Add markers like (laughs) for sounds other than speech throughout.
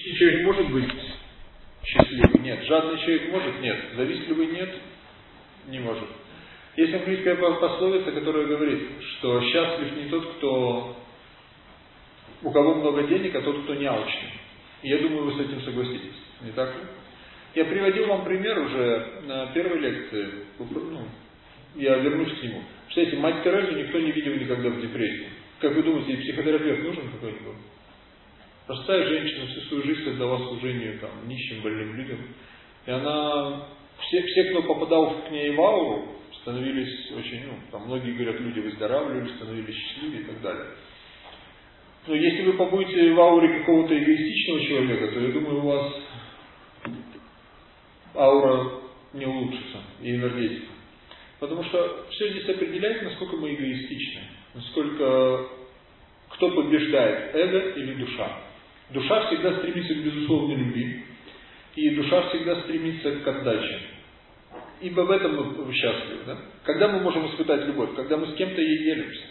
Нищий человек может быть счастливый? Нет. Жадный человек может? Нет. Завистливый? Нет. Не может. Есть английская пословица, которая говорит, что счастлив не тот, кто у кого много денег, а тот, кто не алчный. И я думаю, вы с этим согласитесь. Не так ли? Я приводил вам пример уже на первой лекции. Ну, я вернусь к нему. Кстати, мать Терезу никто не видел никогда в депрессии. Как вы думаете, психотерапевт нужен какой-нибудь? Простая женщина всю свою жизнь отдала служению там, нищим, больным людям. И она, все, все, кто попадал к ней в ауру, становились очень, ну, там многие говорят, люди выздоравливали, становились счастливее и так далее. Но если вы побудете в ауре какого-то эгоистичного человека, то я думаю, у вас аура не улучшится и энергетика. Потому что все здесь определяет, насколько мы эгоистичны, насколько кто побеждает, эго или душа. Душа всегда стремится к безусловной любви, и душа всегда стремится к отдаче. Ибо в этом мы счастливы. Да? Когда мы можем испытать любовь? Когда мы с кем-то ей делимся.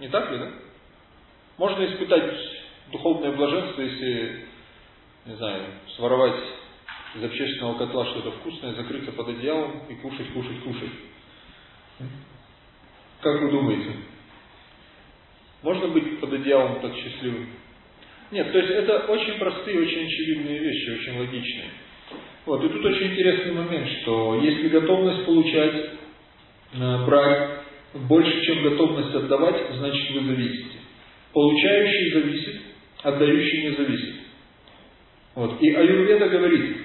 Не так ли, да? Можно испытать духовное блаженство, если, не знаю, своровать из общественного котла что-то вкусное, закрыться под одеялом и кушать, кушать, кушать. Как вы думаете? Можно быть под одеялом так счастливым? Нет, то есть это очень простые, очень очевидные вещи, очень логичные. Вот, и тут очень интересный момент, что если готовность получать, э, брать больше, чем готовность отдавать, значит вы зависите. Получающий зависит, отдающий не зависит. Вот. И Аюрведа говорит,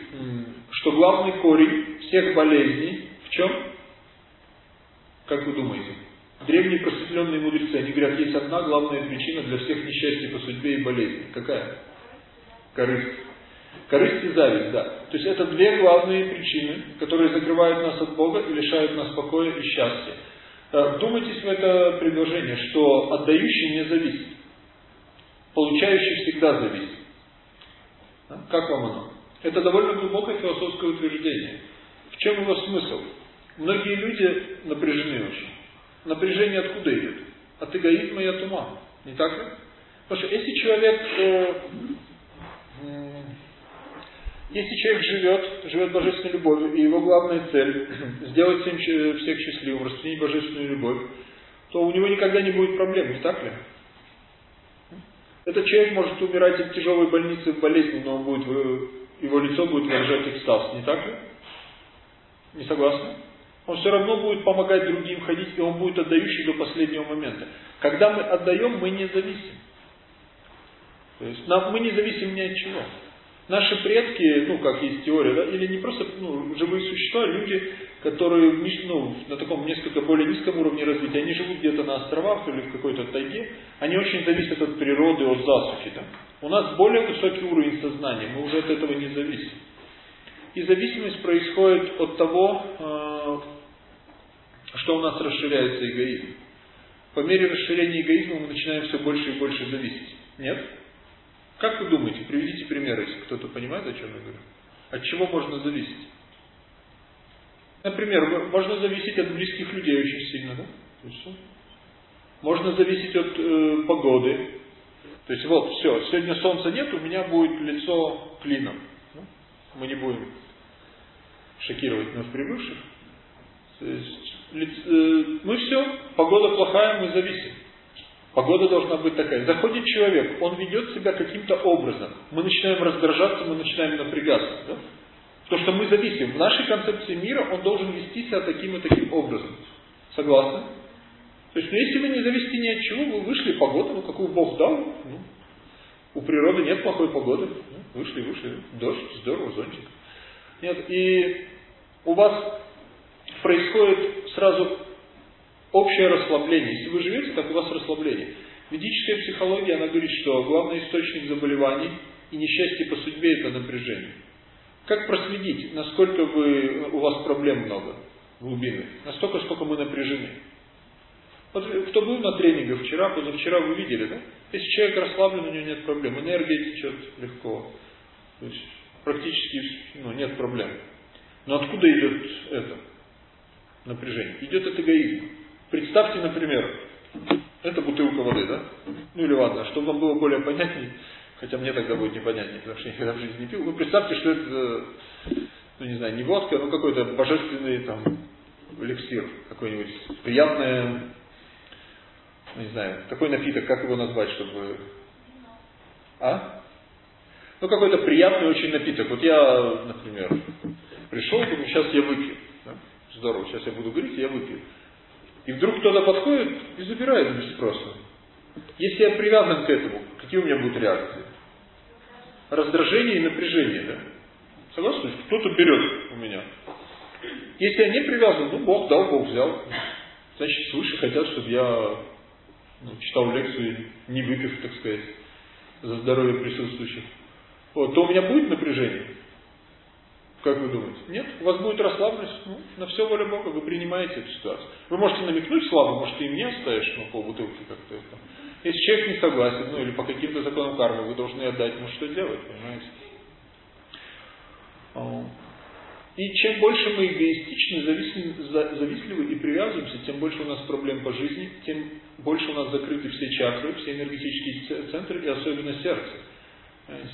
что главный корень всех болезней в чем? Как вы думаете? Древние просветленные мудрецы, они говорят, есть одна главная причина для всех несчастий по судьбе и болезней. Какая? Корысть. Корысть и зависть, да. То есть это две главные причины, которые закрывают нас от Бога и лишают нас покоя и счастья. Э, вдумайтесь в это предложение, что отдающий не зависит. Получающий всегда зависит. Как вам оно? Это довольно глубокое философское утверждение. В чем его смысл? Многие люди напряжены очень. Напряжение откуда идет? От эгоизма и от ума. Не так ли? Потому что если человек, э, э, если человек живет, живет божественной любовью, и его главная цель (clears throat) сделать всем, всех счастливым, распространить божественную любовь, то у него никогда не будет проблем, не так ли? Этот человек может умирать от тяжелой больницы в болезни, но он будет, его лицо будет выражать экстаз, не так ли? Не согласны? Он все равно будет помогать другим ходить, и он будет отдающий до последнего момента. Когда мы отдаем, мы не зависим. То есть нам, мы не зависим ни от чего. Наши предки, ну как есть теория, да, или не просто ну, живые существа, люди, которые ну, на таком несколько более низком уровне развития, они живут где-то на островах или в какой-то тайге, они очень зависят от природы, от засухи. Там. У нас более высокий уровень сознания, мы уже от этого не зависим. И зависимость происходит от того, э, что у нас расширяется эгоизм. По мере расширения эгоизма мы начинаем все больше и больше зависеть. Нет? Как вы думаете, приведите примеры, если кто-то понимает, о чем я говорю. От чего можно зависеть? Например, можно зависеть от близких людей очень сильно, да? Есть, можно зависеть от э, погоды. То есть вот, все, сегодня солнца нет, у меня будет лицо клином. Ну, мы не будем шокировать нас прибывших. То есть, мы все, погода плохая, мы зависим. Погода должна быть такая. Заходит человек, он ведет себя каким-то образом. Мы начинаем раздражаться, мы начинаем напрягаться. Да? Потому что мы зависим. В нашей концепции мира он должен вести себя таким и таким образом. Согласны? То есть, ну, если вы не зависите ни от чего, вы вышли, погода, ну, какую Бог дал, ну, у природы нет плохой погоды. Ну, вышли, вышли, дождь, здорово, зонтик. Нет, и у вас происходит сразу общее расслабление. Если вы живете, так у вас расслабление. Ведическая психология, она говорит, что главный источник заболеваний и несчастья по судьбе – это напряжение. Как проследить, насколько вы, у вас проблем много, глубины? Настолько, сколько мы напряжены. Вот кто был на тренинге вчера, позавчера вы видели, да? Если человек расслаблен, у него нет проблем. Энергия течет легко. То есть практически ну, нет проблем. Но откуда идет это напряжение? Идет от эгоизма. Представьте, например, это бутылка воды, да? Ну или ладно, чтобы вам было более понятнее, Хотя мне тогда будет непонятнее, потому что я никогда в жизни не пил. Ну, представьте, что это, ну, не знаю, не водка, но какой-то божественный там эликсир какой-нибудь, приятное, ну, не знаю, такой напиток, как его назвать, чтобы... А? Ну, какой-то приятный очень напиток. Вот я, например, пришел, думаю, сейчас я выпью. Здорово, сейчас я буду говорить, я выпью. И вдруг кто-то подходит и забирает без спроса. Если я привязан к этому, какие у меня будут реакции? Раздражение и напряжение, да? Согласны? Кто-то берет у меня. Если я не привязан, ну, Бог дал, Бог взял. Значит, свыше хотят, чтобы я ну, читал лекцию, не выпив, так сказать, за здоровье присутствующих. Вот, то у меня будет напряжение? Как вы думаете? Нет? У вас будет расслабленность? Ну, на все воля Бога, вы принимаете эту ситуацию. Вы можете намекнуть слабо, может, ты и мне оставишь ну, полбутылки как-то это. Если человек не согласен, ну или по каким-то законам кармы, вы должны отдать, ну что делать, понимаете? И чем больше мы эгоистичны, завистливы и привязываемся, тем больше у нас проблем по жизни, тем больше у нас закрыты все чакры, все энергетические центры и особенно сердце.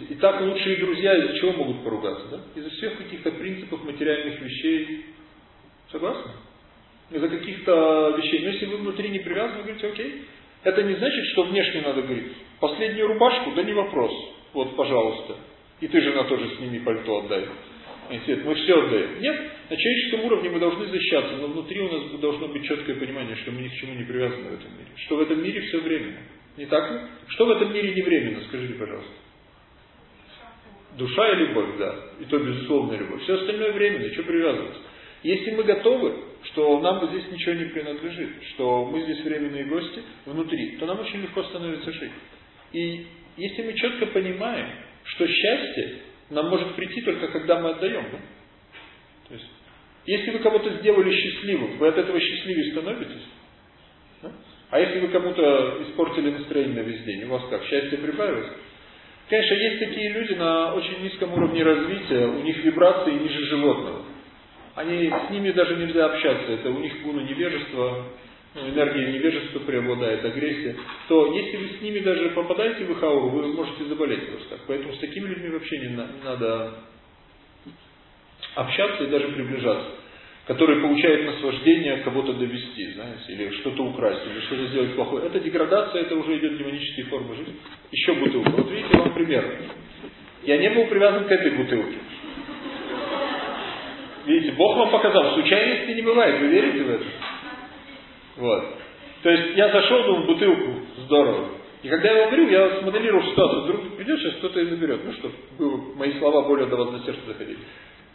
И так лучшие друзья из-за чего могут поругаться? Да? Из-за всех каких-то принципов материальных вещей. Согласны? Из-за каких-то вещей. Но если вы внутри не привязаны, говорите, окей. Это не значит, что внешне надо говорить. Последнюю рубашку, да не вопрос. Вот, пожалуйста. И ты, жена, тоже сними пальто отдай. Нет, мы все отдаем. Нет, на человеческом уровне мы должны защищаться, но внутри у нас должно быть четкое понимание, что мы ни к чему не привязаны в этом мире. Что в этом мире все временно. Не так ли? Что в этом мире не временно, скажите, пожалуйста. Душа и любовь, да. И то безусловная любовь. Все остальное временно, что привязываться. Если мы готовы, что нам здесь ничего не принадлежит, что мы здесь временные гости внутри, то нам очень легко становится жить. И если мы четко понимаем, что счастье нам может прийти только когда мы отдаем. Да? То есть, если вы кого-то сделали счастливым, вы от этого счастливее становитесь. Да? А если вы кому-то испортили настроение на весь день, у вас как, счастье прибавилось? Конечно, есть такие люди на очень низком уровне развития, у них вибрации ниже животного. Они, с ними даже нельзя общаться, это у них гуна невежества, ну, энергия невежества преобладает, агрессия, то если вы с ними даже попадаете в их ауру, вы можете заболеть просто так. Поэтому с такими людьми вообще не, не надо общаться и даже приближаться. Которые получают наслаждение кого-то довести, знаете, или что-то украсть, или что-то сделать плохое. Это деградация, это уже идет демонические формы жизни. Еще бутылка. Вот видите, вам пример. Я не был привязан к этой бутылке. Видите, Бог вам показал, случайности не бывает, вы верите в это? Вот. То есть я зашел, думаю, бутылку, здорово. И когда я говорю, я смоделировал ситуацию, вдруг придет сейчас кто-то и заберет. Ну что, мои слова более до вас на сердце заходили.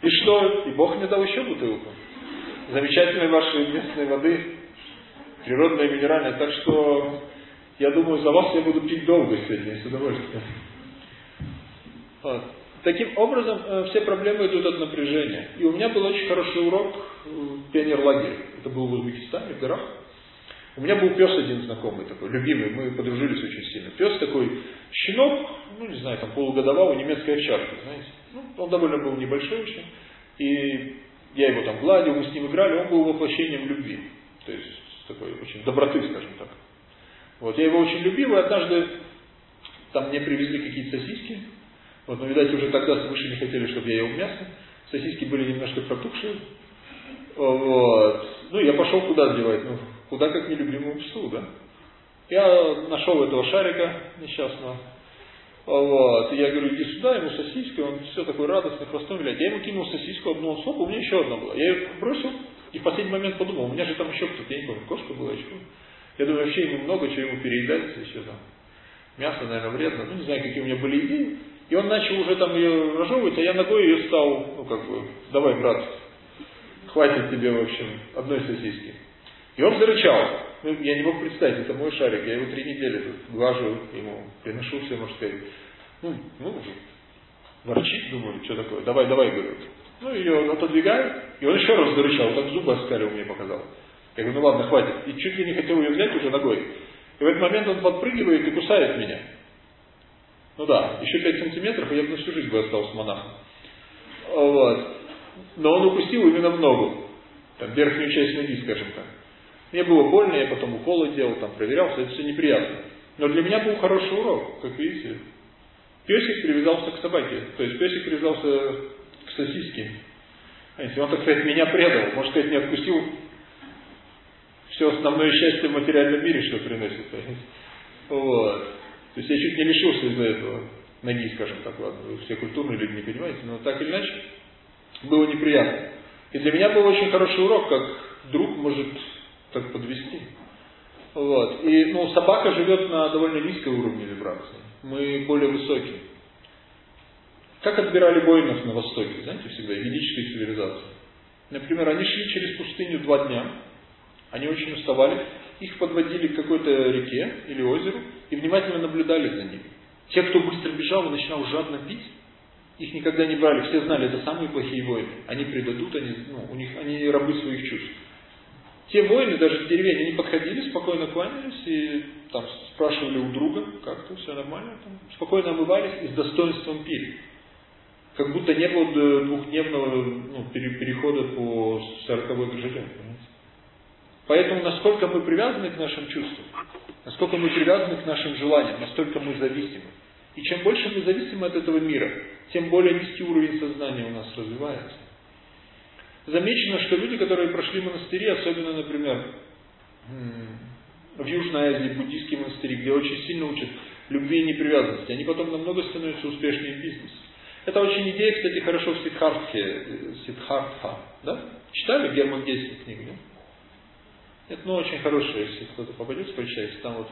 И что? И Бог мне дал еще бутылку. Замечательной вашей местной воды, природная, минеральная. Так что я думаю, за вас я буду пить долго сегодня, с удовольствием. Вот. Таким образом, э, все проблемы идут от напряжения. И у меня был очень хороший урок в пионер-лагере. Это был в Узбекистане, в горах. У меня был пес один знакомый такой, любимый, мы подружились очень сильно. Пес такой, щенок, ну не знаю, там полугодовалый, немецкая овчарка, знаете. Ну, он довольно был небольшой очень. И я его там гладил, мы с ним играли, он был воплощением любви. То есть такой очень доброты, скажем так. Вот, я его очень любил, и однажды там мне привезли какие-то сосиски. Вот, но, видать, уже тогда свыше не хотели, чтобы я ел мясо. Сосиски были немножко протухшие. Вот. Ну, я пошел куда девать? Ну, Куда как нелюбимому псу, да? Я нашел этого шарика несчастного. Вот. И я говорю, иди сюда, ему сосиска, он все такой радостный, хвостом виляет. Я ему кинул сосиску, одну он у меня еще одна была. Я ее бросил и в последний момент подумал, у меня же там еще кто-то, я не помню, кошка была еще. Я думаю, вообще ему много, чего ему переедать, еще там. Мясо, наверное, вредно. Ну, не знаю, какие у меня были идеи. И он начал уже там ее разжевывать, а я ногой ее стал, ну, как бы, давай, брат, хватит тебе, в общем, одной сосиски. И он зарычал. Ну, я не мог представить, это мой шарик, я его три недели глажу ему, приношу все, можно сказать. Ну, ну, ворчит, думаю, что такое, давай, давай, говорю. Ну, ее отодвигаю, и он еще раз зарычал, так зубы оскалил мне показал. Я говорю, ну ладно, хватит. И чуть ли не хотел ее взять уже ногой. И в этот момент он подпрыгивает и кусает меня. Ну да, еще 5 сантиметров, и я бы на всю жизнь бы остался монахом. Вот. Но он укусил именно в ногу. Там верхнюю часть ноги, скажем так. Мне было больно, я потом уколы делал, там проверялся, это все неприятно. Но для меня был хороший урок, как видите. Песик привязался к собаке, то есть песик привязался к сосиске. Понимаете, он, так сказать, меня предал, может сказать, не отпустил все основное счастье в материальном мире, что приносит. Вот. То есть я чуть не лишился из-за этого ноги, скажем так, ладно, все культурные люди не понимаете, но так или иначе было неприятно. И для меня был очень хороший урок, как друг может так подвести. Вот. И ну, собака живет на довольно низком уровне вибрации. Мы более высокие. Как отбирали воинов на Востоке, знаете, всегда, ведической цивилизации. Например, они шли через пустыню два дня, они очень уставали, их подводили к какой-то реке или озеру и внимательно наблюдали за ними. Те, кто быстро бежал и начинал жадно пить, их никогда не брали, все знали, это самые плохие воины. Они предадут, они, ну, у них, они рабы своих чувств. Те воины, даже в деревне, они подходили, спокойно кланялись и там спрашивали у друга, как-то все нормально, там, спокойно омывались и с достоинством пили. Как будто не было двухдневного ну, перехода по сороковой гражданин. Поэтому насколько мы привязаны к нашим чувствам, насколько мы привязаны к нашим желаниям, настолько мы зависимы. И чем больше мы зависимы от этого мира, тем более низкий уровень сознания у нас развивается. Замечено, что люди, которые прошли монастыри, особенно, например, в Южной Азии, буддийские монастыри, где очень сильно учат любви и непривязанности, они потом намного становятся успешнее в бизнесе. Это очень идея, кстати, хорошо в Сидхартхе, э, Сидхартха, да? Читали Герман Гессин книгу, да? Это ну, очень хорошее, если кто-то попадет, встречается, там вот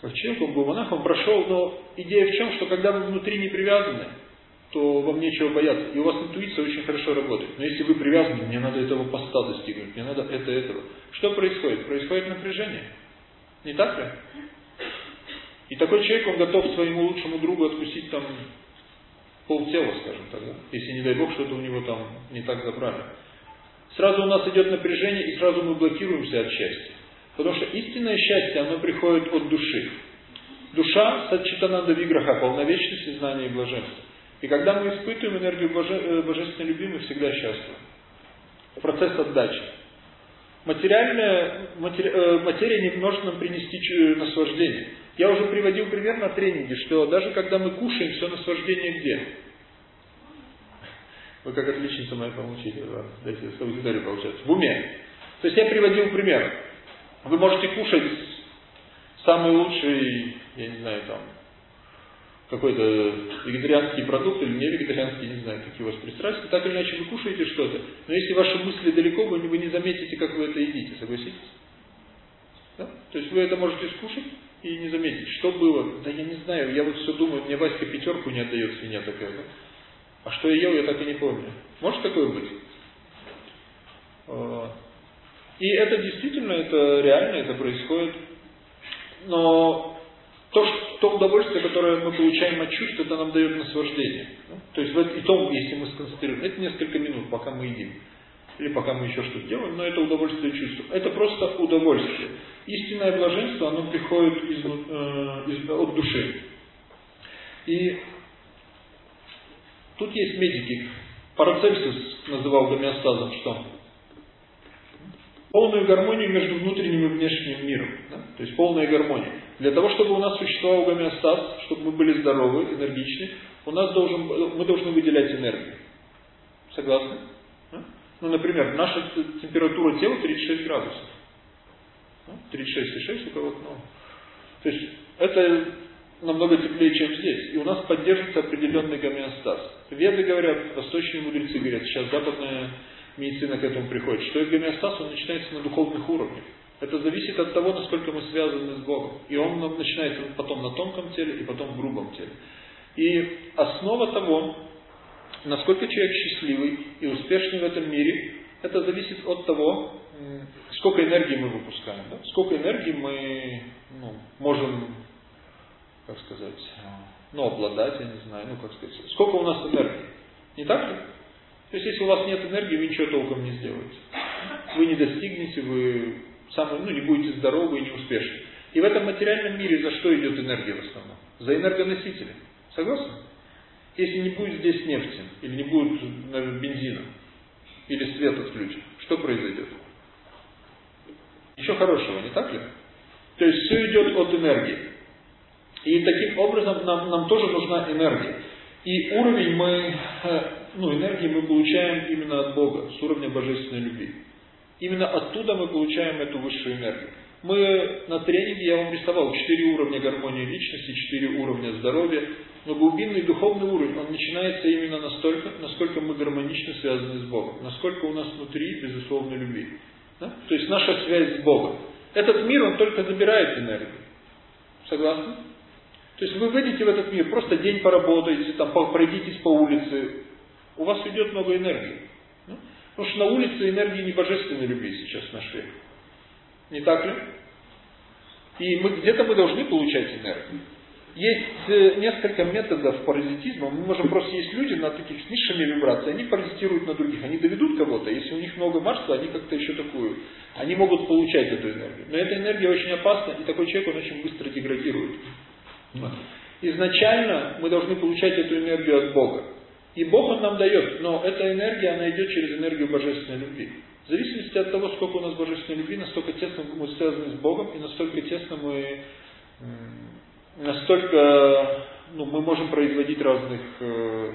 как человек, он был монахом, прошел, но идея в чем, что когда вы внутри не привязаны, то вам нечего бояться. И у вас интуиция очень хорошо работает. Но если вы привязаны, мне надо этого поста достигнуть, мне надо это, этого. Что происходит? Происходит напряжение. Не так ли? И такой человек, он готов своему лучшему другу откусить там полтела, скажем так, да? если не дай Бог, что-то у него там не так забрали. Сразу у нас идет напряжение, и сразу мы блокируемся от счастья. Потому что истинное счастье, оно приходит от души. Душа садчитананда виграха, полновечности, знания и блаженства. И когда мы испытываем энергию боже, э, божественной любви, мы всегда счастливы. Процесс отдачи. Материальная, матери, э, материя не может нам принести наслаждение. Я уже приводил пример на тренинге, что даже когда мы кушаем, все наслаждение где? Вы как отличница моя помолчите, дайте аудиторию получается. В уме. То есть я приводил пример. Вы можете кушать самый лучший, я не знаю, там, какой-то вегетарианский продукт или не вегетарианский, не знаю, какие у вас пристрастия, так или иначе вы кушаете что-то, но если ваши мысли далеко, вы, не заметите, как вы это едите, согласитесь? Да? То есть вы это можете скушать и не заметить, что было. Да я не знаю, я вот все думаю, мне Васька пятерку не отдает свинья такая. Да? А что я ел, я так и не помню. Может такое быть? А, и это действительно, это реально, это происходит. Но то, что, то удовольствие, которое мы получаем от чувств, это нам дает наслаждение. То есть в том, если мы сконцентрируем, это несколько минут, пока мы едим. Или пока мы еще что-то делаем, но это удовольствие чувств. Это просто удовольствие. Истинное блаженство, оно приходит из, э, из, от души. И тут есть медики. Парацельсис называл гомеостазом что? полную гармонию между внутренним и внешним миром. Да? То есть полная гармония. Для того, чтобы у нас существовал гомеостаз, чтобы мы были здоровы, энергичны, у нас должен, мы должны выделять энергию. Согласны? Да? Ну, например, наша температура тела 36 градусов. 36,6 у кого-то. Ну. То есть это намного теплее, чем здесь. И у нас поддерживается определенный гомеостаз. Веды говорят, восточные мудрецы говорят, сейчас западная медицина к этому приходит, что гомеостаз, он начинается на духовных уровнях. Это зависит от того, насколько мы связаны с Богом. И он начинается потом на тонком теле и потом в грубом теле. И основа того, насколько человек счастливый и успешный в этом мире, это зависит от того, сколько энергии мы выпускаем. Да? Сколько энергии мы ну, можем, как сказать, ну, обладать, я не знаю, ну, как сказать, сколько у нас энергии. Не так ли? То есть, если у вас нет энергии, вы ничего толком не сделаете. Вы не достигнете, вы самый, ну, не будете здоровы и не успешны. И в этом материальном мире за что идет энергия в основном? За энергоносители. Согласны? Если не будет здесь нефти, или не будет наверное, бензина, или свет отключен, что произойдет? Ничего хорошего, не так ли? То есть все идет от энергии. И таким образом нам, нам тоже нужна энергия. И уровень мы, э, ну, энергии мы получаем именно от Бога, с уровня божественной любви. Именно оттуда мы получаем эту высшую энергию. Мы на тренинге, я вам рисовал, четыре уровня гармонии личности, четыре уровня здоровья. Но глубинный духовный уровень, он начинается именно настолько, насколько мы гармонично связаны с Богом. Насколько у нас внутри безусловной любви. Да? То есть наша связь с Богом. Этот мир, он только забирает энергию. Согласны? То есть вы выйдете в этот мир, просто день поработаете, там, пройдитесь по улице, у вас уйдет много энергии. Потому что на улице энергии не божественной любви сейчас нашли. Не так ли? И мы где-то мы должны получать энергию. Есть э, несколько методов паразитизма. Мы можем просто есть люди на таких с низшими вибрациями, они паразитируют на других. Они доведут кого-то, если у них много масла, они как-то еще такую. Они могут получать эту энергию. Но эта энергия очень опасна, и такой человек, он очень быстро деградирует. Изначально мы должны получать эту энергию от Бога. И Бог Он нам дает, но эта энергия, она идет через энергию божественной любви. В зависимости от того, сколько у нас божественной любви, настолько тесно мы связаны с Богом, и настолько тесно мы, настолько ну, мы можем производить разных э,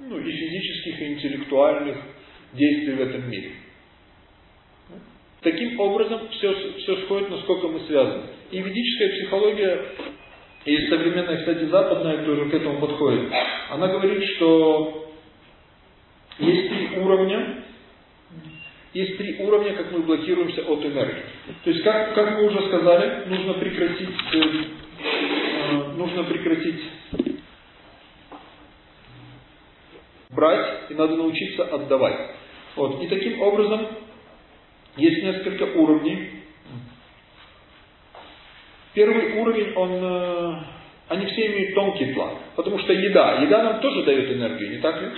ну, и физических, и интеллектуальных действий в этом мире. Таким образом, все, все сходит, насколько мы связаны. И ведическая психология и современная, кстати, западная тоже к этому подходит. Она говорит, что есть три уровня, есть три уровня, как мы блокируемся от энергии. То есть, как, как мы уже сказали, нужно прекратить, э, э, нужно прекратить брать, и надо научиться отдавать. Вот. И таким образом есть несколько уровней Первый уровень, он, э, они все имеют тонкий план. Потому что еда, еда нам тоже дает энергию, не так ли?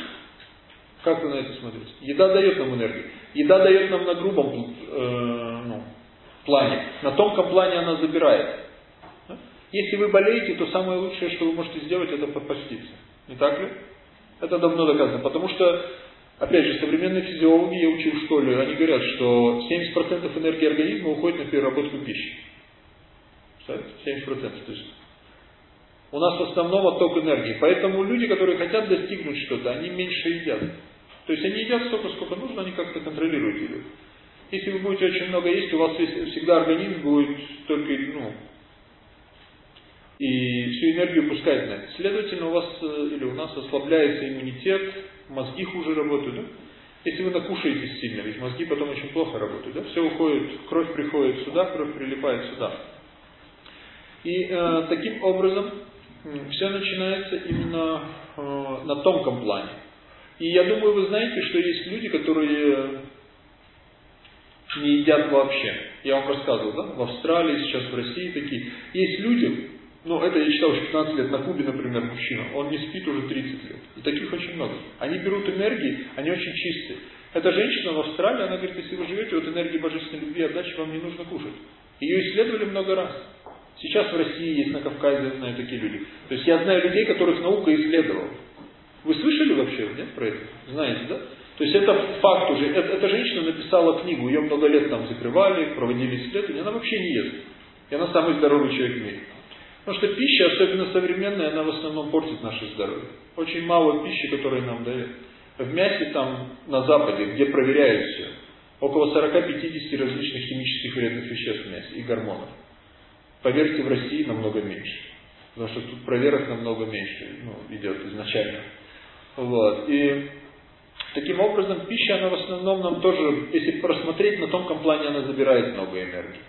Как вы на это смотрите? Еда дает нам энергию. Еда дает нам на грубом э, ну, плане. На тонком плане она забирает. Если вы болеете, то самое лучшее, что вы можете сделать, это попаститься. Не так ли? Это давно доказано. Потому что, опять же, современные физиологи, я учил в школе, они говорят, что 70% энергии организма уходит на переработку пищи. 70%. То есть у нас в основном отток энергии. Поэтому люди, которые хотят достигнуть что-то, они меньше едят. То есть они едят столько, сколько нужно, они как-то контролируют еду. Если вы будете очень много есть, у вас всегда организм будет только, ну, и всю энергию пускать на это. Следовательно, у вас э, или у нас ослабляется иммунитет, мозги хуже работают. Да? Если вы накушаетесь сильно, ведь мозги потом очень плохо работают. Да? Все уходит, кровь приходит сюда, кровь прилипает сюда. И э, таким образом все начинается именно э, на тонком плане. И я думаю, вы знаете, что есть люди, которые не едят вообще. Я вам рассказывал, да? В Австралии, сейчас в России такие. Есть люди, ну это я читал уже 15 лет, на Кубе, например, мужчина, он не спит уже 30 лет. И таких очень много. Они берут энергии, они очень чистые. Эта женщина в Австралии, она говорит, если вы живете от энергии божественной любви отдачи, вам не нужно кушать. Ее исследовали много раз. Сейчас в России есть на Кавказе, знаю такие люди. То есть я знаю людей, которых наука исследовала. Вы слышали вообще нет, про это? Знаете, да? То есть это факт уже. Эта женщина написала книгу, ее много лет там закрывали, проводили исследования, она вообще не ест. И она самый здоровый человек в мире. Потому что пища, особенно современная, она в основном портит наше здоровье. Очень мало пищи, которая нам дает. В мясе там на Западе, где проверяют все, около 40-50 различных химических вредных веществ в мясе и гормонов. Поверьте, в России намного меньше. Потому что тут проверок намного меньше ну, идет изначально. Вот. И таким образом пища, она в основном нам тоже, если просмотреть на тонком плане, она забирает много энергии.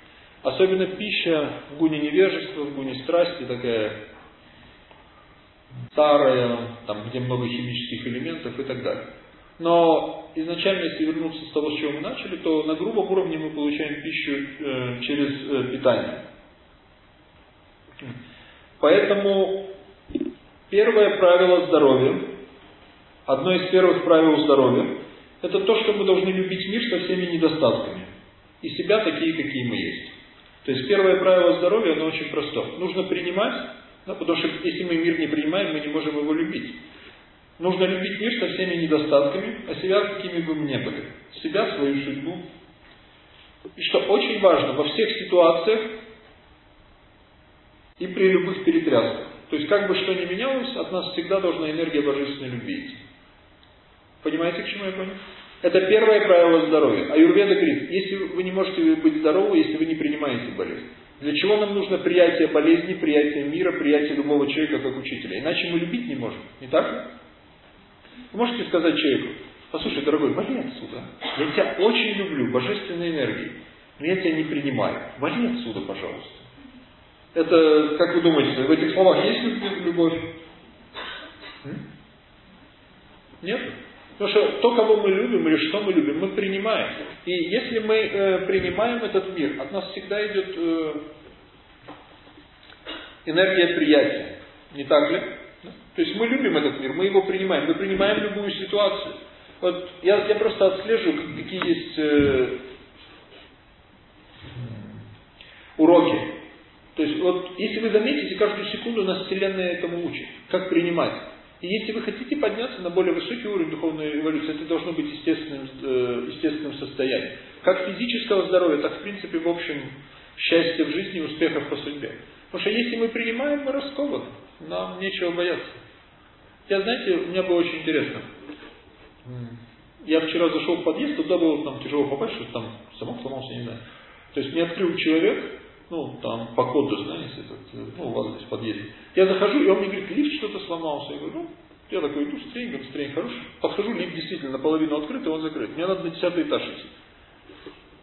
Особенно пища в гуне невежества, в гуне страсти, такая старая, там, где много химических элементов и так далее. Но изначально, если вернуться с того, с чего мы начали, то на грубом уровне мы получаем пищу э, через э, питание. Поэтому первое правило здоровья, одно из первых правил здоровья, это то, что мы должны любить мир со всеми недостатками. И себя такие, какие мы есть. То есть первое правило здоровья, оно очень простое. Нужно принимать, да, потому что если мы мир не принимаем, мы не можем его любить. Нужно любить мир со всеми недостатками, а себя какими бы мы ни были. Себя, свою судьбу. И что очень важно, во всех ситуациях и при любых перетрясках. То есть, как бы что ни менялось, от нас всегда должна энергия божественной любви идти. Понимаете, к чему я понял? Это первое правило здоровья. А Юрведа говорит, если вы не можете быть здоровы, если вы не принимаете болезнь. Для чего нам нужно приятие болезни, приятие мира, приятие любого человека как учителя? Иначе мы любить не можем. Не так Вы можете сказать человеку, послушай, дорогой, вали отсюда. Я тебя очень люблю, божественной энергией, но я тебя не принимаю. Вали отсюда, пожалуйста. Это, как вы думаете, в этих словах есть любовь? Нет? Потому что то, кого мы любим или что мы любим, мы принимаем. И если мы э, принимаем этот мир, от нас всегда идет э, энергия приятия. Не так ли? То есть мы любим этот мир, мы его принимаем. Мы принимаем любую ситуацию. Вот я, я просто отслежу, какие есть э, уроки. То есть вот если вы заметите, каждую секунду нас Вселенная этому учит. Как принимать. И если вы хотите подняться на более высокий уровень духовной эволюции, это должно быть естественным, э, естественным состоянием. Как физического здоровья, так в принципе в общем счастья в жизни и успехов по судьбе. Потому что если мы принимаем, мы раскованы. Нам нечего бояться. Я, знаете, у меня было очень интересно. Я вчера зашел в подъезд, туда было там тяжело попасть, что там замок сломался, не знаю. То есть мне открыл человек, ну, там, по коду, знаете, этот, ну, у вас здесь в подъезде. Я захожу, и он мне говорит, лифт что-то сломался. Я говорю, ну, я такой иду, строение, строение хороший. Подхожу, лифт действительно наполовину открыт, и он закрыт. Мне надо на десятый этаж идти.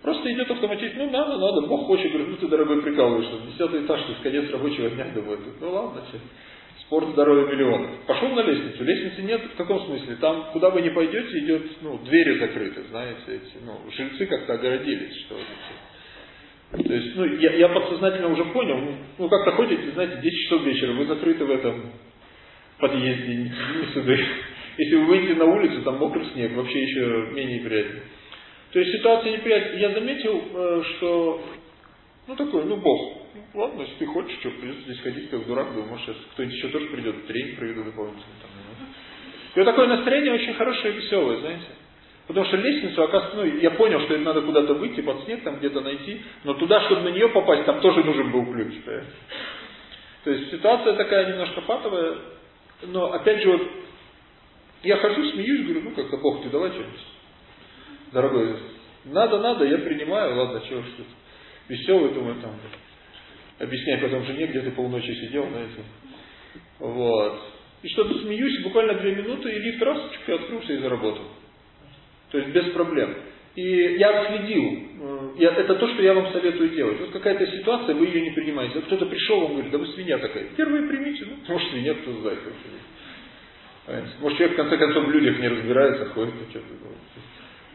Просто идет автоматически, ну надо, надо, Бог хочет, говорит, ну ты, дорогой, прикалываешься, десятый этаж, ты конец рабочего дня, думаю, ну ладно, все. Спорт, здоровье, миллион. Пошел на лестницу, лестницы нет, в каком смысле? Там, куда вы не пойдете, идет, ну, двери закрыты, знаете, эти, ну, жильцы как-то огородились, что. То есть, ну, я, я подсознательно уже понял, ну, ну как-то ходите, знаете, 10 часов вечера, вы закрыты в этом подъезде, не, сюда. (laughs) Если вы выйдете на улицу, там мокрый снег, вообще еще менее приятно. То есть ситуация неприятная. Я заметил, э, что, ну такой, ну Бог, ну, ладно, если ты хочешь, что, придется здесь ходить как дурак, думаю, может сейчас кто-нибудь еще тоже придет, тренинг проведу дополнительно. Там. И вот такое настроение очень хорошее и веселое, знаете. Потому что лестницу, оказывается, ну, я понял, что им надо куда-то выйти, под снег там где-то найти, но туда, чтобы на нее попасть, там тоже нужен был ключ. Понимаете? То есть ситуация такая немножко патовая, но опять же вот, я хожу, смеюсь, говорю, ну как-то Бог, ты давай что-нибудь. Дорогой, надо, надо, я принимаю, ладно, чего тут. Веселый, думаю, там, объясняй потом жене, где ты полночи сидел, знаете. Вот. И что-то смеюсь, буквально две минуты, и лифт раз, открылся и заработал. То есть без проблем. И я отследил. Э, это то, что я вам советую делать. Вот какая-то ситуация, вы ее не принимаете. Вот кто-то пришел, вам говорит, да вы свинья такая. Первые примите. Ну, может свинья, кто знает. Может человек в конце концов в людях не разбирается, ходит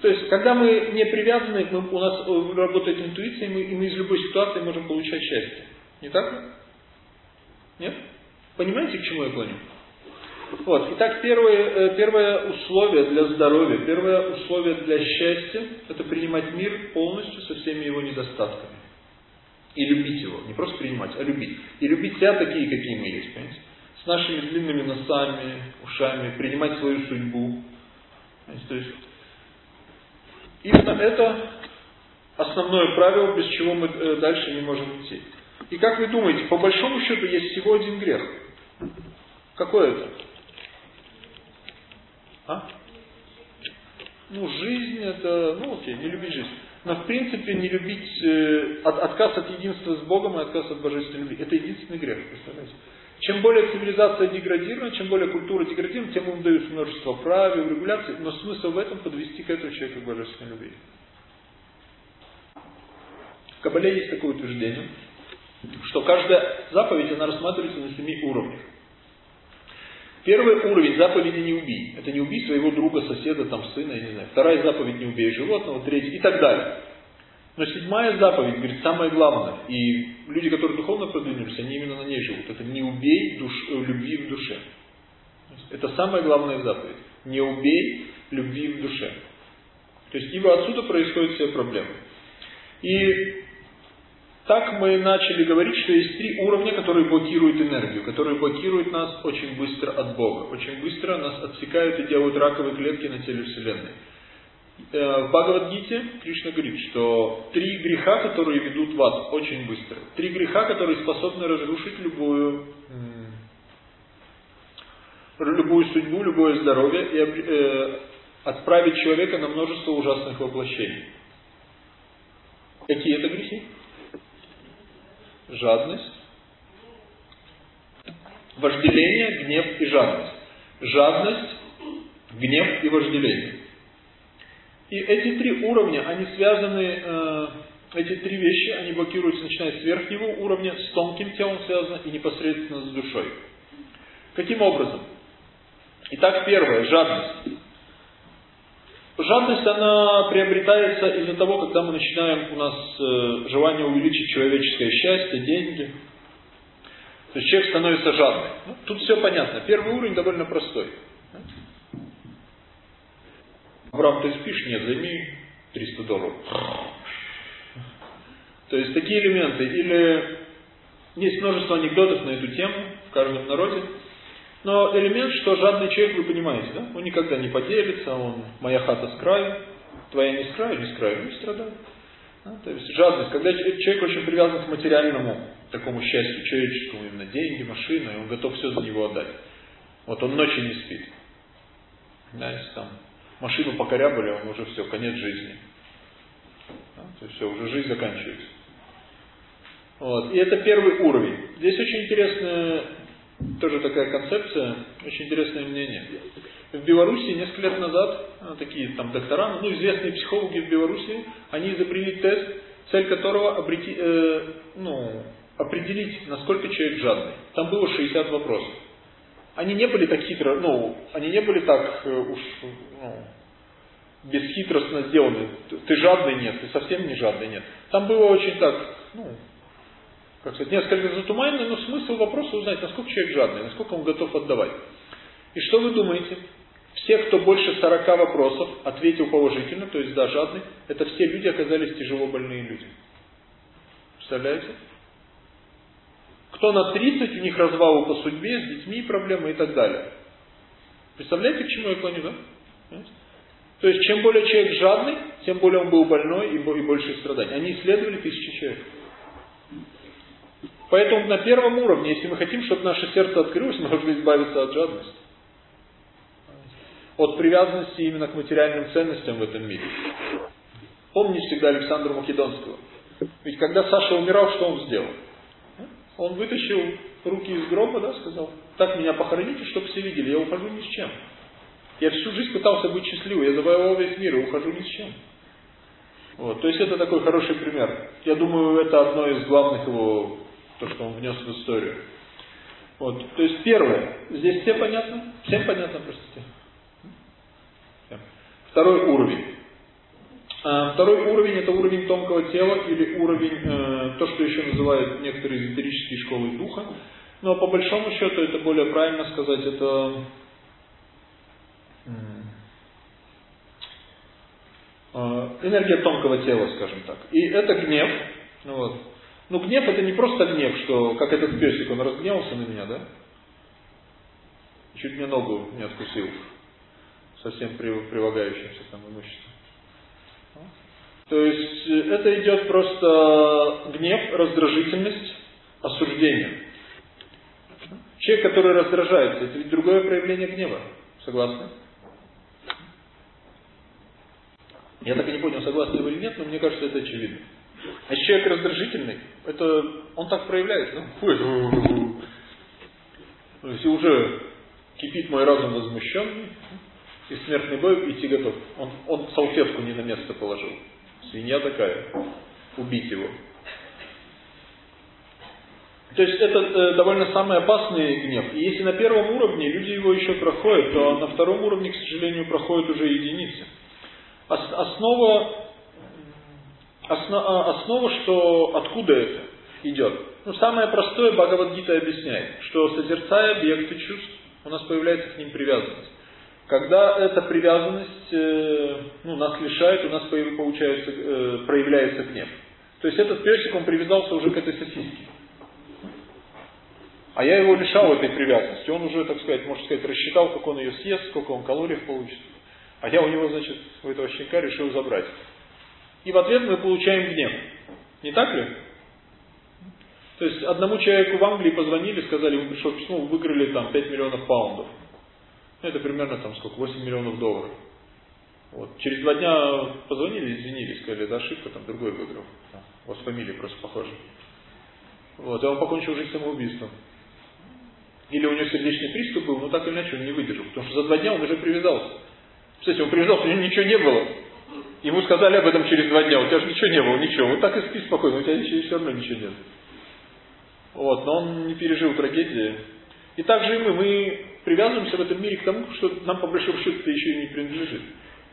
То есть, когда мы не привязаны, мы, у нас э, работает интуиция, и мы, и мы из любой ситуации можем получать счастье. Не так? Нет? Понимаете, к чему я клоню? Вот. Итак, первое, э, первое условие для здоровья, первое условие для счастья – это принимать мир полностью со всеми его недостатками. И любить его. Не просто принимать, а любить. И любить себя такие, какие мы есть, понимаете? С нашими длинными носами, ушами, принимать свою судьбу. То есть, именно это основное правило, без чего мы э, дальше не можем идти. И как вы думаете, по большому счету есть всего один грех. Какой это? А? Ну, жизнь это, ну окей, не любить жизнь. Но в принципе не любить, э, от, отказ от единства с Богом и отказ от божественной любви. Это единственный грех, представляете? Чем более цивилизация деградирована, чем более культура деградирована, тем им дают множество правил, регуляций, но смысл в этом подвести к этому человеку божественной любви. В Кабале есть такое утверждение, что каждая заповедь, она рассматривается на семи уровнях. Первый уровень заповеди не убий. Это не убий своего друга, соседа, там, сына, я не знаю. Вторая заповедь не убей животного, третья и так далее. Но седьмая заповедь, говорит, самое главное. И люди, которые духовно продвинулись, они именно на ней живут. Это не убей душ, любви в душе. Это самая главная заповедь. Не убей любви в душе. То есть, ибо отсюда происходят все проблемы. И так мы начали говорить, что есть три уровня, которые блокируют энергию, которые блокируют нас очень быстро от Бога. Очень быстро нас отсекают и делают раковые клетки на теле Вселенной. Э, в Бхагавадгите Кришна говорит, что три греха, которые ведут вас очень быстро. Три греха, которые способны разрушить любую, любую судьбу, любое здоровье и э, отправить человека на множество ужасных воплощений. Какие это грехи? Жадность, вожделение, гнев и жадность. Жадность, гнев и вожделение. И эти три уровня, они связаны, э, эти три вещи, они блокируются, начиная с верхнего уровня, с тонким телом связано и непосредственно с душой. Каким образом? Итак, первое, жадность. Жадность, она приобретается из-за того, когда мы начинаем, у нас э, желание увеличить человеческое счастье, деньги. То есть человек становится жадным. Ну, тут все понятно. Первый уровень довольно простой. Авраам, ты спишь? Нет, займи 300 долларов. То есть такие элементы. Или есть множество анекдотов на эту тему в каждом народе. Но элемент, что жадный человек, вы понимаете, да? Он никогда не поделится, он моя хата с краю, твоя не с краю, не с краю, не страдает. Да? То есть жадность, когда человек очень привязан к материальному такому счастью человеческому, именно деньги, машина, и он готов все за него отдать. Вот он ночью не спит. Да, если там машину покорябали, он уже все, конец жизни. Да, то есть все, уже жизнь заканчивается. Вот. И это первый уровень. Здесь очень интересная тоже такая концепция, очень интересное мнение. В Беларуси несколько лет назад а, такие там доктора, ну известные психологи в Беларуси, они изобрели тест, цель которого обрети, э, ну, определить, насколько человек жадный. Там было 60 вопросов. Они не были так хитро, ну, они не были так э, уж ну, бесхитростно сделаны. Ты жадный нет, ты совсем не жадный нет. Там было очень так, ну, как сказать, несколько затуманенный, но смысл вопроса узнать, насколько человек жадный, насколько он готов отдавать. И что вы думаете? Все, кто больше 40 вопросов ответил положительно, то есть да, жадный, это все люди оказались тяжело больные люди. Представляете? Кто на 30, у них развалы по судьбе, с детьми проблемы и так далее. Представляете, к чему я клоню, да? То есть, чем более человек жадный, тем более он был больной и больше страданий. Они исследовали тысячи человек. Поэтому на первом уровне, если мы хотим, чтобы наше сердце открылось, мы должны избавиться от жадности. От привязанности именно к материальным ценностям в этом мире. Помните всегда Александра Македонского? Ведь когда Саша умирал, что он сделал? Он вытащил руки из гроба, да, сказал, так меня похороните, чтобы все видели, я ухожу ни с чем. Я всю жизнь пытался быть счастливым, я завоевал весь мир и ухожу ни с чем. Вот, то есть это такой хороший пример. Я думаю, это одно из главных его то, что он внес в историю. Вот. То есть первое, здесь все понятно? Всем понятно, простите? Второй уровень. А, второй уровень это уровень тонкого тела или уровень, э, то, что еще называют некоторые эзотерические школы духа. Но по большому счету это более правильно сказать, это э, энергия тонкого тела, скажем так. И это гнев. Ну, вот. Ну, гнев это не просто гнев, что, как этот песик, он разгневался на меня, да? Чуть мне ногу не откусил. Совсем прилагающимся там имуществом. То есть, э, это идет просто гнев, раздражительность, осуждение. Человек, который раздражается, это ведь другое проявление гнева. Согласны? Я так и не понял, согласны вы или нет, но мне кажется, это очевидно. А если человек раздражительный, это он так проявляется. Ну, если уже кипит мой разум возмущенный, и смертный бой идти готов. Он, он салфетку не на место положил. Свинья такая. Убить его. То есть это э, довольно самый опасный гнев. И если на первом уровне люди его еще проходят, то на втором уровне, к сожалению, проходят уже единицы. Основа Основа, основа, что откуда это идет. Ну, самое простое Бхагавадгита объясняет, что созерцая объекты чувств, у нас появляется к ним привязанность. Когда эта привязанность э, ну, нас лишает, у нас получается, э, проявляется гнев. То есть этот песик, он привязался уже к этой сосиске. А я его лишал этой привязанности. Он уже, так сказать, можно сказать, рассчитал, как он ее съест, сколько он калорий получит. А я у него, значит, у этого щенка решил забрать. И в ответ мы получаем гнев. Не так ли? То есть одному человеку в Англии позвонили, сказали, ему пришло письмо, вы выиграли там 5 миллионов паундов. Ну, это примерно там сколько, 8 миллионов долларов. Вот. Через два дня позвонили, извинились, сказали, это ошибка, там другой выиграл. У вас фамилия просто похожа. Вот, и он покончил жизнь самоубийством. Или у него сердечный приступ был, но так или иначе он не выдержал. Потому что за два дня он уже привязался. Кстати, он привязался, у него ничего не было. Ему сказали об этом через два дня, у тебя же ничего не было, ничего. Вот так и спи спокойно, у тебя все равно ничего нет. Вот, но он не пережил трагедии. И так же и мы, мы привязываемся в этом мире к тому, что нам по большому счету это еще и не принадлежит.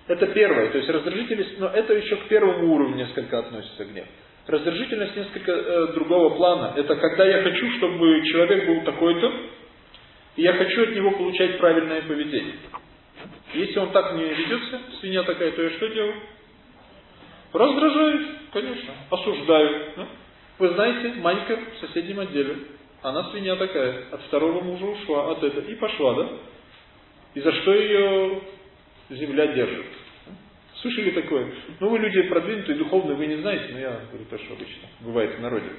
Это первое, то есть раздражительность, но это еще к первому уровню несколько относится гнев. Раздражительность несколько э, другого плана. Это когда я хочу, чтобы человек был такой-то, и я хочу от него получать правильное поведение. Если он так не ведется, свинья такая, то я что делаю? Раздражаюсь, конечно, осуждаю. Да? Вы знаете, Манька в соседнем отделе. Она свинья такая. От второго мужа ушла, от этого. И пошла, да? И за что ее земля держит? Слышали такое? Ну, вы люди продвинутые, духовные, вы не знаете, но я говорю то, что обычно бывает в народе.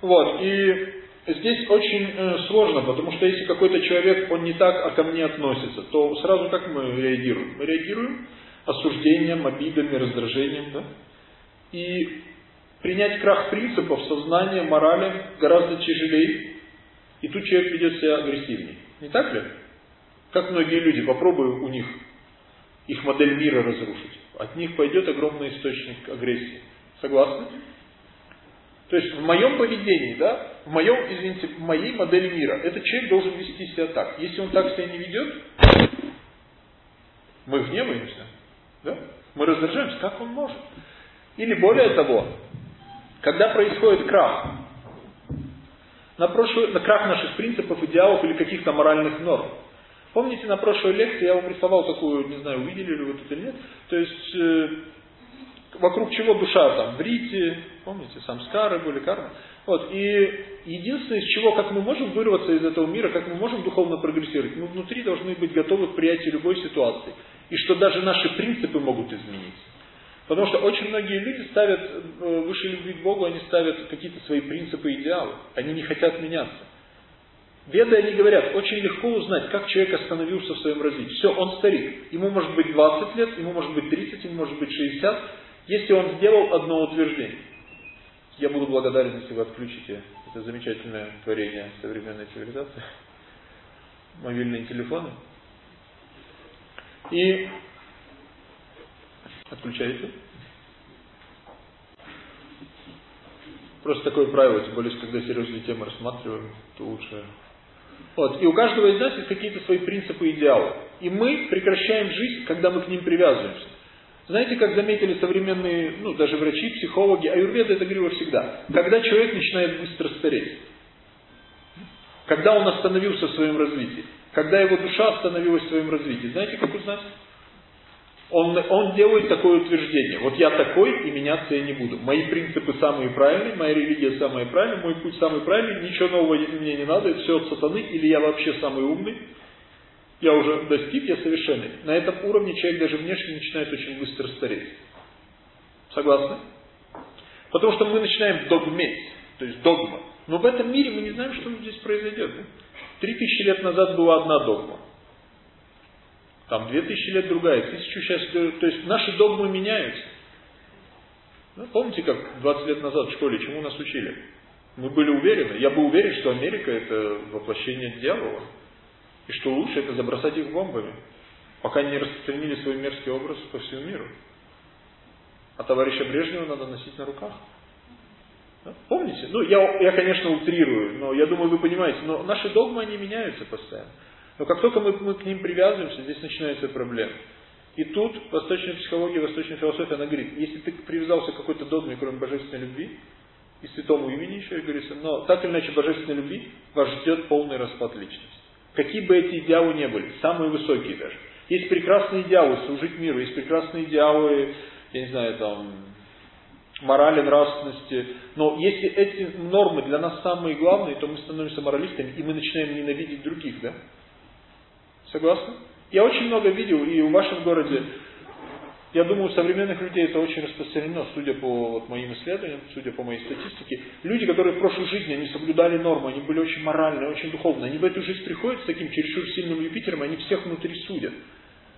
Вот, и здесь очень э, сложно, потому что если какой-то человек, он не так а ко мне относится, то сразу как мы реагируем? Мы реагируем осуждением, обидами, раздражением, да? И принять крах принципов, сознания, морали гораздо тяжелее. И тут человек ведет себя агрессивнее. Не так ли? Как многие люди, попробую у них их модель мира разрушить. От них пойдет огромный источник агрессии. Согласны? То есть в моем поведении, да, в моем, извините, в моей модели мира, этот человек должен вести себя так. Если он так себя не ведет, мы гневаемся, да? мы раздражаемся, как он может. Или более того, когда происходит крах, на, прошлый, на крах наших принципов, идеалов или каких-то моральных норм. Помните, на прошлой лекции я вам рисовал такую, не знаю, увидели ли вы это или нет, то есть э, вокруг чего душа там, врите, помните, самскары были, карма. Вот, и единственное, из чего, как мы можем вырваться из этого мира, как мы можем духовно прогрессировать, мы внутри должны быть готовы к приятию любой ситуации. И что даже наши принципы могут измениться. Потому что очень многие люди ставят, э, выше любви к Богу, они ставят какие-то свои принципы и идеалы. Они не хотят меняться. Веды, они говорят, очень легко узнать, как человек остановился в своем развитии. Все, он старик. Ему может быть 20 лет, ему может быть 30, ему может быть 60, если он сделал одно утверждение. Я буду благодарен, если вы отключите это замечательное творение современной цивилизации. Мобильные телефоны. И Отключаете? Просто такое правило, тем более, когда серьезные темы рассматриваем, то лучше. Вот. И у каждого из нас есть какие-то свои принципы и идеалы. И мы прекращаем жизнь, когда мы к ним привязываемся. Знаете, как заметили современные, ну, даже врачи, психологи, аюрведа это говорила всегда. Когда человек начинает быстро стареть. Когда он остановился в своем развитии. Когда его душа остановилась в своем развитии. Знаете, как узнать? Он, он делает такое утверждение. Вот я такой и меняться я не буду. Мои принципы самые правильные, моя религия самая правильная, мой путь самый правильный, ничего нового мне не надо, это все от сатаны, или я вообще самый умный. Я уже достиг, я совершенный. На этом уровне человек даже внешне начинает очень быстро стареть. Согласны? Потому что мы начинаем догметь, то есть догма. Но в этом мире мы не знаем, что здесь произойдет. Три тысячи лет назад была одна догма. Там две тысячи лет другая, тысячу сейчас, то есть наши догмы меняются. Ну, помните, как 20 лет назад в школе, чему нас учили? Мы были уверены, я был уверен, что Америка это воплощение дьявола. И что лучше это забросать их бомбами, пока не распространили свой мерзкий образ по всему миру. А товарища Брежнева надо носить на руках. Помните? Ну, я, я, конечно, утрирую, но я думаю, вы понимаете, но наши догмы, они меняются постоянно. Но как только мы, мы к ним привязываемся, здесь начинается проблема. И тут восточная психология, восточная философия, она говорит, если ты привязался к какой-то догме, кроме божественной любви, и святому имени еще, и говорится, но так или иначе божественной любви вас ждет полный распад личности. Какие бы эти идеалы не были, самые высокие даже. Есть прекрасные идеалы служить миру, есть прекрасные идеалы, я не знаю, там, морали, нравственности. Но если эти нормы для нас самые главные, то мы становимся моралистами, и мы начинаем ненавидеть других, да? Согласны? Я очень много видел, и в вашем городе, я думаю, у современных людей это очень распространено, судя по вот, моим исследованиям, судя по моей статистике. Люди, которые в прошлой жизни, они соблюдали нормы, они были очень моральные, очень духовные, они в эту жизнь приходят с таким чересчур сильным Юпитером, они всех внутри судят.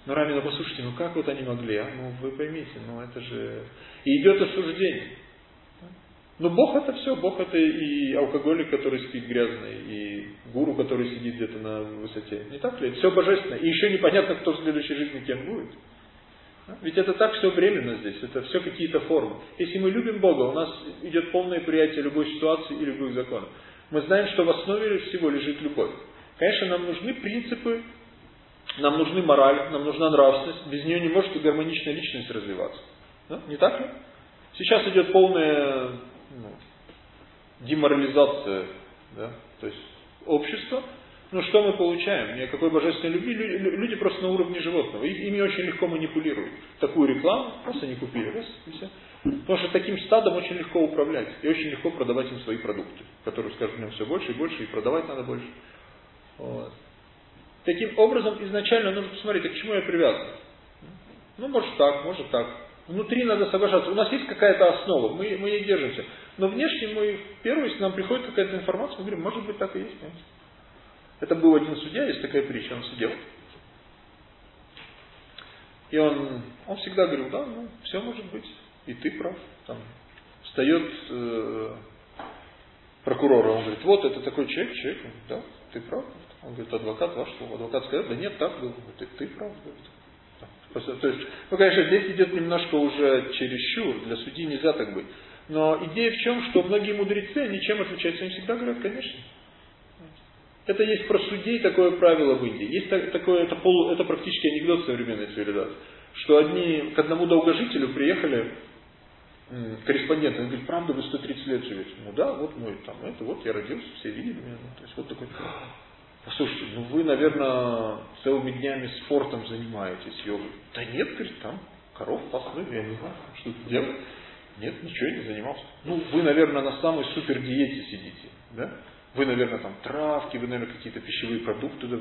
Ну, Рамина, послушайте, ну как вот они могли, а? Ну, вы поймите, ну это же... И идет осуждение. Но ну, Бог это все, Бог это и алкоголик, который спит грязный, и гуру, который сидит где-то на высоте. Не так ли? Все божественно. И еще непонятно, кто в следующей жизни кем будет. Ведь это так все временно здесь, это все какие-то формы. Если мы любим Бога, у нас идет полное приятие любой ситуации и любых законов. Мы знаем, что в основе всего лежит любовь. Конечно, нам нужны принципы, нам нужны мораль, нам нужна нравственность. Без нее не может и гармоничная личность развиваться. Да? Не так ли? Сейчас идет полная ну, деморализация, да, то есть общество. Ну что мы получаем? Никакой божественной любви. Люди просто на уровне животного. Ими очень легко манипулируют. Такую рекламу просто не купили. Раз, и все. Потому что таким стадом очень легко управлять. И очень легко продавать им свои продукты, которые с каждым все больше и больше, и продавать надо больше. Вот. Таким образом, изначально нужно посмотреть, а к чему я привязан. Ну, может так, может так. Внутри надо соглашаться. У нас есть какая-то основа, мы, мы ей держимся. Но внешне мы, первое, если нам приходит какая-то информация, мы говорим, может быть так и есть. Нет? Это был один судья, есть такая притча, он сидел. И он, он всегда говорил, да, ну, все может быть, и ты прав. Там встает э, прокурор, он говорит, вот это такой человек, человек, да, ты прав. Он говорит, адвокат ваш что? Адвокат сказал, да нет, так было. Ты, ты прав. Говорит. То есть, ну, конечно, здесь идет немножко уже чересчур, для судьи нельзя так быть. Но идея в чем, что многие мудрецы, они чем отличаются? Они всегда говорят, конечно. Это есть про судей такое правило в Индии. Есть такое, это, полу, это практически анекдот современной цивилизации. Что одни к одному долгожителю приехали корреспондент, он говорит, правда, вы 130 лет живете? Ну да, вот мой там, это вот я родился, все видели меня. Ну, то есть вот такой Послушайте, ну вы, наверное, целыми днями спортом занимаетесь, йогой. Да нет, говорит, там коров пасли, я не знаю, что ты делаешь. Нет, ничего не занимался. Ну, вы, наверное, на самой супер диете сидите, да? Вы, наверное, там травки, вы, наверное, какие-то пищевые продукты. Да,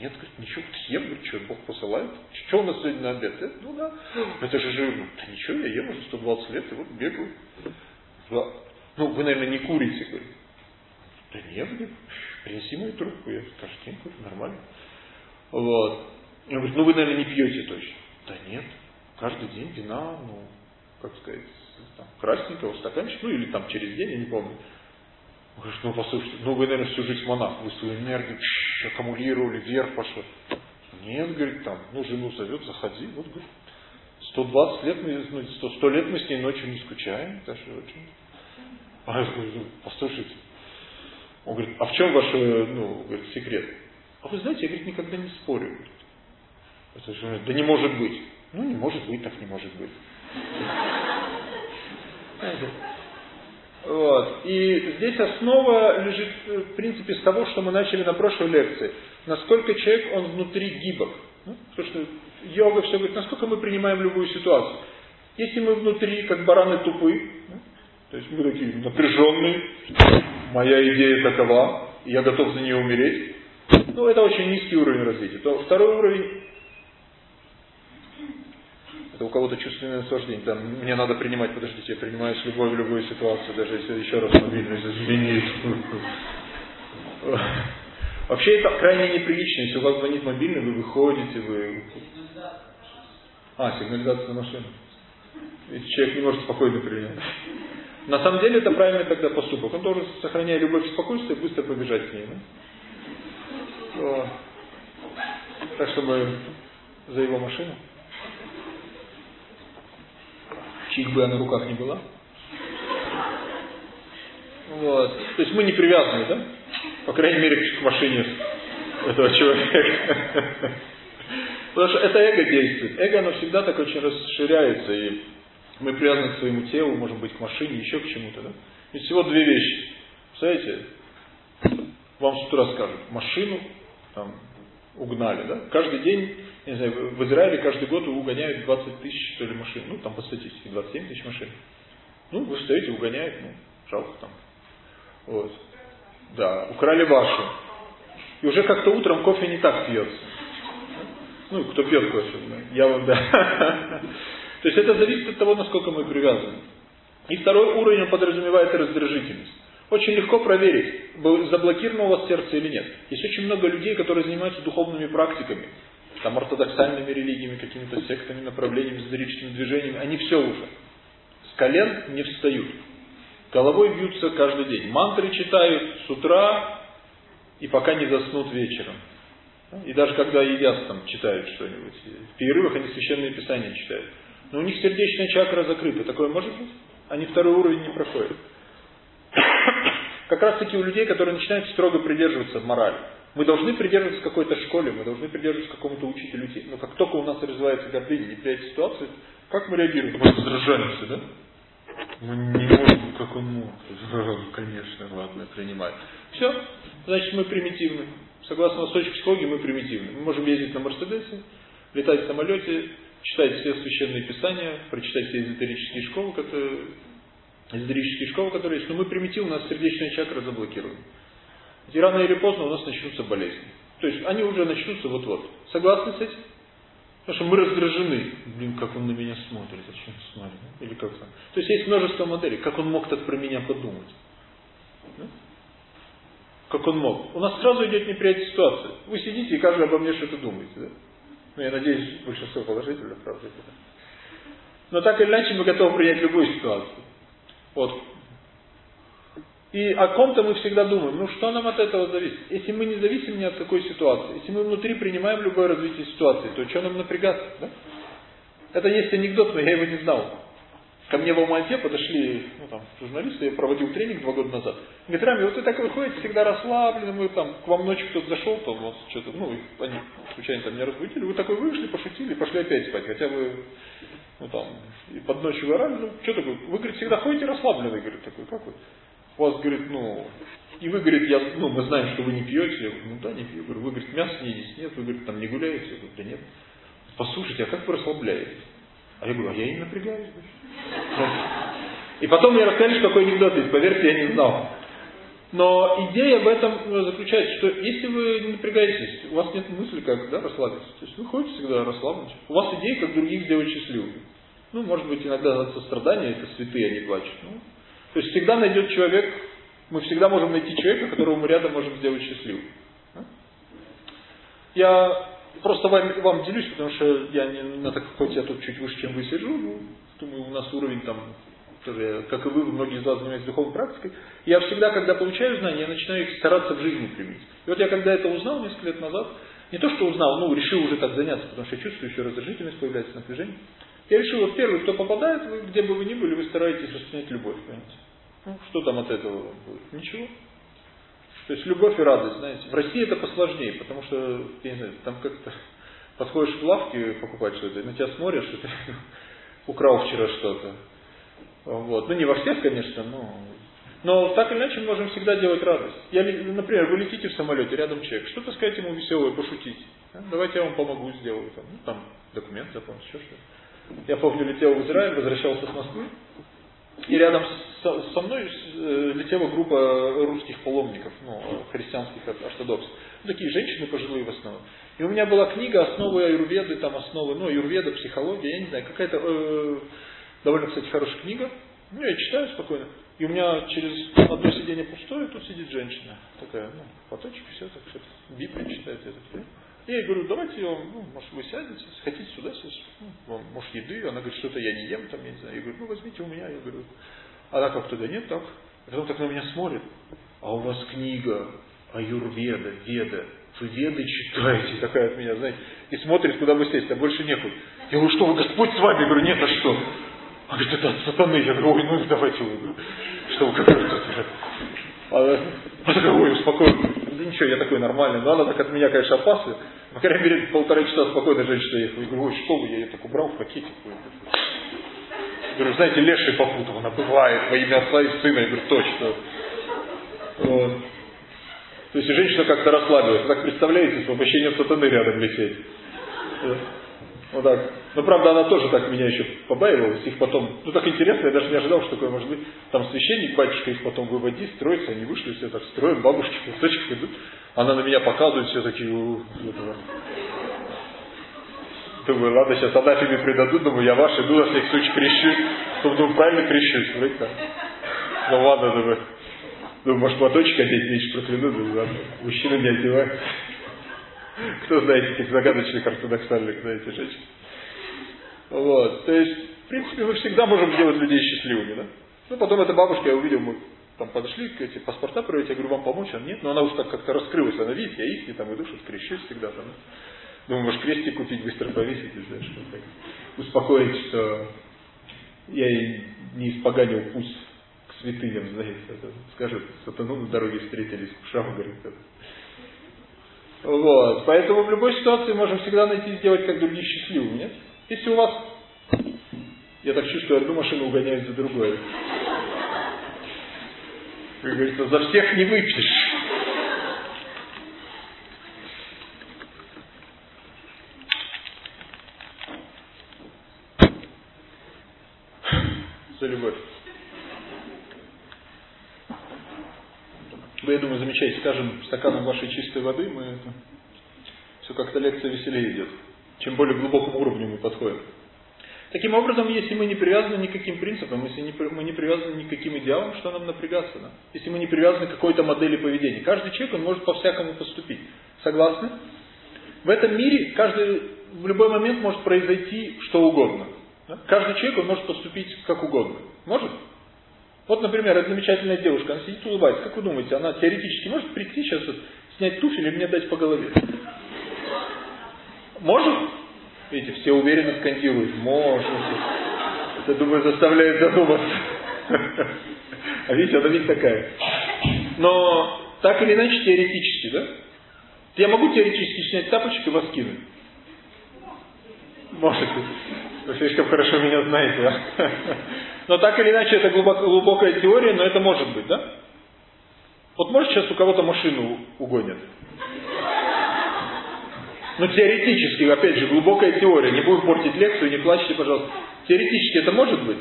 нет, говорит, ничего, ем, говорит, что Бог посылает. Что у нас сегодня на обед? Это, ну да, это же жирно. Да ничего, я ем уже 120 лет, и вот бегаю. Да. Ну, вы, наверное, не курите, говорит. Да нет, говорит, принеси мою трубку, я каждый день курю, нормально. Вот. Он говорит, ну вы, наверное, не пьете точно. Да нет, каждый день вина, ну, как сказать, там, красненького стаканчик, ну или там через день, я не помню. Он говорит, ну послушайте, ну вы, наверное, всю жизнь монах, вы свою энергию пш, аккумулировали, вверх пошел. Нет, говорит, там, ну жену зовет, заходи, вот, говорит, 120 лет мы, ну, 100, 100 лет мы с ней ночью не скучаем, даже очень. А я говорю, «Ну, послушайте, он говорит, а в чем ваш ну, говорит, секрет? А вы знаете, я говорит, никогда не спорю. Это же, да не может быть. Ну, не может быть, так не может быть. (laughs) Вот. И здесь основа лежит, в принципе, с того, что мы начали на прошлой лекции. Насколько человек, он внутри гибок. Ну, потому что йога все говорит, насколько мы принимаем любую ситуацию. Если мы внутри, как бараны тупы, ну, то есть мы такие напряженные, моя идея такова, я готов за нее умереть. Ну, это очень низкий уровень развития. То второй уровень, это у кого-то чувственное наслаждение. Там, мне надо принимать, подождите, я принимаю с любовью любую ситуацию, даже если еще раз мобильность изменить. (laughs) Вообще это крайне неприлично. Если у вас звонит мобильный, вы выходите, вы... А, сигнализация на машину. Ведь человек не может спокойно принять. На самом деле это правильный тогда поступок. Он должен, сохраняя любовь и спокойствие, быстро побежать к ней. Да? Так, чтобы за его машину. Чьих бы она на руках не была. Вот. То есть мы не привязаны, да? По крайней мере, к машине этого человека. Потому что это эго действует. Эго, оно всегда так очень расширяется. И мы привязаны к своему телу, может быть, к машине, еще к чему-то. Да? Ведь всего две вещи. Представляете? Вам с утра скажут, машину там, угнали. Да? Каждый день, не знаю, в Израиле каждый год угоняют 20 тысяч что ли, машин. Ну, там по статистике 27 тысяч машин. Ну, вы стоите, угоняют, ну, жалко там. Вот. Да, украли вашу. И уже как-то утром кофе не так пьется. Ну, кто пьет кофе, я вам, да. (laughs) То есть это зависит от того, насколько мы привязаны. И второй уровень, он подразумевает раздражительность. Очень легко проверить, заблокировано у вас сердце или нет. Есть очень много людей, которые занимаются духовными практиками, там ортодоксальными религиями, какими-то сектами, направлениями, эзотерическими движениями. Они все уже. С колен не встают. Головой бьются каждый день. Мантры читают с утра и пока не заснут вечером. И даже когда едят, там читают что-нибудь. В перерывах они священные писания читают. Но у них сердечная чакра закрыта. Такое может быть? Они второй уровень не проходят. Как раз таки у людей, которые начинают строго придерживаться морали. Мы должны придерживаться какой-то школе, мы должны придерживаться какому-то учителю. Но как только у нас развивается гордыня, неприятие ситуации, как мы реагируем? Мы раздражаемся, да? Мы не можем, как он мог. Конечно, ладно, принимать. Все, значит мы примитивны. Согласно восточной психологии, мы примитивны. Мы можем ездить на Мерседесе, летать в самолете, читать все священные писания, прочитать все эзотерические школы, которые, эзотерические школы, которые есть, но мы примитивны, у нас сердечная чакра заблокирована. И рано или поздно у нас начнутся болезни. То есть они уже начнутся вот-вот. Согласны с этим? Потому что мы раздражены. Блин, как он на меня смотрит, зачем смотрит? Или как там. То есть есть множество моделей. Как он мог так про меня подумать? Да? Как он мог? У нас сразу идет неприятие ситуации. Вы сидите и каждый обо мне что-то думаете. Да? Ну, я надеюсь, большинство положительно, правда. Но так или иначе мы готовы принять любую ситуацию. Вот. И о ком-то мы всегда думаем, ну что нам от этого зависит? Если мы не зависим ни от какой ситуации, если мы внутри принимаем любое развитие ситуации, то что нам напрягаться? Да? Это есть анекдот, но я его не знал. Ко мне в Алмате подошли ну, там, журналисты, я проводил тренинг два года назад. Говорит, Рами, вот вы так выходите, всегда расслаблены, мы там, к вам ночью кто-то зашел, там вот что-то, ну, они случайно там меня разбудили, вы такой вышли, пошутили, пошли опять спать, хотя вы, ну там, и под ночью вы орали, ну, что такое, вы, говорит, всегда ходите расслаблены, говорит, такой, как вы? У вас, говорит, ну, и вы, говорит, я, ну, мы знаем, что вы не пьете, я говорю, ну да, не пью, говорю, вы, говорит, мясо не едите, нет, вы, говорит, там не гуляете, я говорю, да нет. Послушайте, а как вы расслабляетесь? А я говорю, а я не напрягаюсь. И потом мне рассказали, что такой анекдот есть, поверьте, я не знал. Но идея в этом ну, заключается, что если вы не напрягаетесь, у вас нет мысли, как да, расслабиться. То есть вы ходите всегда расслаблены. У вас идея, как других сделать счастливыми. Ну, может быть, иногда от сострадания, это святые, они плачут. Ну, то есть всегда найдет человек, мы всегда можем найти человека, которого мы рядом можем сделать счастливым. Я просто вам, вам делюсь, потому что я не на так, хоть я тут чуть выше, чем вы сижу, ну, думаю, у нас уровень там тоже, как и вы, многие из вас занимаются духовной практикой. Я всегда, когда получаю знания, я начинаю их стараться в жизни применить. И вот я когда это узнал несколько лет назад, не то что узнал, ну, решил уже так заняться, потому что я чувствую, еще раздражительность появляется, напряжение. Я решил, вот первый, кто попадает, вы, где бы вы ни были, вы стараетесь распространять любовь, понимаете. Ну, что там от этого будет? Ничего. То есть любовь и радость, знаете. В России это посложнее, потому что, я не знаю, там как-то (laughs) подходишь в лавке покупать что-то, на тебя смотрят, что ты (laughs) украл вчера что-то. Вот. Ну, не во всех, конечно, но... Но так или иначе мы можем всегда делать радость. Я, например, вы летите в самолете, рядом человек, что-то сказать ему веселое, пошутить. Да? Давайте я вам помогу, сделаю. Там, ну, там документ заполнить, еще что-то. Я помню, летел в Израиль, возвращался с Москвы, и рядом со, со мной э, летела группа русских паломников, ну, христианских ортодоксов. Ну, такие женщины пожилые в основном. И у меня была книга «Основы аюрведы», там основы, ну, аюрведа, психология, я не знаю, какая-то э, довольно, кстати, хорошая книга. Ну, я читаю спокойно. И у меня через одно сиденье пустое, тут сидит женщина. Такая, ну, платочек, все так, что-то, Библию читает. Это, я ей говорю, давайте ну, может, вы сядете, хотите сюда сесть, ну, может, еды. Она говорит, что-то я не ем, там, я не знаю. Я говорю, ну, возьмите у меня. Я говорю, она как-то, да нет, так. И потом так на меня смотрит, а у вас книга Аюрведа, Веда. Вы Веды читаете, такая от меня, знаете, и смотрит, куда бы сесть, а больше некуда. Я говорю, что вы, Господь с вами? Я говорю, нет, а что? Она говорит, это от сатаны. Я говорю, ой, ну давайте вы, что вы как то Она, она такая, ой, успокойно. Ничего, я такой нормальный. Но она так от меня, конечно, опасна. По крайней мере, полтора часа спокойно женщина ехала. Я говорю, ой, что вы, я ее так убрал в пакетик. Я говорю, знаете, леший попутал, она бывает во имя отца и сына. Я говорю, точно. Вот. То есть женщина как-то расслабилась. Так представляете, с воплощением сатаны рядом лететь. Вот так. Но правда она тоже так меня еще побаивалась. Их потом, ну так интересно, я даже не ожидал, что такое может быть. Там священник, батюшка их потом выводит, строится, они вышли все так строят, бабушки в носочках идут. Она на меня показывает, все такие, Думаю, ладно, сейчас анафеме предадут, думаю, я ваш, иду на всех случай крещусь. Потом думаю, правильно крещусь, смотрите Ну ладно, думаю. Думаю, может, платочек одеть, меньше прокляну, думаю, ладно. Мужчина не одевает. Кто знает этих загадочных ортодоксальных, знаете, женщин. Вот, то есть, в принципе, мы всегда можем сделать людей счастливыми, да? Ну, потом эта бабушка, я увидел, мы там подошли, эти паспорта проверить, я говорю, вам помочь? Она нет, но она уже так как-то раскрылась, она видит, я их, там иду, что-то всегда там. Думаю, может, крестик купить, быстро повесить, и знаешь, что так. Успокоить, что я и не испоганил путь к святыням, знаете, это, скажет, сатану на дороге встретились, кушам, говорит, это. Вот, поэтому в любой ситуации можем всегда найти сделать как другие счастливыми, нет? Если у вас, я так чувствую, одну машину угоняют за другой. Как говорится, за всех не выпьешь. За любовь. Вы, я думаю, замечаете, скажем, стаканом вашей чистой воды, мы это, все как-то лекция веселее идет. Чем более глубокому уровню мы подходим. Таким образом, если мы не привязаны ни к принципам, если мы не привязаны ни к идеалам, что нам напрягаться? Да? Если мы не привязаны к какой-то модели поведения. Каждый человек, он может по-всякому поступить. Согласны? В этом мире каждый, в любой момент может произойти что угодно. Да? Каждый человек, он может поступить как угодно. Может? Вот, например, эта замечательная девушка, она сидит улыбается. Как вы думаете, она теоретически может прийти сейчас вот, снять туфель и мне дать по голове? Может? Видите, все уверенно скандируют. Может. Это, думаю, заставляет задуматься. А видите, она ведь такая. Но так или иначе теоретически, да? Я могу теоретически снять тапочек и вас кинуть? Можете. Вы слишком хорошо меня знаете, да? Но так или иначе это глубокая теория, но это может быть, да? Вот может сейчас у кого-то машину угонят. Ну, теоретически, опять же, глубокая теория. Не будем портить лекцию, не плачьте, пожалуйста. Теоретически это может быть?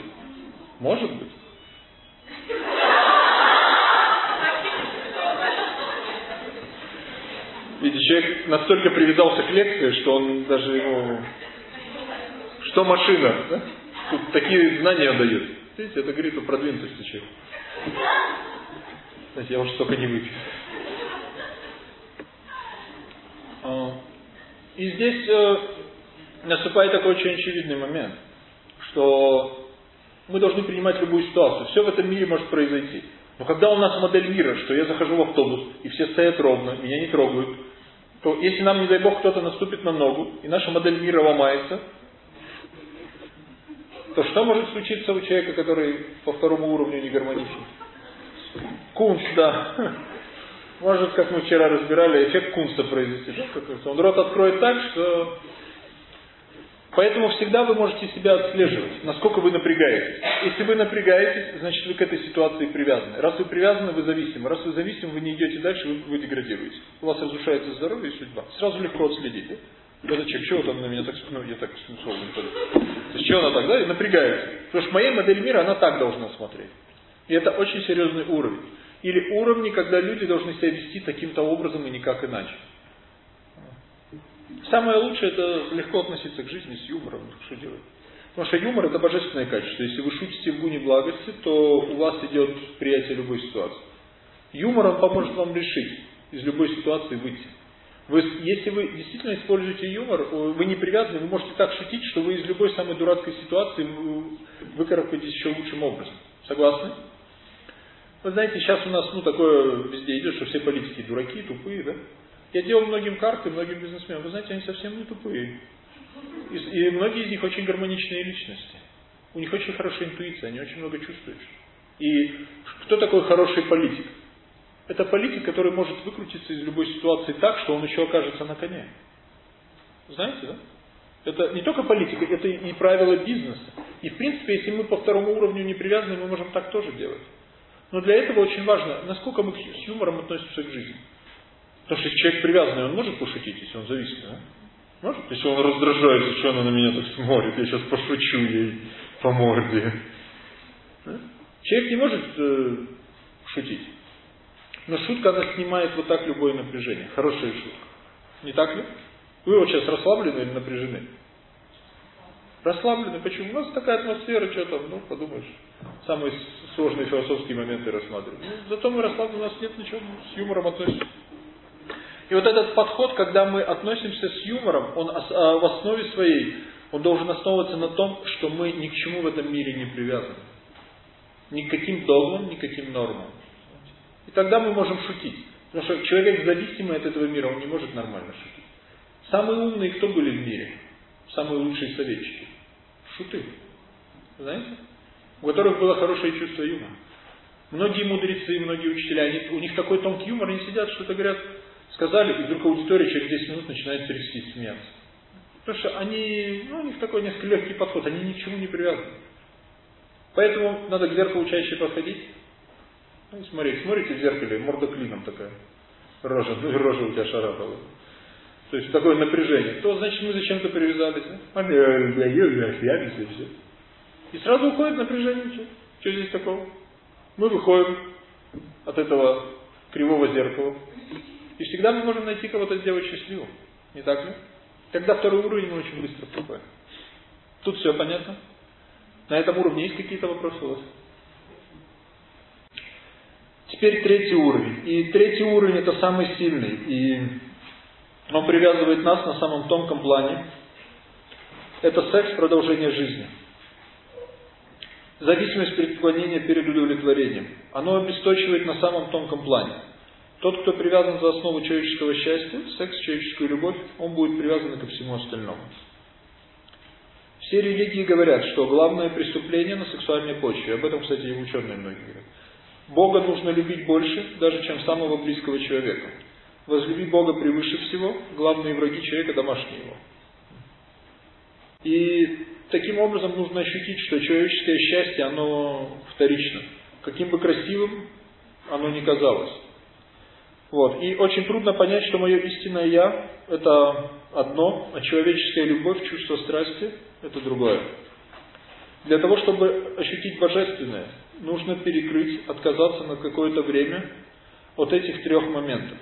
Может быть. Видите, человек настолько привязался к лекции, что он даже ему... Что машина? Да? Тут такие знания дает. Видите, это говорит о продвинутости человека. Знаете, я уж столько не выпью. А, и здесь э, наступает такой очень очевидный момент, что мы должны принимать любую ситуацию. Все в этом мире может произойти. Но когда у нас модель мира, что я захожу в автобус, и все стоят ровно, меня не трогают, то если нам, не дай Бог, кто-то наступит на ногу, и наша модель мира ломается, то что может случиться у человека, который по второму уровню не гармоничен? Кунс, да. Может, как мы вчера разбирали, эффект Кунста произвести. Он рот откроет так, что... Поэтому всегда вы можете себя отслеживать, насколько вы напрягаетесь. Если вы напрягаетесь, значит вы к этой ситуации привязаны. Раз вы привязаны, вы зависимы. Раз вы зависимы, вы не идете дальше, вы, вы деградируете. У вас разрушается здоровье и судьба. Сразу легко отследить. Да? Человек, чего там на меня так, ну, я так смысловно То есть, чего она так, да, и напрягается. Потому что моя модель мира, она так должна смотреть. И это очень серьезный уровень. Или уровни, когда люди должны себя вести таким-то образом и никак иначе. Самое лучшее это легко относиться к жизни с юмором. Что делать? Потому что юмор это божественное качество. Если вы шутите в гуне благости, то у вас идет приятие любой ситуации. Юмор он поможет вам решить из любой ситуации выйти. Вы, если вы действительно используете юмор, вы не привязаны, вы можете так шутить, что вы из любой самой дурацкой ситуации выкарабкаетесь еще лучшим образом. Согласны? Вы знаете, сейчас у нас ну такое везде идет, что все политики дураки, тупые, да? Я делал многим карты, многим бизнесменам. Вы знаете, они совсем не тупые. И, и многие из них очень гармоничные личности. У них очень хорошая интуиция, они очень много чувствуют. И кто такой хороший политик? Это политик, который может выкрутиться из любой ситуации так, что он еще окажется на коне. Знаете, да? Это не только политика, это и правила бизнеса. И в принципе, если мы по второму уровню не привязаны, мы можем так тоже делать. Но для этого очень важно, насколько мы с юмором относимся к жизни. Потому что человек привязанный, он может пошутить, если он зависит, да? Может? Если он раздражается, что она на меня так смотрит, я сейчас пошучу ей по морде. Да? Человек не может э, шутить. Но шутка, она снимает вот так любое напряжение. Хорошая шутка. Не так ли? Вы вот сейчас расслаблены или напряжены? Расслаблены. Почему? У нас такая атмосфера, что там, ну, подумаешь, самые сложные философские моменты рассматриваем. Ну, зато мы расслаблены, у нас нет ничего, с юмором относимся. И вот этот подход, когда мы относимся с юмором, он а, в основе своей, он должен основываться на том, что мы ни к чему в этом мире не привязаны. Ни к каким догмам, ни к каким нормам. И тогда мы можем шутить. Потому что человек зависимый от этого мира, он не может нормально шутить. Самые умные кто были в мире? Самые лучшие советчики. Шуты. Знаете? У которых было хорошее чувство юмора. Многие мудрецы, многие учителя, они, у них такой тонкий юмор, они сидят, что-то говорят, сказали, и вдруг аудитория через 10 минут начинает трястись, смеяться. Потому что они, ну, у них такой несколько легкий подход, они ни к чему не привязаны. Поэтому надо к зеркалу чаще подходить. Ну, смотри, смотрите в зеркале, морда клином такая. Рожа, ну рожа у тебя шарапала. То есть такое напряжение. То значит мы зачем-то привязались. Да? И сразу уходит напряжение. Что? что здесь такого? Мы выходим от этого кривого зеркала. И всегда мы можем найти кого-то сделать счастливым. Не так ли? Тогда второй уровень мы очень быстро проходим. Тут все понятно? На этом уровне есть какие-то вопросы у вас? Теперь третий уровень. И третий уровень это самый сильный. И он привязывает нас на самом тонком плане. Это секс продолжение жизни. Зависимость преклонения перед удовлетворением. Оно обесточивает на самом тонком плане. Тот, кто привязан за основу человеческого счастья, секс, человеческую любовь, он будет привязан ко всему остальному. Все религии говорят, что главное преступление на сексуальной почве. Об этом, кстати, и ученые многие говорят. Бога нужно любить больше, даже чем самого близкого человека. Возлюби Бога превыше всего, главные враги человека домашние его. И таким образом нужно ощутить, что человеческое счастье, оно вторично. Каким бы красивым оно ни казалось. Вот. И очень трудно понять, что мое истинное «я» – это одно, а человеческая любовь, чувство страсти – это другое. Для того, чтобы ощутить божественное, нужно перекрыть, отказаться на какое-то время от этих трех моментов.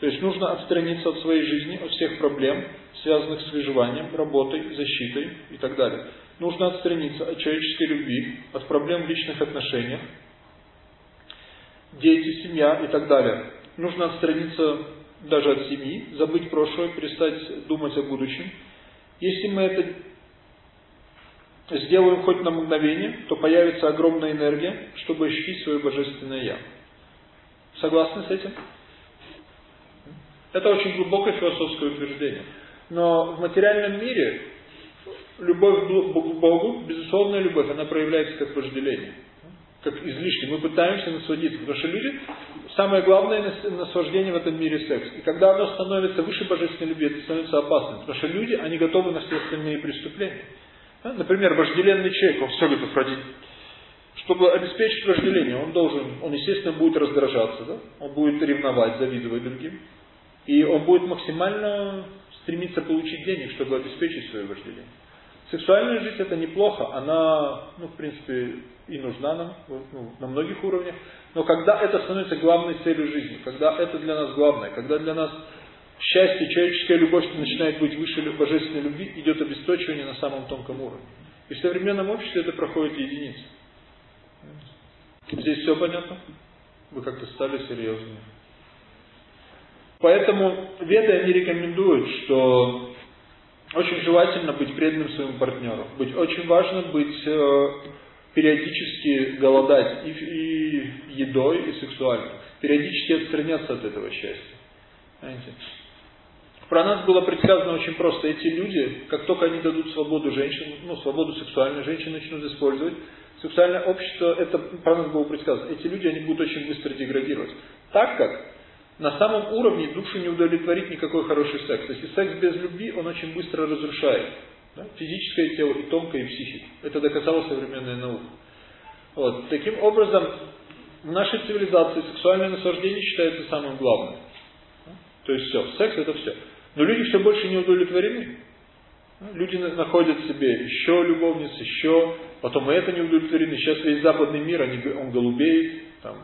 То есть нужно отстраниться от своей жизни, от всех проблем, связанных с выживанием, работой, защитой и так далее. Нужно отстраниться от человеческой любви, от проблем в личных отношениях, дети, семья и так далее. Нужно отстраниться даже от семьи, забыть прошлое, перестать думать о будущем. Если мы это сделаем хоть на мгновение, то появится огромная энергия, чтобы ощутить свое божественное Я. Согласны с этим? Это очень глубокое философское утверждение. Но в материальном мире любовь к Богу, безусловная любовь, она проявляется как вожделение как излишне. Мы пытаемся насладиться, потому что люди, самое главное наслаждение в этом мире секс. И когда оно становится выше божественной любви, это становится опасным, потому что люди, они готовы на все остальные преступления. Например, вожделенный человек, он все готов ради чтобы обеспечить вожделение, он должен, он естественно будет раздражаться, да? он будет ревновать, завидовать другим, и он будет максимально стремиться получить денег, чтобы обеспечить свое вожделение. Сексуальная жизнь это неплохо, она, ну, в принципе, и нужна нам ну, на многих уровнях. Но когда это становится главной целью жизни, когда это для нас главное, когда для нас счастье, человеческая любовь начинает быть выше божественной любви, идет обесточивание на самом тонком уровне. И в современном обществе это проходит единицы. Здесь все понятно? Вы как-то стали серьезными. Поэтому веды они рекомендуют, что очень желательно быть преданным своему партнеру. Быть очень важно быть э, периодически голодать и, и едой, и сексуально. Периодически отстраняться от этого счастья. Понимаете? Про нас было предсказано очень просто. Эти люди, как только они дадут свободу женщин, ну, свободу сексуальной, женщины начнут использовать, сексуальное общество, это про нас было предсказано. Эти люди, они будут очень быстро деградировать. Так как на самом уровне душу не удовлетворит никакой хороший секс. Если секс без любви, он очень быстро разрушает. Да? Физическое тело и тонкое, и психику. Это доказала современная наука. Вот. Таким образом, в нашей цивилизации сексуальное наслаждение считается самым главным. То есть все, секс это все. Но люди все больше не удовлетворены. Люди находят себе еще любовниц, еще, потом и это не удовлетворены. Сейчас весь западный мир, они, он голубеет, там,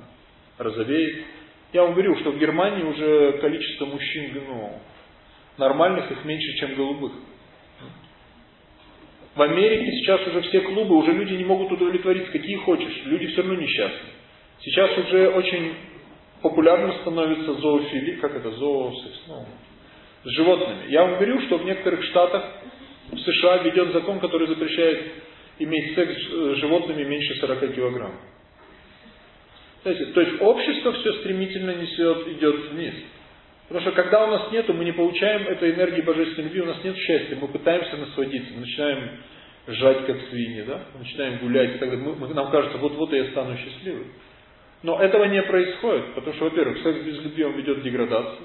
розовеет. Я вам говорил, что в Германии уже количество мужчин, ну, нормальных их меньше, чем голубых. В Америке сейчас уже все клубы, уже люди не могут удовлетворить, какие хочешь. Люди все равно несчастны. Сейчас уже очень популярно становится зоофилия, как это, зоосекс, ну, с животными. Я вам говорю, что в некоторых штатах в США введен закон, который запрещает иметь секс с животными меньше 40 килограмм. Знаете, то есть общество все стремительно несет, идет вниз. Потому что когда у нас нету, мы не получаем этой энергии божественной любви, у нас нет счастья, мы пытаемся насладиться, начинаем жать как свиньи, да? начинаем гулять и так далее. Мы, нам кажется, вот-вот я стану счастливым. Но этого не происходит, потому что, во-первых, секс без любви он ведет к деградации.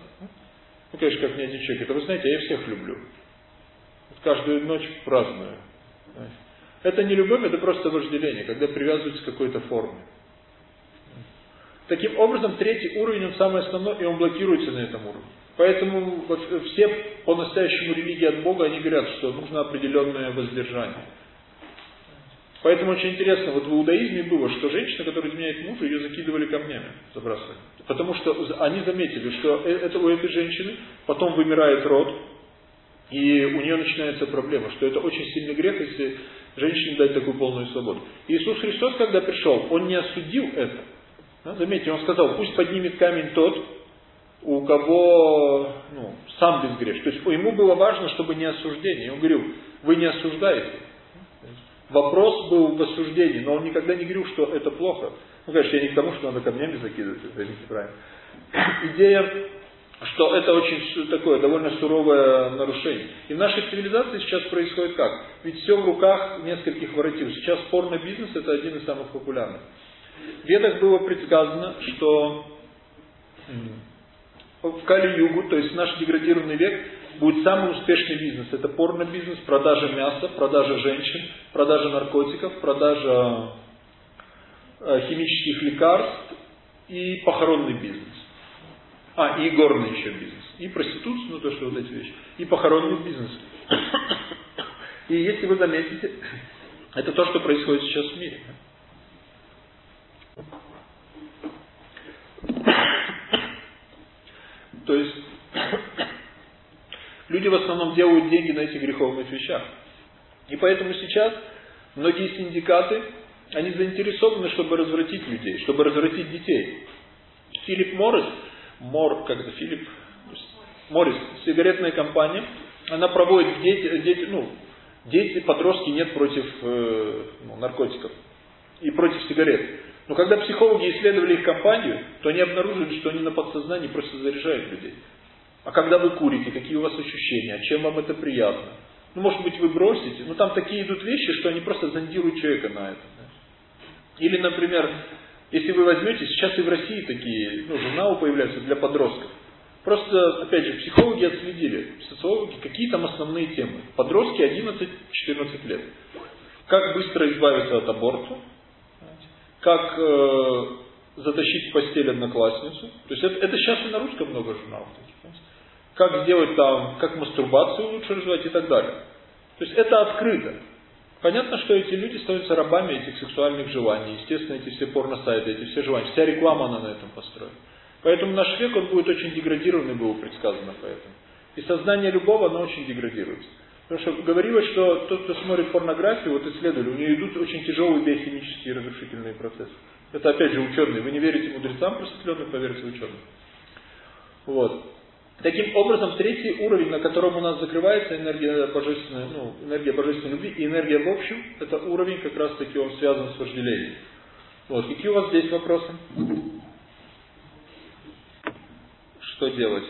Ну, конечно, как ни один человек. Это вы знаете, я всех люблю. Каждую ночь праздную. Это не любовь, это просто вожделение, когда привязываются к какой-то форме. Таким образом, третий уровень, он самый основной, и он блокируется на этом уровне. Поэтому вот все по-настоящему религии от Бога, они говорят, что нужно определенное воздержание. Поэтому очень интересно, вот в иудаизме было, что женщина, которая изменяет мужа, ее закидывали камнями, забрасывали. Потому что они заметили, что э, это у этой женщины потом вымирает род, и у нее начинается проблема, что это очень сильный грех, если женщине дать такую полную свободу. Иисус Христос, когда пришел, Он не осудил это. Заметьте, Он сказал, пусть поднимет камень тот, у кого ну, сам безгрешен. То есть ему было важно, чтобы не осуждение. Он говорил, вы не осуждаете. Вопрос был в осуждении, но он никогда не говорил, что это плохо. Ну, конечно, я не к тому, что надо камнями закидывать, это неправильно. (coughs) Идея, что это очень такое довольно суровое нарушение. И в нашей цивилизации сейчас происходит как? Ведь все в руках нескольких воротил. Сейчас порно-бизнес это один из самых популярных. В Ведах было предсказано, что в Кали-Югу, то есть наш деградированный век, будет самый успешный бизнес. Это порно-бизнес, продажа мяса, продажа женщин, продажа наркотиков, продажа э, химических лекарств и похоронный бизнес. А, и горный еще бизнес. И проституция, ну то, что вот эти вещи. И похоронный бизнес. И если вы заметите, это то, что происходит сейчас в мире. То есть Люди в основном делают деньги на этих греховных вещах. И поэтому сейчас многие синдикаты, они заинтересованы, чтобы развратить людей, чтобы развратить детей. Филипп Моррис, Мор, как это, Филипп Моррис, сигаретная компания, она проводит дети, дети ну, дети, подростки нет против э, ну, наркотиков и против сигарет. Но когда психологи исследовали их компанию, то они обнаружили, что они на подсознании просто заряжают людей. А когда вы курите, какие у вас ощущения, чем вам это приятно? Ну, может быть, вы бросите, но там такие идут вещи, что они просто зондируют человека на это. Или, например, если вы возьмете, сейчас и в России такие ну, журналы появляются для подростков. Просто, опять же, психологи отследили, социологи, какие там основные темы. Подростки 11-14 лет. Как быстро избавиться от аборта, как э, затащить в постель одноклассницу. То есть это, это сейчас и на русском много журналов таких как сделать там, как мастурбацию лучше развивать и так далее. То есть это открыто. Понятно, что эти люди становятся рабами этих сексуальных желаний. Естественно, эти все порно-сайты, эти все желания. Вся реклама, она на этом построена. Поэтому наш век, он будет очень деградированный, было предсказано поэтому. И сознание любого, оно очень деградируется. Потому что говорилось, что тот, кто смотрит порнографию, вот исследовали, у нее идут очень тяжелые биохимические разрушительные процессы. Это опять же ученые. Вы не верите мудрецам просветленным, поверьте ученым. Вот. Таким образом, третий уровень, на котором у нас закрывается энергия божественной, ну, энергия божественной любви и энергия в общем, это уровень, как раз таки он связан с вожделением. Вот. Какие у вас здесь вопросы? Что делать?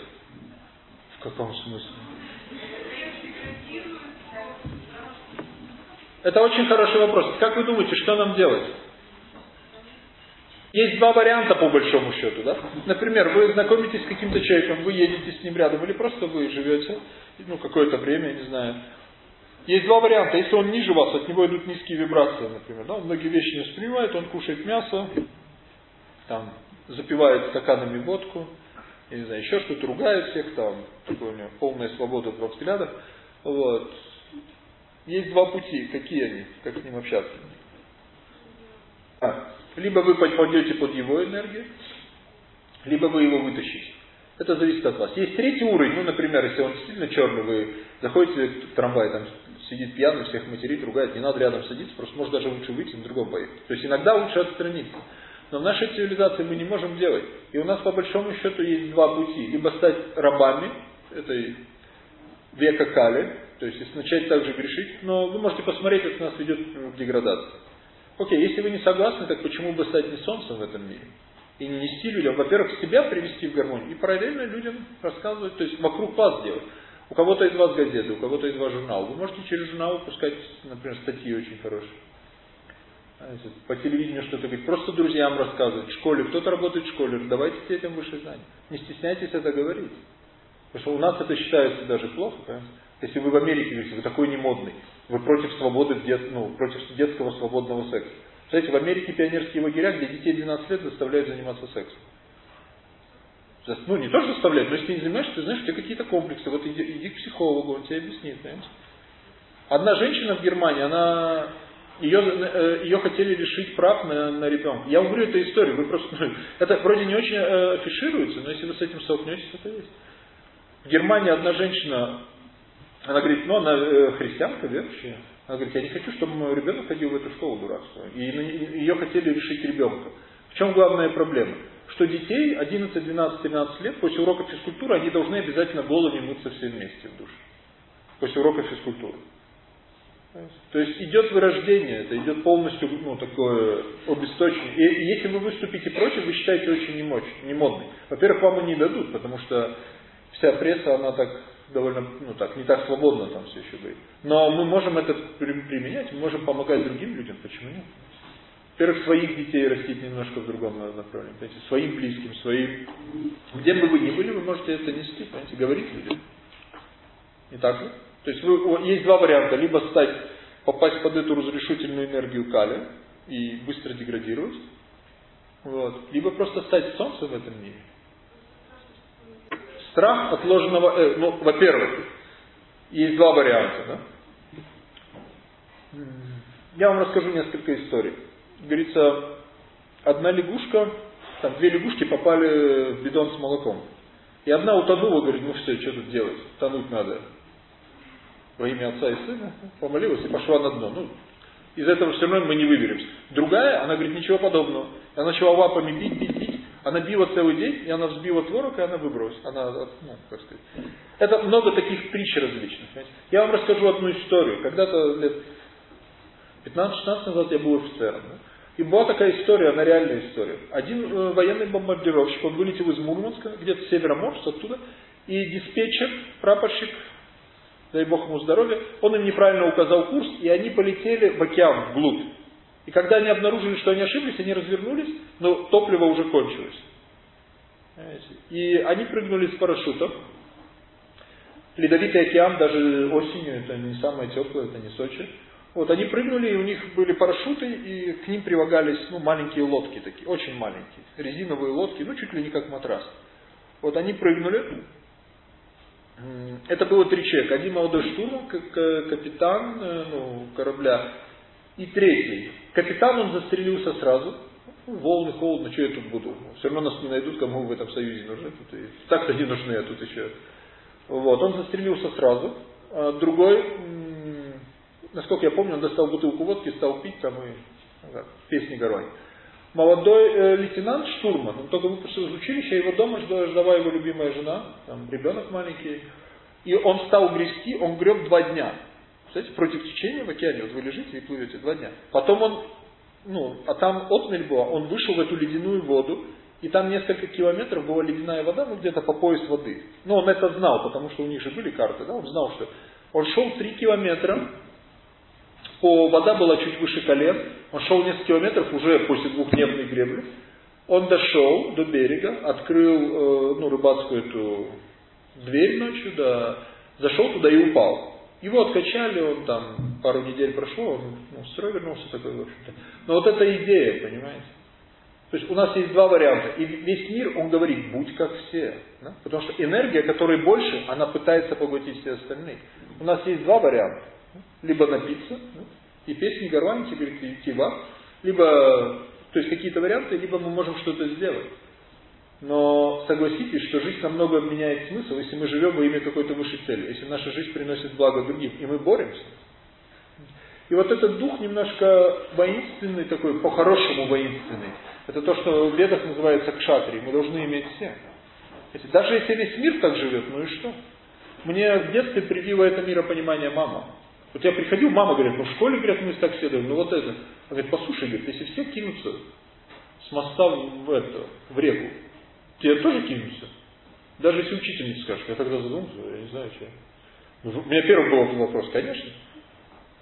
В каком смысле? Это очень хороший вопрос. Как вы думаете, что нам делать? Есть два варианта по большому счету. Да? Например, вы знакомитесь с каким-то человеком, вы едете с ним рядом, или просто вы живете ну, какое-то время, не знаю. Есть два варианта. Если он ниже вас, от него идут низкие вибрации, например. Да? Он многие вещи не воспринимает, он кушает мясо, там, запивает стаканами водку, я не знаю, еще что-то, ругает всех, там, такой у него полная свобода во взглядах. Вот. Есть два пути. Какие они? Как с ним общаться? А, либо вы попадете под его энергию, либо вы его вытащите. Это зависит от вас. Есть третий уровень, ну, например, если он действительно черный, вы заходите в трамвай, там сидит пьяный, всех материт, ругает, не надо рядом садиться, просто может даже лучше выйти на другом поехать. То есть иногда лучше отстраниться. Но в нашей цивилизации мы не можем делать. И у нас по большому счету есть два пути. Либо стать рабами этой века Кали, то есть начать так же грешить, но вы можете посмотреть, это нас ведет к деградации. Окей, если вы не согласны, так почему бы стать не солнцем в этом мире? И не нести людям, во-первых, себя привести в гармонию, и параллельно людям рассказывать, то есть вокруг вас делать. У кого-то из вас газеты, у кого-то из вас журнал. Вы можете через журнал выпускать, например, статьи очень хорошие. По телевидению что-то говорить, просто друзьям рассказывать, в школе, кто-то работает в школе, давайте детям выше знания. Не стесняйтесь это говорить. Потому что у нас это считается даже плохо, понимаете? Если вы в Америке говорите, вы такой немодный, вы против свободы, дет, ну, против детского свободного секса. Знаете, в Америке пионерские лагеря, где детей 12 лет заставляют заниматься сексом. Ну, не то, что заставляют, но если ты не занимаешься, ты знаешь, у тебя какие-то комплексы. Вот иди, иди к психологу, он тебе объяснит, понимаете? Одна женщина в Германии, она ее, э, ее хотели лишить прав на, на ребенка. Я говорю эту историю, вы просто, ну, это вроде не очень э, афишируется, но если вы с этим столкнетесь, это есть. В Германии одна женщина, она говорит, ну она э, христианка, верующая. Она говорит, я не хочу, чтобы мой ребенок ходил в эту школу дурацкую. И ее хотели лишить ребенка. В чем главная проблема? Что детей 11, 12, 13 лет после урока физкультуры они должны обязательно голыми мыться все вместе в душе. После урока физкультуры. То есть идет вырождение, это идет полностью ну, такое обесточение. И, и если вы выступите против, вы считаете очень немощь, немодный. Во-первых, вам и не дадут, потому что вся пресса, она так довольно, ну так, не так свободно там все еще говорит. Но мы можем это применять, мы можем помогать другим людям, почему нет? Во-первых, своих детей растить немножко в другом направлении, понимаете, своим близким, своим. Где бы вы ни были, вы можете это нести, понимаете, говорить людям. Не так же? То есть вы, есть два варианта. Либо стать, попасть под эту разрешительную энергию калия и быстро деградировать. Вот. Либо просто стать солнцем в этом мире. Страх отложенного... Э, ну, во-первых, есть два варианта. Да? Я вам расскажу несколько историй. Говорится, одна лягушка, там две лягушки попали в бидон с молоком. И одна утонула, говорит, ну все, что тут делать? Тонуть надо во имя Отца и Сына, помолилась и пошла на дно. Ну, из этого все равно мы не выберемся. Другая, она говорит, ничего подобного. Она начала лапами бить, бить, бить. Она била целый день, и она взбила творог, и она выбросила. Она, ну, как сказать. Это много таких притч различных. Я вам расскажу одну историю. Когда-то лет 15-16 назад я был офицером. Да? И была такая история, она реальная история. Один э, военный бомбардировщик, он вылетел из Мурманска, где-то с североморск, оттуда, и диспетчер, прапорщик дай Бог ему здоровья, он им неправильно указал курс, и они полетели в океан, вглубь. И когда они обнаружили, что они ошиблись, они развернулись, но топливо уже кончилось. И они прыгнули с парашютов. Ледовитый океан, даже осенью, это не самое теплое, это не Сочи. Вот они прыгнули, и у них были парашюты, и к ним прилагались ну, маленькие лодки такие, очень маленькие, резиновые лодки, ну чуть ли не как матрас. Вот они прыгнули, это было три человека. Один молодой штурман, капитан э, ну, корабля, и третий. Капитан, он застрелился сразу. Ну, волны, холодно, что я тут буду? Все равно нас не найдут, кому в этом союзе нужны. Так-то не нужны, а тут еще. Вот, он застрелился сразу. А другой, насколько я помню, он достал бутылку водки, стал пить там и песни горонь. Молодой э, лейтенант штурман, он только выпустил из училища, его дома ждала его любимая жена, там ребенок маленький, и он стал грести, он греб два дня. Представляете, против течения в океане, вот вы лежите и плывете два дня. Потом он, ну, а там отмель была, он вышел в эту ледяную воду, и там несколько километров была ледяная вода, ну где-то по пояс воды. Ну он это знал, потому что у них же были карты, да, он знал, что он шел три километра, по, вода была чуть выше колен, он шел несколько километров уже после двухдневной гребли, он дошел до берега, открыл э, ну, рыбацкую эту дверь ночью, да, зашел туда и упал. Его откачали, он там пару недель прошло, он ну, строй вернулся такой, в общем-то. Но вот эта идея, понимаете? То есть у нас есть два варианта. И весь мир, он говорит, будь как все. Да? Потому что энергия, которой больше, она пытается поглотить все остальные. У нас есть два варианта. Либо напиться, да? и песни горланить, и говорит, идти в либо, то есть какие-то варианты, либо мы можем что-то сделать. Но согласитесь, что жизнь намного меняет смысл, если мы живем во имя какой-то высшей цели, если наша жизнь приносит благо другим, и мы боремся. И вот этот дух немножко воинственный такой, по-хорошему воинственный. Это то, что в ведах называется кшатри. Мы должны иметь все. Даже если весь мир так живет, ну и что? Мне в детстве привила это миропонимание мама. Вот я приходил, мама говорит, ну в школе, говорят, мы так все ну вот это. Она говорит, послушай, говорит, если все кинутся с моста в, это, в реку, тебе тоже кинутся? Даже если учительница скажет, я тогда задумался, я не знаю, что. Ну, у меня первый был вопрос, конечно.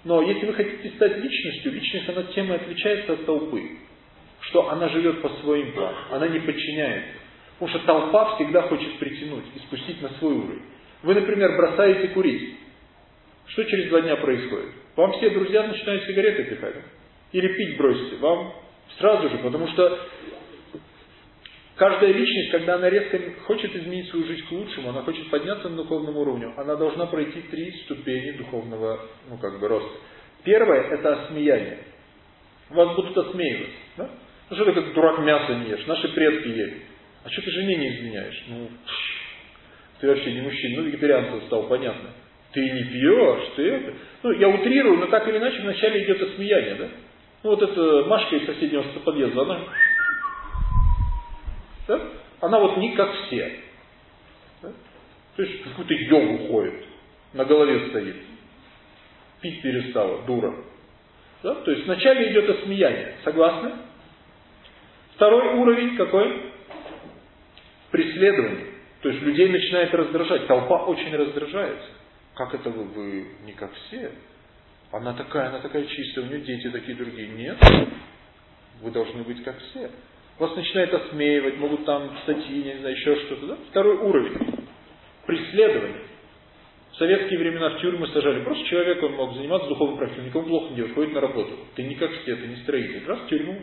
Но если вы хотите стать личностью, личность, она тем и отличается от толпы. Что она живет по своим планам, она не подчиняется. Потому что толпа всегда хочет притянуть и спустить на свой уровень. Вы, например, бросаете курить. Что через два дня происходит? Вам все друзья начинают сигареты пихать. Или пить бросите. Вам сразу же, потому что каждая личность, когда она резко хочет изменить свою жизнь к лучшему, она хочет подняться на духовном уровне, она должна пройти три ступени духовного, ну как бы, роста. Первое – это осмеяние. Вас будут осмеивать. Да? Ну что ты как дурак мясо не ешь? Наши предки ели. А что ты жене не изменяешь? Ну, ты вообще не мужчина. Ну, вегетарианцем стал, понятно. Ты не пьешь, ты это. Ну, я утрирую, но так или иначе вначале идет осмеяние, да? Ну, вот эта Машка из соседнего подъезда, она... Да? Она вот не как все. Да? То есть какую-то йогу ходит, на голове стоит. Пить перестала, дура. Да? То есть вначале идет осмеяние. Согласны? Второй уровень какой? Преследование. То есть людей начинает раздражать. Толпа очень раздражается. Как это вы? Вы не как все. Она такая, она такая чистая, у нее дети такие другие. Нет. Вы должны быть как все. Вас начинает осмеивать, могут там статьи, не знаю, еще что-то. Да? Второй уровень. Преследование. В советские времена в тюрьмы сажали. Просто человек, он мог заниматься духовным практикой, никому плохо не делать, ходит на работу. Ты не как все, ты не строитель. Раз в тюрьму,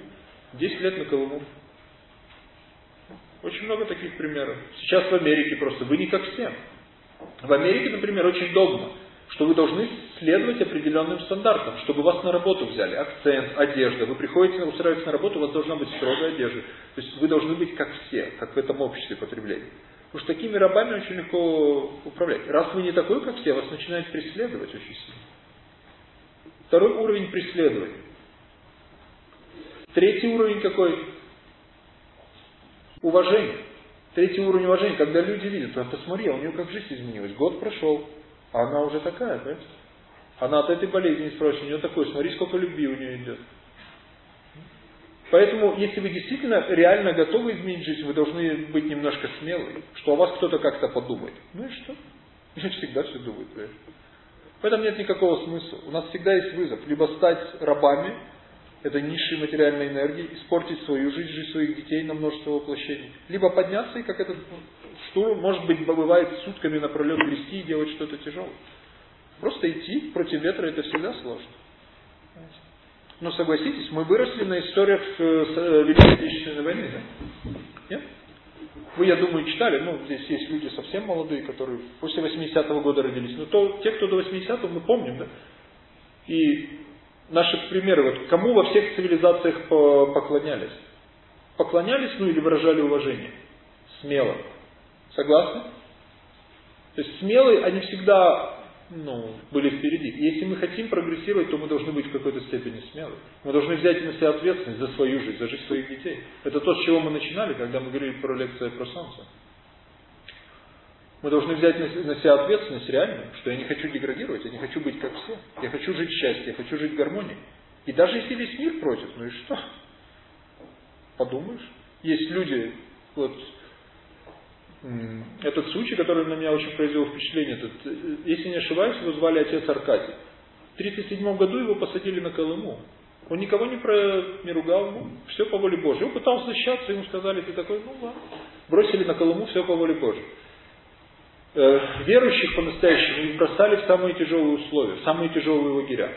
10 лет на Колыму. Очень много таких примеров. Сейчас в Америке просто вы не как все. В Америке, например, очень догма, что вы должны следовать определенным стандартам, чтобы вас на работу взяли. Акцент, одежда. Вы приходите, устраиваетесь на работу, у вас должна быть строгая одежда. То есть вы должны быть как все, как в этом обществе потребления. Потому что такими рабами очень легко управлять. Раз вы не такой, как все, вас начинают преследовать очень сильно. Второй уровень преследования. Третий уровень какой? уважение. Третий уровень уважения, когда люди видят, а посмотри, а у нее как жизнь изменилась. Год прошел, а она уже такая, понимаете? Она от этой болезни не спросит, у нее такое, смотри, сколько любви у нее идет. Поэтому, если вы действительно реально готовы изменить жизнь, вы должны быть немножко смелы, что о вас кто-то как-то подумает. Ну и что? (laughs) Люди всегда все думают. Поэтому нет никакого смысла. У нас всегда есть вызов. Либо стать рабами, это низшей материальной энергии, испортить свою жизнь, жизнь своих детей на множество воплощений. Либо подняться и как этот штурм, может быть, бывает сутками напролет грести и делать что-то тяжелое. Просто идти против ветра это всегда сложно. Но согласитесь, мы выросли на историях э, э, Великой Отечественной войны, да? Нет? Вы, я думаю, читали, ну, здесь есть люди совсем молодые, которые после 80-го года родились. Но то, те, кто до 80-го, мы помним, да? И наши примеры, вот кому во всех цивилизациях поклонялись? Поклонялись, ну или выражали уважение? Смело. Согласны? То есть смелые, они всегда ну, были впереди. Если мы хотим прогрессировать, то мы должны быть в какой-то степени смелы. Мы должны взять на себя ответственность за свою жизнь, за жизнь своих детей. Это то, с чего мы начинали, когда мы говорили про лекцию про солнце. Мы должны взять на себя ответственность реально, что я не хочу деградировать, я не хочу быть как все. Я хочу жить в счастье, я хочу жить в гармонии. И даже если весь мир против, ну и что? Подумаешь. Есть люди, вот этот случай, который на меня очень произвел впечатление, этот, э, если не ошибаюсь, его звали отец Аркадий. В 1937 году его посадили на Колыму. Он никого не, про, не ругал, ну, все по воле Божьей. Он пытался защищаться, ему сказали, ты такой, ну ладно. Бросили на Колыму, все по воле Божьей. Э, верующих по-настоящему их бросали в самые тяжелые условия, в самые тяжелые лагеря.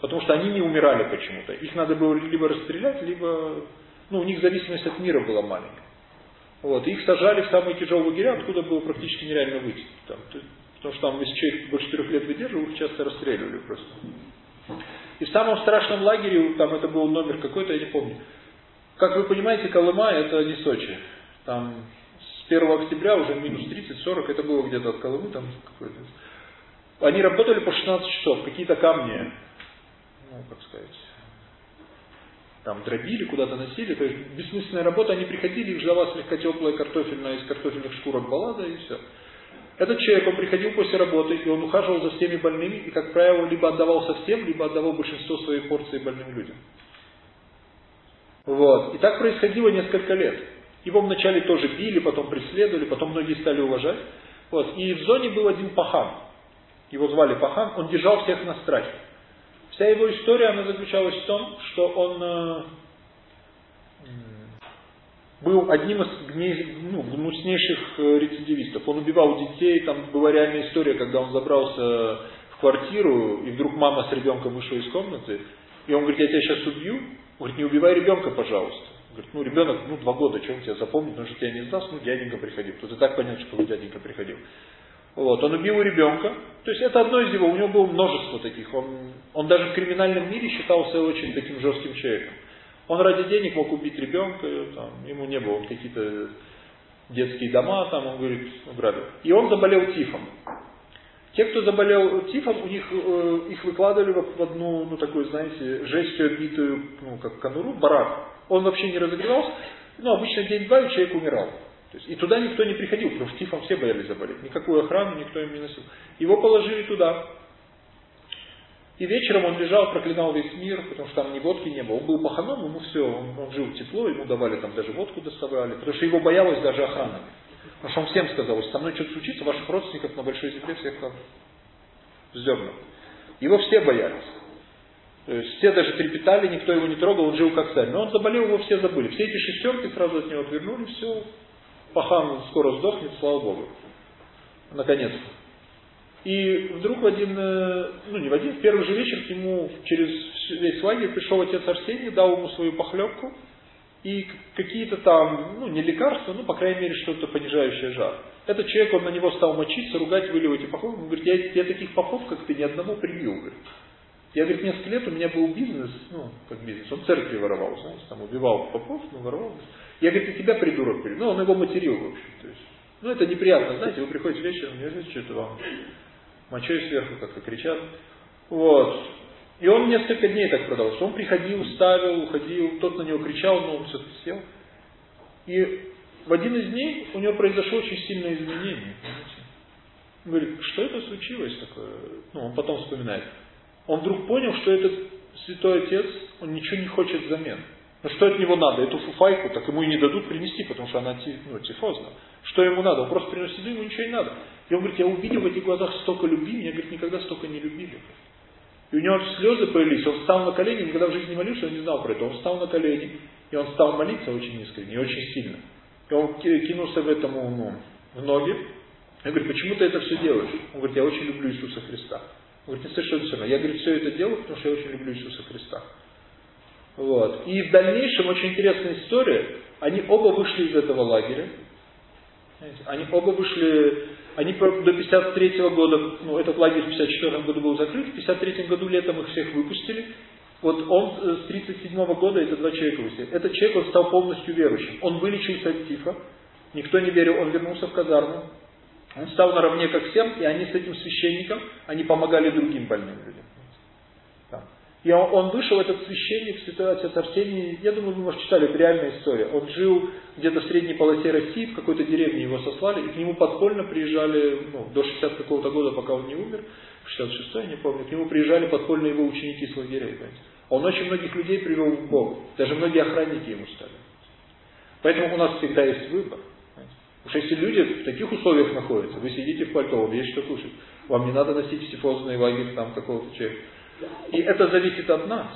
Потому что они не умирали почему-то. Их надо было либо расстрелять, либо... Ну, у них зависимость от мира была маленькая. Вот, их сажали в самые тяжелые лагеря, откуда было практически нереально выйти. Там, потому что там, если человек больше трех лет выдерживал, их часто расстреливали просто. И в самом страшном лагере, там это был номер какой-то, я не помню. Как вы понимаете, Колыма это не Сочи. Там 1 октября уже минус 30-40, это было где-то от Колымы, там. Они работали по 16 часов, какие-то камни ну, как сказать, там дробили, куда-то носили, то есть бессмысленная работа, они приходили, их ждала слегка теплая картофельная из картофельных шкурок баллада и все. Этот человек, он приходил после работы, и он ухаживал за всеми больными, и, как правило, либо отдавал совсем, либо отдавал большинство своей порции больным людям. Вот. И так происходило несколько лет. Его вначале тоже били, потом преследовали, потом многие стали уважать. Вот. И в зоне был один пахан. Его звали Пахан, он держал всех на страхе. Вся его история, она заключалась в том, что он э, был одним из ну, гнуснейших э, рецидивистов. Он убивал детей, там была реальная история, когда он забрался в квартиру, и вдруг мама с ребенком вышла из комнаты, и он говорит, я тебя сейчас убью. Он говорит, не убивай ребенка, пожалуйста. Говорит, ну ребенок, ну два года, что он тебя запомнит, он же тебя не сдаст, ну дяденька приходил. Тут и так понятно, что дяденька приходил. Вот, он убил ребенка. То есть это одно из его, у него было множество таких. Он, он даже в криминальном мире считался очень таким жестким человеком. Он ради денег мог убить ребенка, там, ему не было какие-то детские дома, там, он говорит, грабил. И он заболел тифом. Те, кто заболел тифом, у них э, их выкладывали в одну, ну такую, знаете, жестью обитую, ну как конуру, барак. Он вообще не разогревался, ну обычно день-два, и человек умирал. То есть, и туда никто не приходил, потому что тифом все боялись заболеть. Никакую охрану никто им не носил. Его положили туда. И вечером он лежал, проклинал весь мир, потому что там ни водки не было. Он был паханом, ему все, он, он жил тепло, ему давали там даже водку доставали, потому что его боялась даже охрана. Потому что он всем сказал, если со мной что-то случится, ваших родственников на большой земле всех там вздернут. Его все боялись. То есть все даже трепетали, никто его не трогал, он жил как царь. Но он заболел, его все забыли. Все эти шестерки сразу от него отвернули, все, Пахан скоро сдохнет, слава Богу. Наконец-то. И вдруг в один, э, ну не в один, в первый же вечер к нему через весь лагерь пришел отец Арсений, дал ему свою похлебку и какие-то там, ну не лекарства, ну по крайней мере что-то понижающее жар. Этот человек, он на него стал мочиться, ругать, выливать и поход. Он говорит, я, я таких попов, как ты, ни одному прибил. Говорит. Я, говорит, несколько лет у меня был бизнес, ну, как бизнес, он церкви воровал, знаете, там убивал попов, ну, воровал. Я, говорит, и тебя придурок перед. Ну, он его материл, в общем. То есть, ну, это неприятно, знаете, вы приходите вечером, не что-то вам мочой сверху как-то кричат. Вот. И он несколько дней так продолжался. Он приходил, ставил, уходил, тот на него кричал, но он все-таки сел. И в один из дней у него произошло очень сильное изменение. Он говорит, что это случилось такое? Ну, он потом вспоминает. Он вдруг понял, что этот святой отец, он ничего не хочет взамен. Ну что от него надо? Эту фуфайку, так ему и не дадут принести, потому что она ну, тифозна. Что ему надо? Он просто приносит ему ничего не надо. И он говорит, я увидел в этих глазах столько любви, меня, говорит, никогда столько не любили. И у него слезы появились, он встал на колени, никогда в жизни не молился, он не знал про это. Он встал на колени, и он стал молиться очень искренне, очень сильно. И он кинулся в этому, ну, в ноги. Я говорю, почему ты это все делаешь? Он говорит, я очень люблю Иисуса Христа. Он говорит, не совершенно все равно. Я, говорит, все это делаю, потому что я очень люблю Иисуса Христа. Вот. И в дальнейшем очень интересная история. Они оба вышли из этого лагеря. Они оба вышли, они до 53 -го года, ну этот лагерь в 54 году был закрыт, в 53 году летом их всех выпустили. Вот он э, с 37 -го года, это два человека выпустили. Этот человек, он стал полностью верующим. Он вылечился от тифа, никто не верил, он вернулся в казарму. Он стал наравне как всем, и они с этим священником, они помогали другим больным людям. И он, он вышел, этот священник, святой отец Арсений, я думаю, вы, может, читали, это реальная история. Он жил где-то в средней полосе России, в какой-то деревне его сослали, и к нему подпольно приезжали, ну, до 60 какого-то года, пока он не умер, 66 я не помню, к нему приезжали подпольно его ученики с лагерей, понимаете. Он очень многих людей привел в Бог, даже многие охранники ему стали. Поэтому у нас всегда есть выбор. Уж если люди в таких условиях находятся, вы сидите в пальто, вам есть что кушать, вам не надо носить стифозный лагерь там какого-то человека. И это зависит от нас.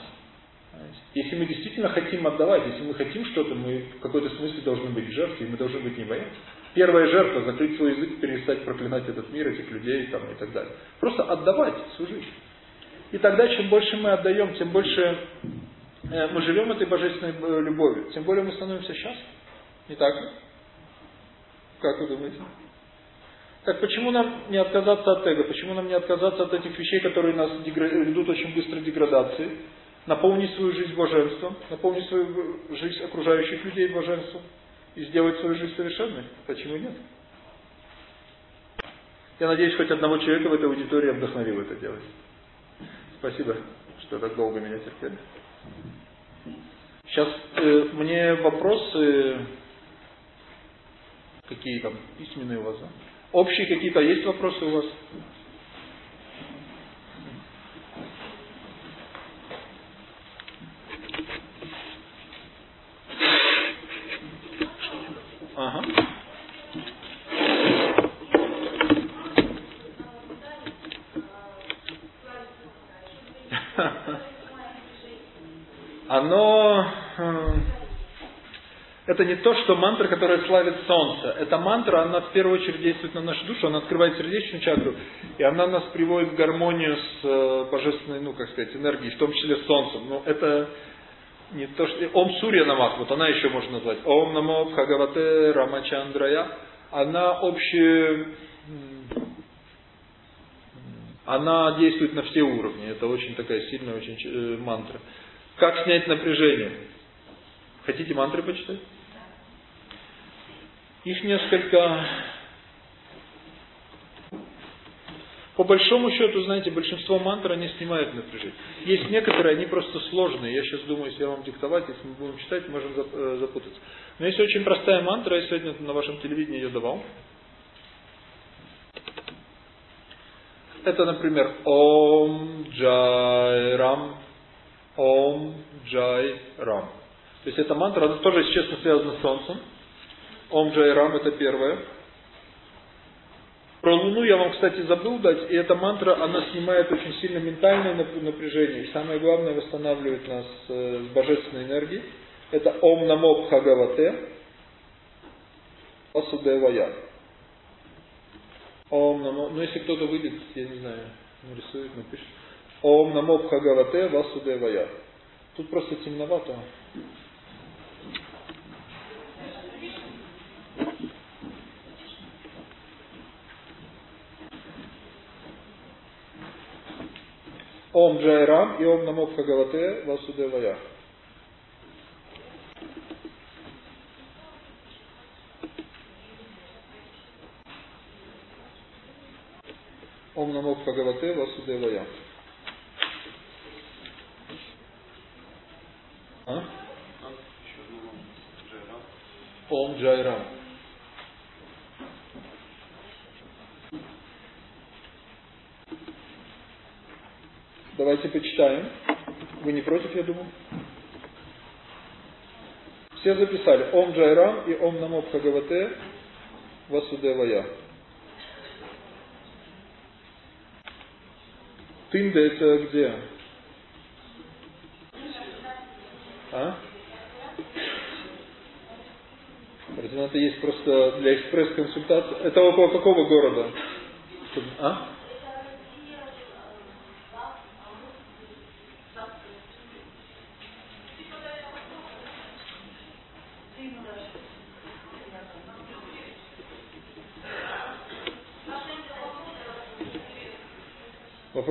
Если мы действительно хотим отдавать, если мы хотим что-то, мы в какой-то смысле должны быть жертвой, мы должны быть не бояться. Первая жертва – закрыть свой язык, перестать проклинать этот мир, этих людей там, и так далее. Просто отдавать, служить. И тогда, чем больше мы отдаем, тем больше э, мы живем этой божественной э, любовью, тем более мы становимся счастливы. Не так ли? Как вы думаете? Так почему нам не отказаться от эго? Почему нам не отказаться от этих вещей, которые нас ведут очень быстро деградации? Наполнить свою жизнь божеством, наполнить свою жизнь окружающих людей божеством и сделать свою жизнь совершенной? Почему нет? Я надеюсь, хоть одного человека в этой аудитории вдохновил это делать. Спасибо, что так долго меня терпели. Сейчас э, мне вопросы какие там письменные у вас, да? Общие какие-то есть вопросы у вас? Ага. Оно э, это не то, что мантра, которая славит солнце. Эта мантра, она в первую очередь действует на нашу душу, она открывает сердечную чакру, и она нас приводит в гармонию с э, божественной, ну, как сказать, энергией, в том числе с солнцем. Но это не то, что... Ом Сурья Намах, вот она еще можно назвать. Ом Намо Бхагавате Рамачандрая. Она общая... Она действует на все уровни. Это очень такая сильная очень э, мантра. Как снять напряжение? Хотите мантры почитать? Их несколько... По большому счету, знаете, большинство мантр, они снимают напряжение. Есть некоторые, они просто сложные. Я сейчас думаю, если я вам диктовать, если мы будем читать, можем э, запутаться. Но есть очень простая мантра, я сегодня на вашем телевидении ее давал. Это, например, Ом Джай Рам, Ом Джай Рам. То есть эта мантра, она тоже, честно, связана с Солнцем. Ом Джайрам это первое. Про Луну я вам, кстати, забыл дать, и эта мантра, она снимает очень сильно ментальное напряжение, и самое главное, восстанавливает нас э, с божественной энергией. Это Ом Намо Бхагавате Асудевая. Ом Намо, ну если кто-то выйдет, я не знаю, нарисует, напишет. Ом Намо Бхагавате Васудевая. Тут просто темновато. Ом Джайрам и Ом Намо Бхагавате Васудевая. Ом Намо Бхагавате Васудевая. А? Ом Джайрам. Давайте почитаем. Вы не против, я думаю? Все записали. Ом Джайрам и Ом Намо Бхагавате Васудевая. Тында это где? А? Это есть просто для экспресс-консультации. Это около какого города? А?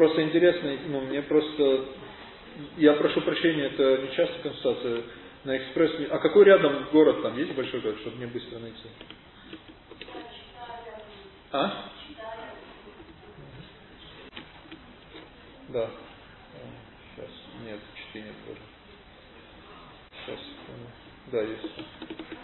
Вопрос интересный, ну, мне просто, я прошу прощения, это не часто консультация, на экспресс, а какой рядом город там, есть большой город, чтобы мне быстро найти? А? Да. Сейчас, нет, чтение тоже. Сейчас, да, есть.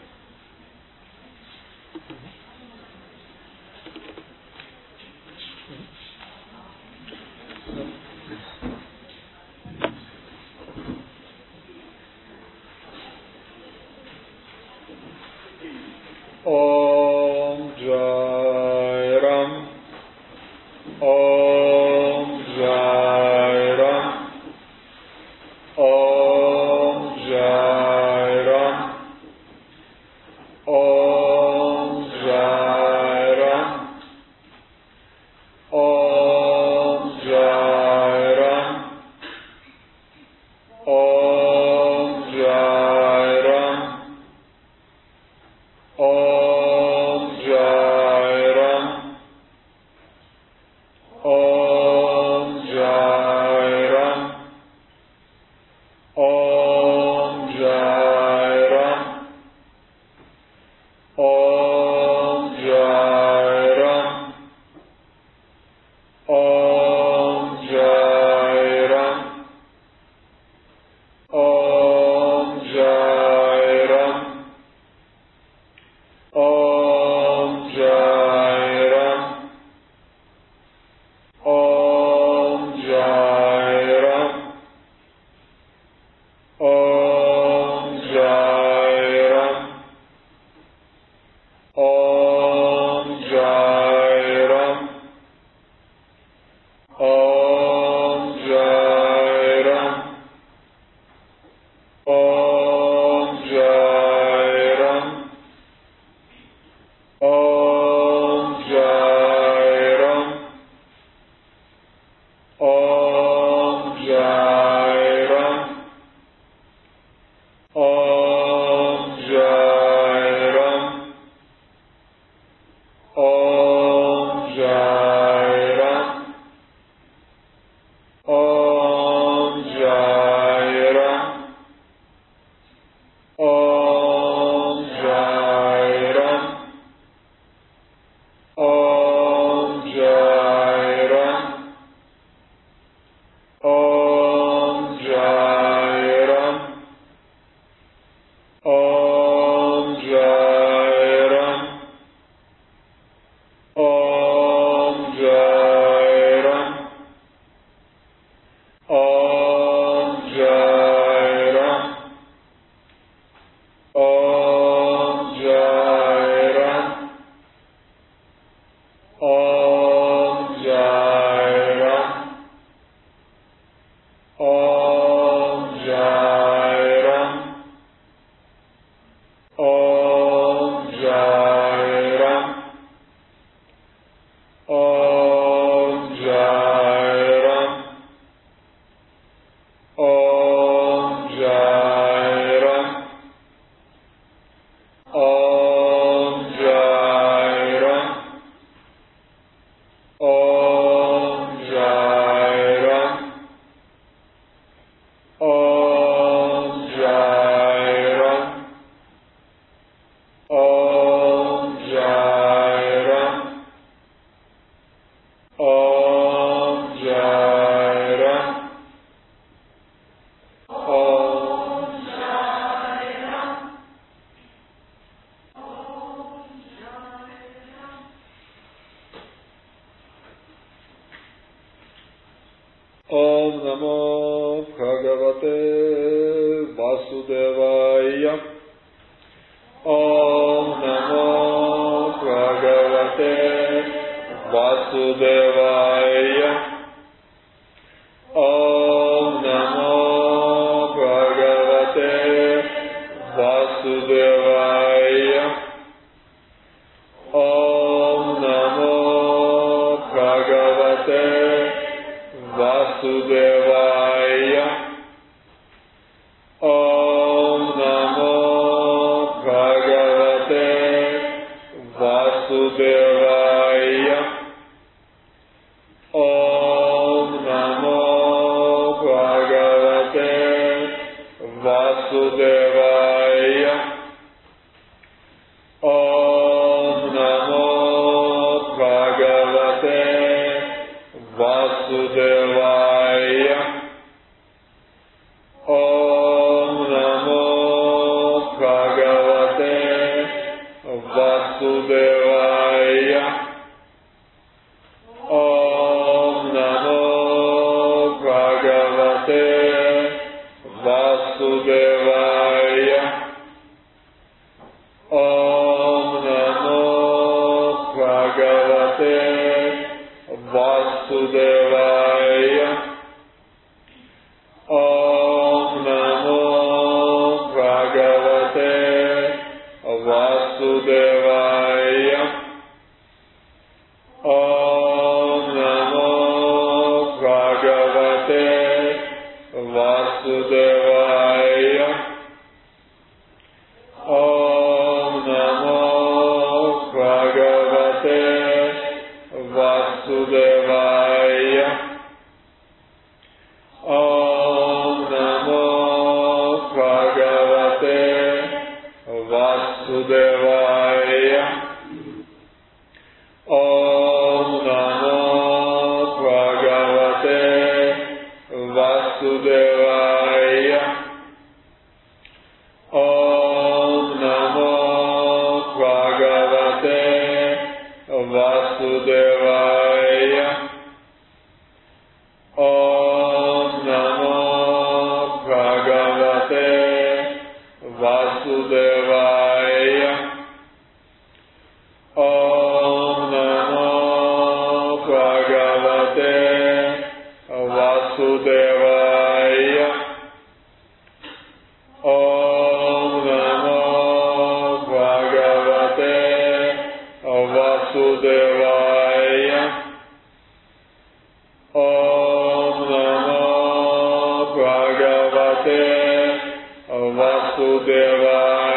භගවා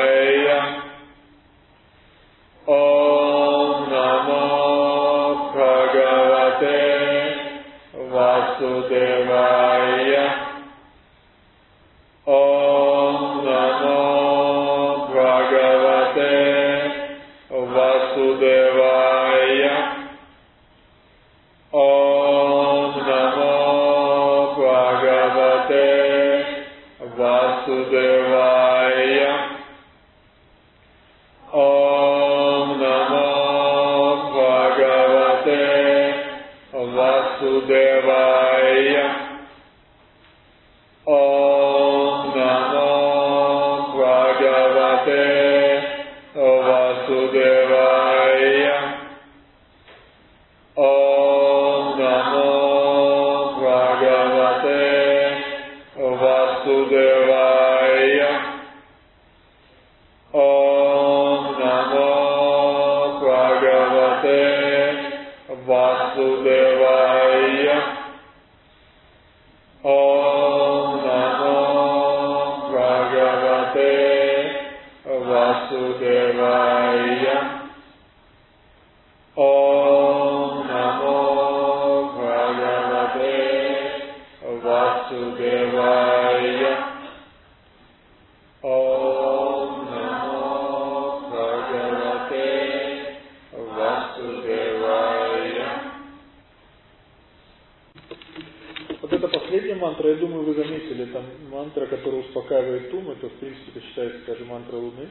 там мантра, которая успокаивает ум, это в принципе считается даже мантра Луны.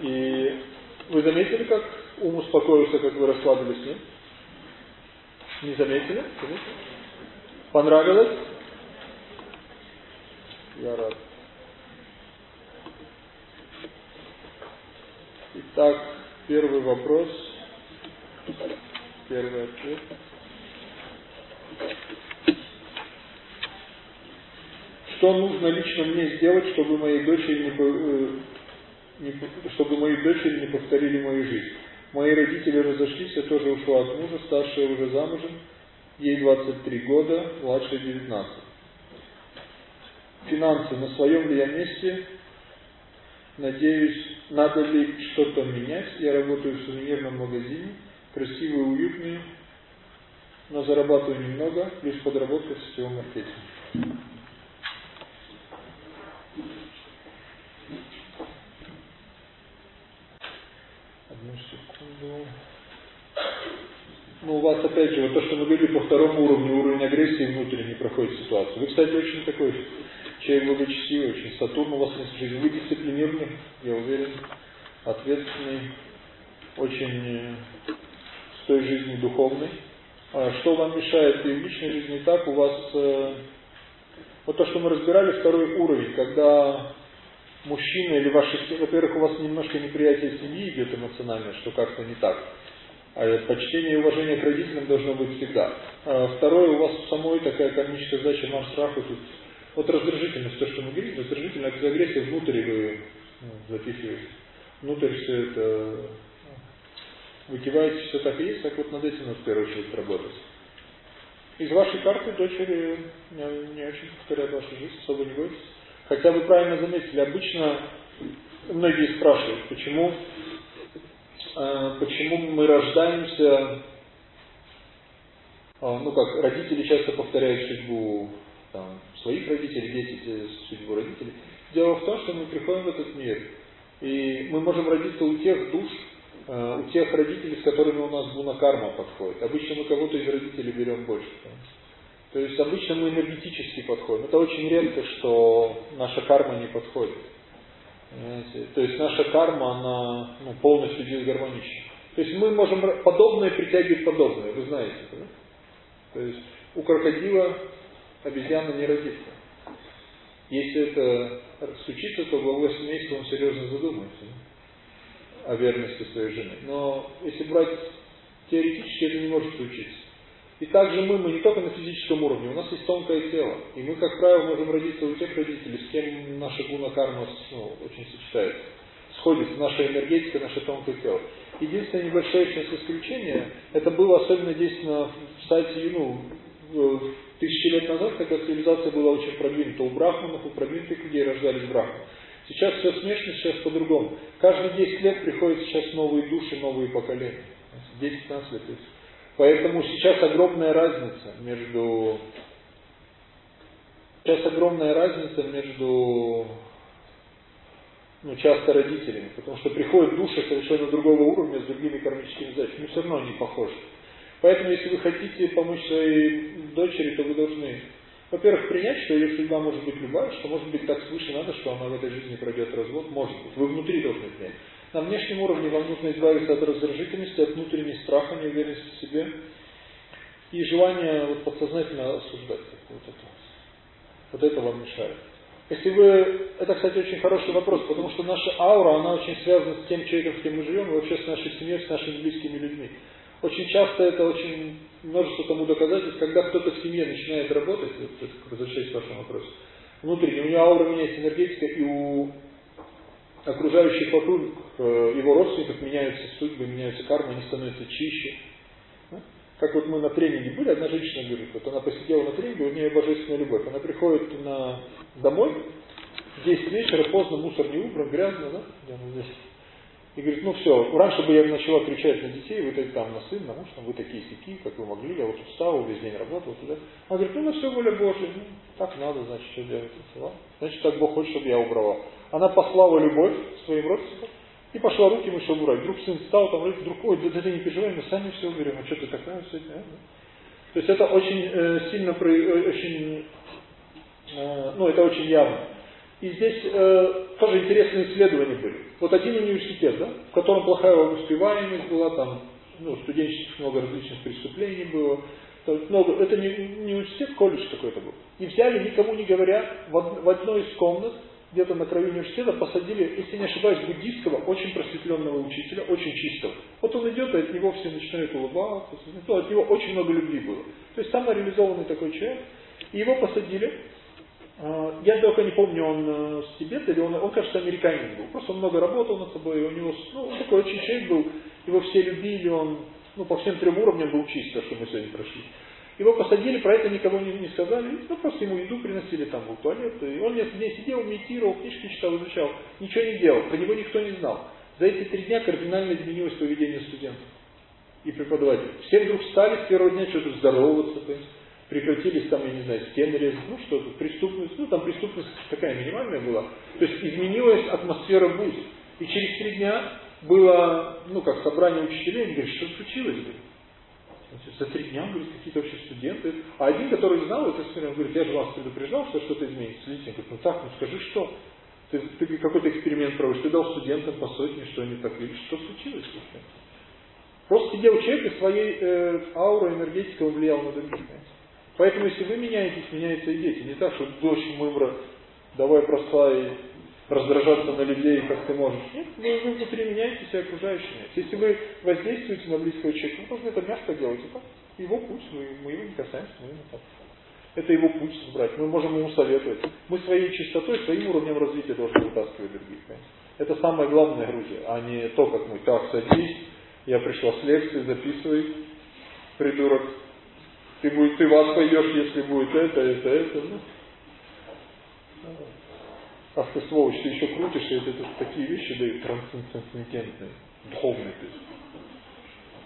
И вы заметили, как ум успокоился, как вы расслабились с ним? Не заметили? Понравилось? чтобы моей дочери не, э, не, чтобы моей дочери не повторили мою жизнь. Мои родители разошлись, я тоже ушла от мужа, старшая уже замужем, ей 23 года, младшая 19. Финансы. На своем ли я месте? Надеюсь, надо ли что-то менять? Я работаю в сувенирном магазине, красивый, уютный, но зарабатываю немного, лишь подработка в сетевом маркетинге. учтивый, очень Сатурн у вас в жизни. Вы дисциплинированный, я уверен, ответственный, очень э, в той жизни духовной. А что вам мешает и в личной жизни так, у вас э, вот то, что мы разбирали, второй уровень, когда мужчина или ваши... Во-первых, у вас немножко неприятие семьи идет эмоциональное, что как-то не так. А почтение и уважение к родителям должно быть всегда. А второе, у вас самой такая кармическая задача, марш страха тут вот раздражительность, то, что мы говорили, раздражительная агрессия внутрь вы ну, запихиваете. Внутрь все это ну, вы все так и есть, так вот над этим надо в первую очередь работать. Из вашей карты дочери не, не очень повторяют вашу жизнь, особо не бойтесь. Хотя вы правильно заметили, обычно многие спрашивают, почему, э, почему мы рождаемся, э, ну как, родители часто повторяют судьбу там, своих родителей, дети э, судьбу родителей. Дело в том, что мы приходим в этот мир, и мы можем родиться у тех душ, э, у тех родителей, с которыми у нас гуна-карма подходит. Обычно мы кого-то из родителей берем больше. То есть обычно мы энергетически подходим. Это очень редко, что наша карма не подходит. Понимаете? То есть наша карма, она ну, полностью дисгармонична. То есть мы можем подобное притягивать подобное, вы знаете. Да? То есть у крокодила обезьяна не родится. Если это случится, то глава семейства он серьезно задумается о верности своей жены. Но если брать теоретически, это не может случиться. И также мы, мы не только на физическом уровне, у нас есть тонкое тело. И мы, как правило, можем родиться у тех родителей, с кем наша гуна карма ну, очень сочетается. Сходится наша энергетика, наше тонкое тело. Единственное небольшое сейчас исключение, это было особенно действенно в сайте, ну, в тысячи лет назад, когда цивилизация была очень продвинута у брахманов, у продвинутых людей рождались брахманы. Сейчас все смешно, сейчас по-другому. Каждые 10 лет приходят сейчас новые души, новые поколения. 10-15 лет. Поэтому сейчас огромная разница между... Сейчас огромная разница между ну, часто родителями, потому что приходят души совершенно другого уровня с другими кармическими задачами, но все равно они похожи. Поэтому, если вы хотите помочь своей дочери, то вы должны, во-первых, принять, что ее судьба может быть любая, что может быть так свыше надо, что она в этой жизни пройдет развод, может быть. Вы внутри должны принять. На внешнем уровне вам нужно избавиться от раздражительности, от внутренней страха, неуверенности в себе и желания вот, подсознательно осуждать. Вот это. вот это вам мешает. Если вы, это, кстати, очень хороший вопрос, потому что наша аура, она очень связана с тем человеком, с кем мы живем, и вообще с нашей семьей, с нашими близкими людьми. Очень часто это очень множество тому доказательств, когда кто-то в семье начинает работать, вот, возвращаясь к вашему вопросу, внутренне, у него аура меняется энергетика, и у окружающих вокруг э, его родственников меняются судьбы, меняются кармы, они становятся чище. Как вот мы на тренинге были, одна женщина говорит, вот она посидела на тренинге, у нее божественная любовь. Она приходит на домой, 10 вечера, поздно, мусор не убран, грязно, да? здесь. И говорит, ну все, раньше бы я начала кричать на детей, вы там на сына, на муж, там, вы такие сики, как вы могли, я вот устал, весь день работал туда. Она говорит, ну на все воля Божья, ну так надо, значит, что делать. Значит, так Бог хочет, чтобы я убрала. Она послала любовь своим родственникам и пошла руки мы все убрать. Вдруг сын встал, там, вдруг, ой, да, да ты не переживай, мы сами все уберем, а что ты такая сегодня, а? То есть это очень э, сильно, э, очень, э, ну это очень явно. И здесь э, тоже интересные исследования были. Вот один университет, да, в котором плохая успеваемость была, там ну, студенческих много различных преступлений было. Много, это не, не университет, колледж какой-то был. И взяли, никому не говоря, в, в одной из комнат, где-то на краю университета, посадили, если не ошибаюсь, буддийского, очень просветленного учителя, очень чистого. Вот он идет, и от него все начинают улыбаться, ну, от него очень много любви было. То есть самореализованный такой человек. И его посадили, а, я только не помню, он э, с Тибета или он, он, кажется, американин был. Просто он много работал над собой, у него, ну, такой очень человек был, его все любили, он, ну, по всем трем уровням был чист, то, что мы сегодня прошли. Его посадили, про это никого не, не сказали, ну, просто ему еду приносили, там был туалет, и он несколько дней сидел, медитировал, книжки читал, изучал, ничего не делал, про него никто не знал. За эти три дня кардинально изменилось поведение студентов и преподавателей. Все вдруг встали с первого дня что-то здороваться, есть прекратились там, я не знаю, стены резать, ну что-то, преступность, ну там преступность такая минимальная была. То есть изменилась атмосфера ВУЗе. И через три дня было, ну как, собрание учителей, они говорят, что случилось? Значит, за три дня, говорит, какие-то вообще студенты. А один, который знал это, он говорит, я же вас предупреждал, что что-то изменится. Литин говорит, ну так, ну скажи, что? Ты, ты какой-то эксперимент проводишь, ты дал студентам по сотне, что они так видят. Что случилось? Просто сидел человек и своей э, аурой энергетикой влиял на других. Поэтому, если вы меняетесь, меняются и дети. Не так, что дочь мымра, давай бросай раздражаться на людей, как ты можешь. Нет, вы, внутри меняетесь и окружающие меняются. Если вы воздействуете на близкого человека, вы должны это мягко делать. Это его путь, мы, мы его не касаемся, мы его. Это его путь избрать. Мы можем ему советовать. Мы своей чистотой, своим уровнем развития должны вытаскивать других. Понимаете? Это самое главное оружие, а не то, как мы так садись, я пришла с лекции, записывай, придурок, ты, будет, ты вас пойдешь, если будет это, это, это. Ну. Ах ты сволочь, ты еще крутишь, и это, это такие вещи дают трансцендентные, духовные. То есть.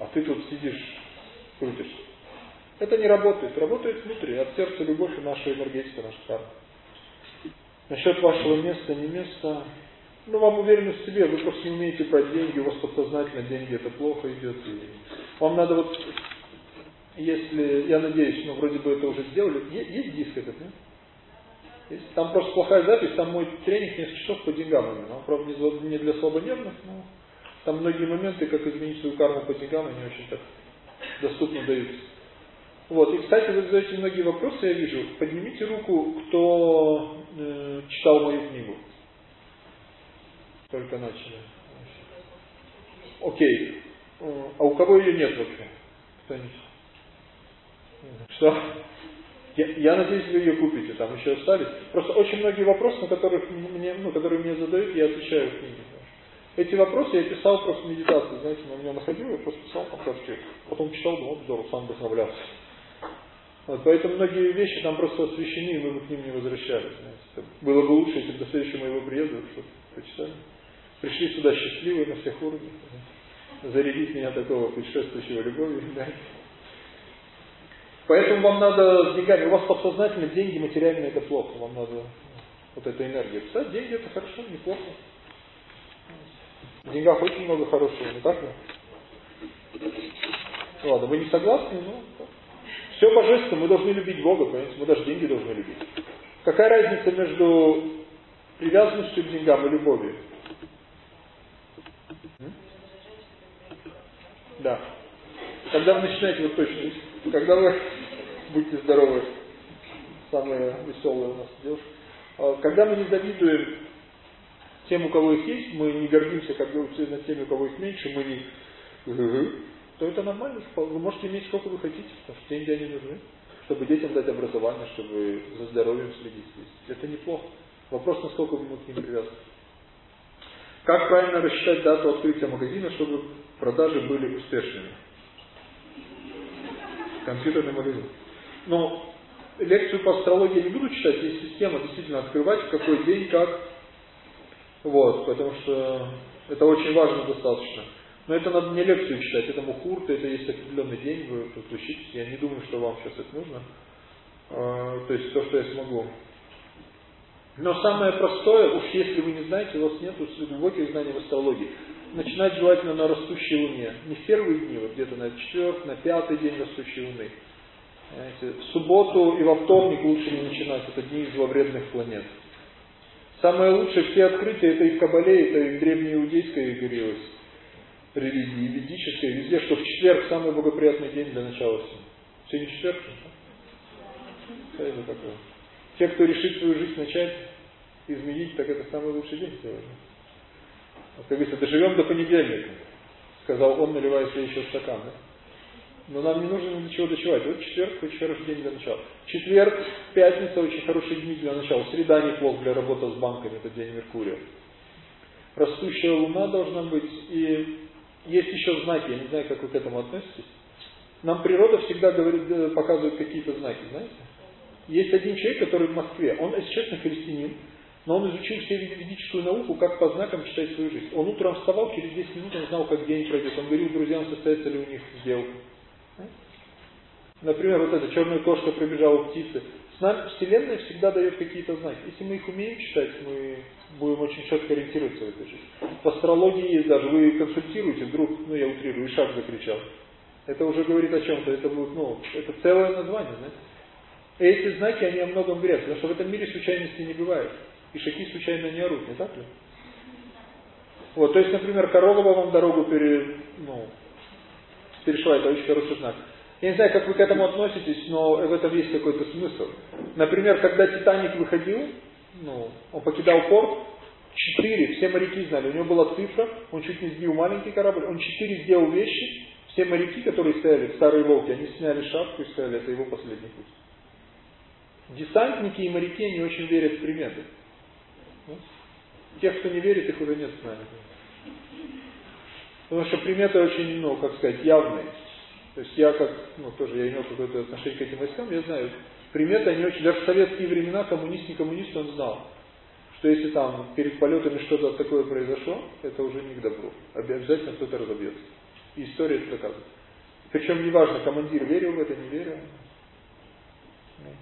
А ты тут сидишь, крутишь. Это не работает. Работает внутри, от сердца любовь и наша энергетика, наша карма. Насчет вашего места, не места, ну, вам уверенность в себе, вы просто не умеете брать деньги, у вас подсознательно деньги это плохо идет. И вам надо вот если, я надеюсь, ну вроде бы это уже сделали, есть, диск этот, нет? Есть. Там просто плохая запись, там мой тренинг несколько часов по деньгам именно. Он, правда, не для слабонервных, но там многие моменты, как изменить свою карму по деньгам, они очень так доступно даются. Вот, и, кстати, вы задаете многие вопросы, я вижу. Поднимите руку, кто э, читал мою книгу. Только начали. Окей. А у кого ее нет вообще? Кто-нибудь? Что? Я, я надеюсь, вы ее купите, там еще остались. Просто очень многие вопросы, на которых мне, ну, которые мне задают, я отвечаю в книге. Эти вопросы я писал просто в медитации, знаете, на меня находил, я просто писал там как Потом читал, думал, вот здорово, сам вдохновлялся. Вот, поэтому многие вещи там просто освещены, и мы бы к ним не возвращались. Знаете. Было бы лучше, если бы до следующего моего приезда что-то прочитали. Пришли сюда счастливые на всех уровнях. Зарядить меня такого путешествующего любовью. (laughs) Да? Поэтому вам надо с деньгами, у вас подсознательно деньги материальные это плохо, вам надо вот эта энергия. Кстати, деньги это хорошо, неплохо. В деньгах очень много хорошего, не так ли? Ладно, вы не согласны? Ну, все божественно, мы должны любить Бога, понимаете, мы даже деньги должны любить. Какая разница между привязанностью к деньгам и любовью? Да. Когда вы начинаете, вот точно, когда вы будьте здоровы, самые веселые у нас девушки, а когда мы не завидуем тем, у кого их есть, мы не гордимся, как говорится, над теми, у кого их меньше, мы не то это нормально. Вы можете иметь сколько вы хотите, потому что деньги они нужны, чтобы детям дать образование, чтобы за здоровьем следить. Это неплохо. Вопрос, насколько вы к ним привязаны. Как правильно рассчитать дату открытия магазина, чтобы продажи были успешными? Компьютерный магазин. Но лекцию по астрологии я не буду читать, есть система действительно открывать, в какой день, как. Вот, потому что это очень важно достаточно. Но это надо не лекцию читать, это мухурт, это есть определенный день, вы тут учитесь. Я не думаю, что вам сейчас это нужно. А, то есть то, что я смогу. Но самое простое, уж если вы не знаете, у вас нет глубоких знаний в астрологии, начинать желательно на растущей луне. Не в первые дни, вот где-то на четвертый, на пятый день растущей луны. Понимаете? В субботу и во вторник лучше не начинать, это дни зловредных планет. Самое лучшее, все открытия, это и в Кабале, это и в древнеиудейской говорилось религии, ведической, везде, что в четверг самый благоприятный день для начала всего. Сегодня четверг? Что это такое? Те, кто решит свою жизнь начать изменить, так это самый лучший день сегодня. Как говорится, доживем до понедельника, сказал он, наливая себе еще стакан. Да? Но нам не нужно ни до чего дочевать. Вот четверг очень хороший день для начала. Четверг, пятница очень хороший день для начала. Среда неплохо для работы с банками, это день Меркурия. Растущая луна должна быть. И есть еще знаки, я не знаю, как вы к этому относитесь. Нам природа всегда говорит, э, показывает какие-то знаки, знаете? Есть один человек, который в Москве, он, если честно, христианин, но он изучил все ведическую науку, как по знакам читать свою жизнь. Он утром вставал, через 10 минут он знал, как день пройдет. Он говорил друзьям, состоится ли у них сделка. Например, вот эта черная кошка пробежала птицы. С нами Вселенная всегда дает какие-то знаки. Если мы их умеем читать, мы будем очень четко ориентироваться в этой жизни. В астрологии есть даже, вы консультируете, вдруг, ну я утрирую, и шаг закричал. Это уже говорит о чем-то, это будет, ну, это целое название, знаете. И эти знаки, они о многом говорят, потому что в этом мире случайности не бывает. И шаги случайно не орут, не так ли? Вот, то есть, например, корова вам дорогу пере, ну, перешла, это очень хороший знак. Я не знаю, как вы к этому относитесь, но в этом есть какой-то смысл. Например, когда Титаник выходил, ну, он покидал порт, четыре, все моряки знали, у него была цифра, он чуть не сбил маленький корабль, он четыре сделал вещи, все моряки, которые стояли, старые волки, они сняли шапку и сказали, это его последний путь. Десантники и моряки, они очень верят в приметы. Ну, тех, кто не верит, их уже нет с нами. Потому что приметы очень, ну, как сказать, явные. То есть я как, ну тоже я имел какое-то отношение к этим войскам, я знаю, приметы они очень, даже в советские времена коммунист, не коммунист, он знал, что если там перед полетами что-то такое произошло, это уже не к добру. Обязательно кто-то разобьется. И история это доказывает. Причем неважно, командир верил в это, не верил.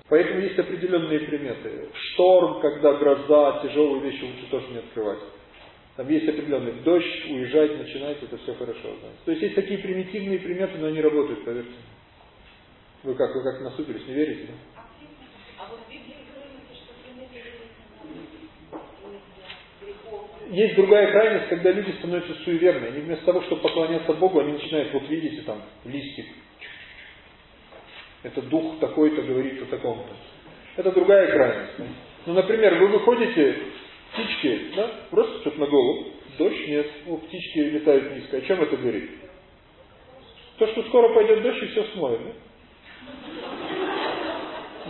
Поэтому есть определенные приметы. Шторм, когда гроза, тяжелые вещи лучше тоже не открывать. Там есть определенный дождь, уезжать, начинать, это все хорошо. Да. То есть есть такие примитивные приметы, но они работают, поверьте. Вы как, вы как насупились, не верите? Да? Есть другая крайность, когда люди становятся суеверны. Они вместо того, чтобы поклоняться Богу, они начинают, вот видите, там, листик. Это дух такой-то говорит о таком-то. Это другая крайность. Ну, например, вы выходите птички, да, просто что-то на голову, дождь нет, ну, птички летают низко. О чем это говорит? То, что скоро пойдет дождь и все смоет, да?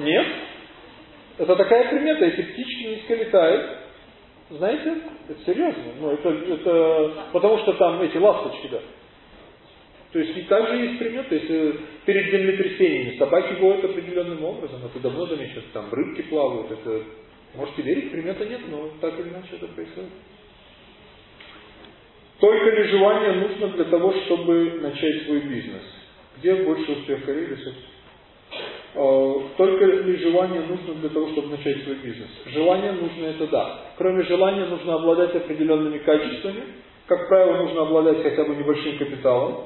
Нет. Это такая примета, эти птички низко летают. Знаете? Это серьезно. Ну, это, это потому что там эти ласточки, да. То есть и также есть приметы, если перед землетрясениями собаки воют определенным образом, это давно замечено, там рыбки плавают, это Можете верить, примета нет, но так или иначе это происходит. Только ли желание нужно для того, чтобы начать свой бизнес? Где больше успеха или Э, только ли желание нужно для того, чтобы начать свой бизнес? Желание нужно это да. Кроме желания нужно обладать определенными качествами. Как правило, нужно обладать хотя бы небольшим капиталом.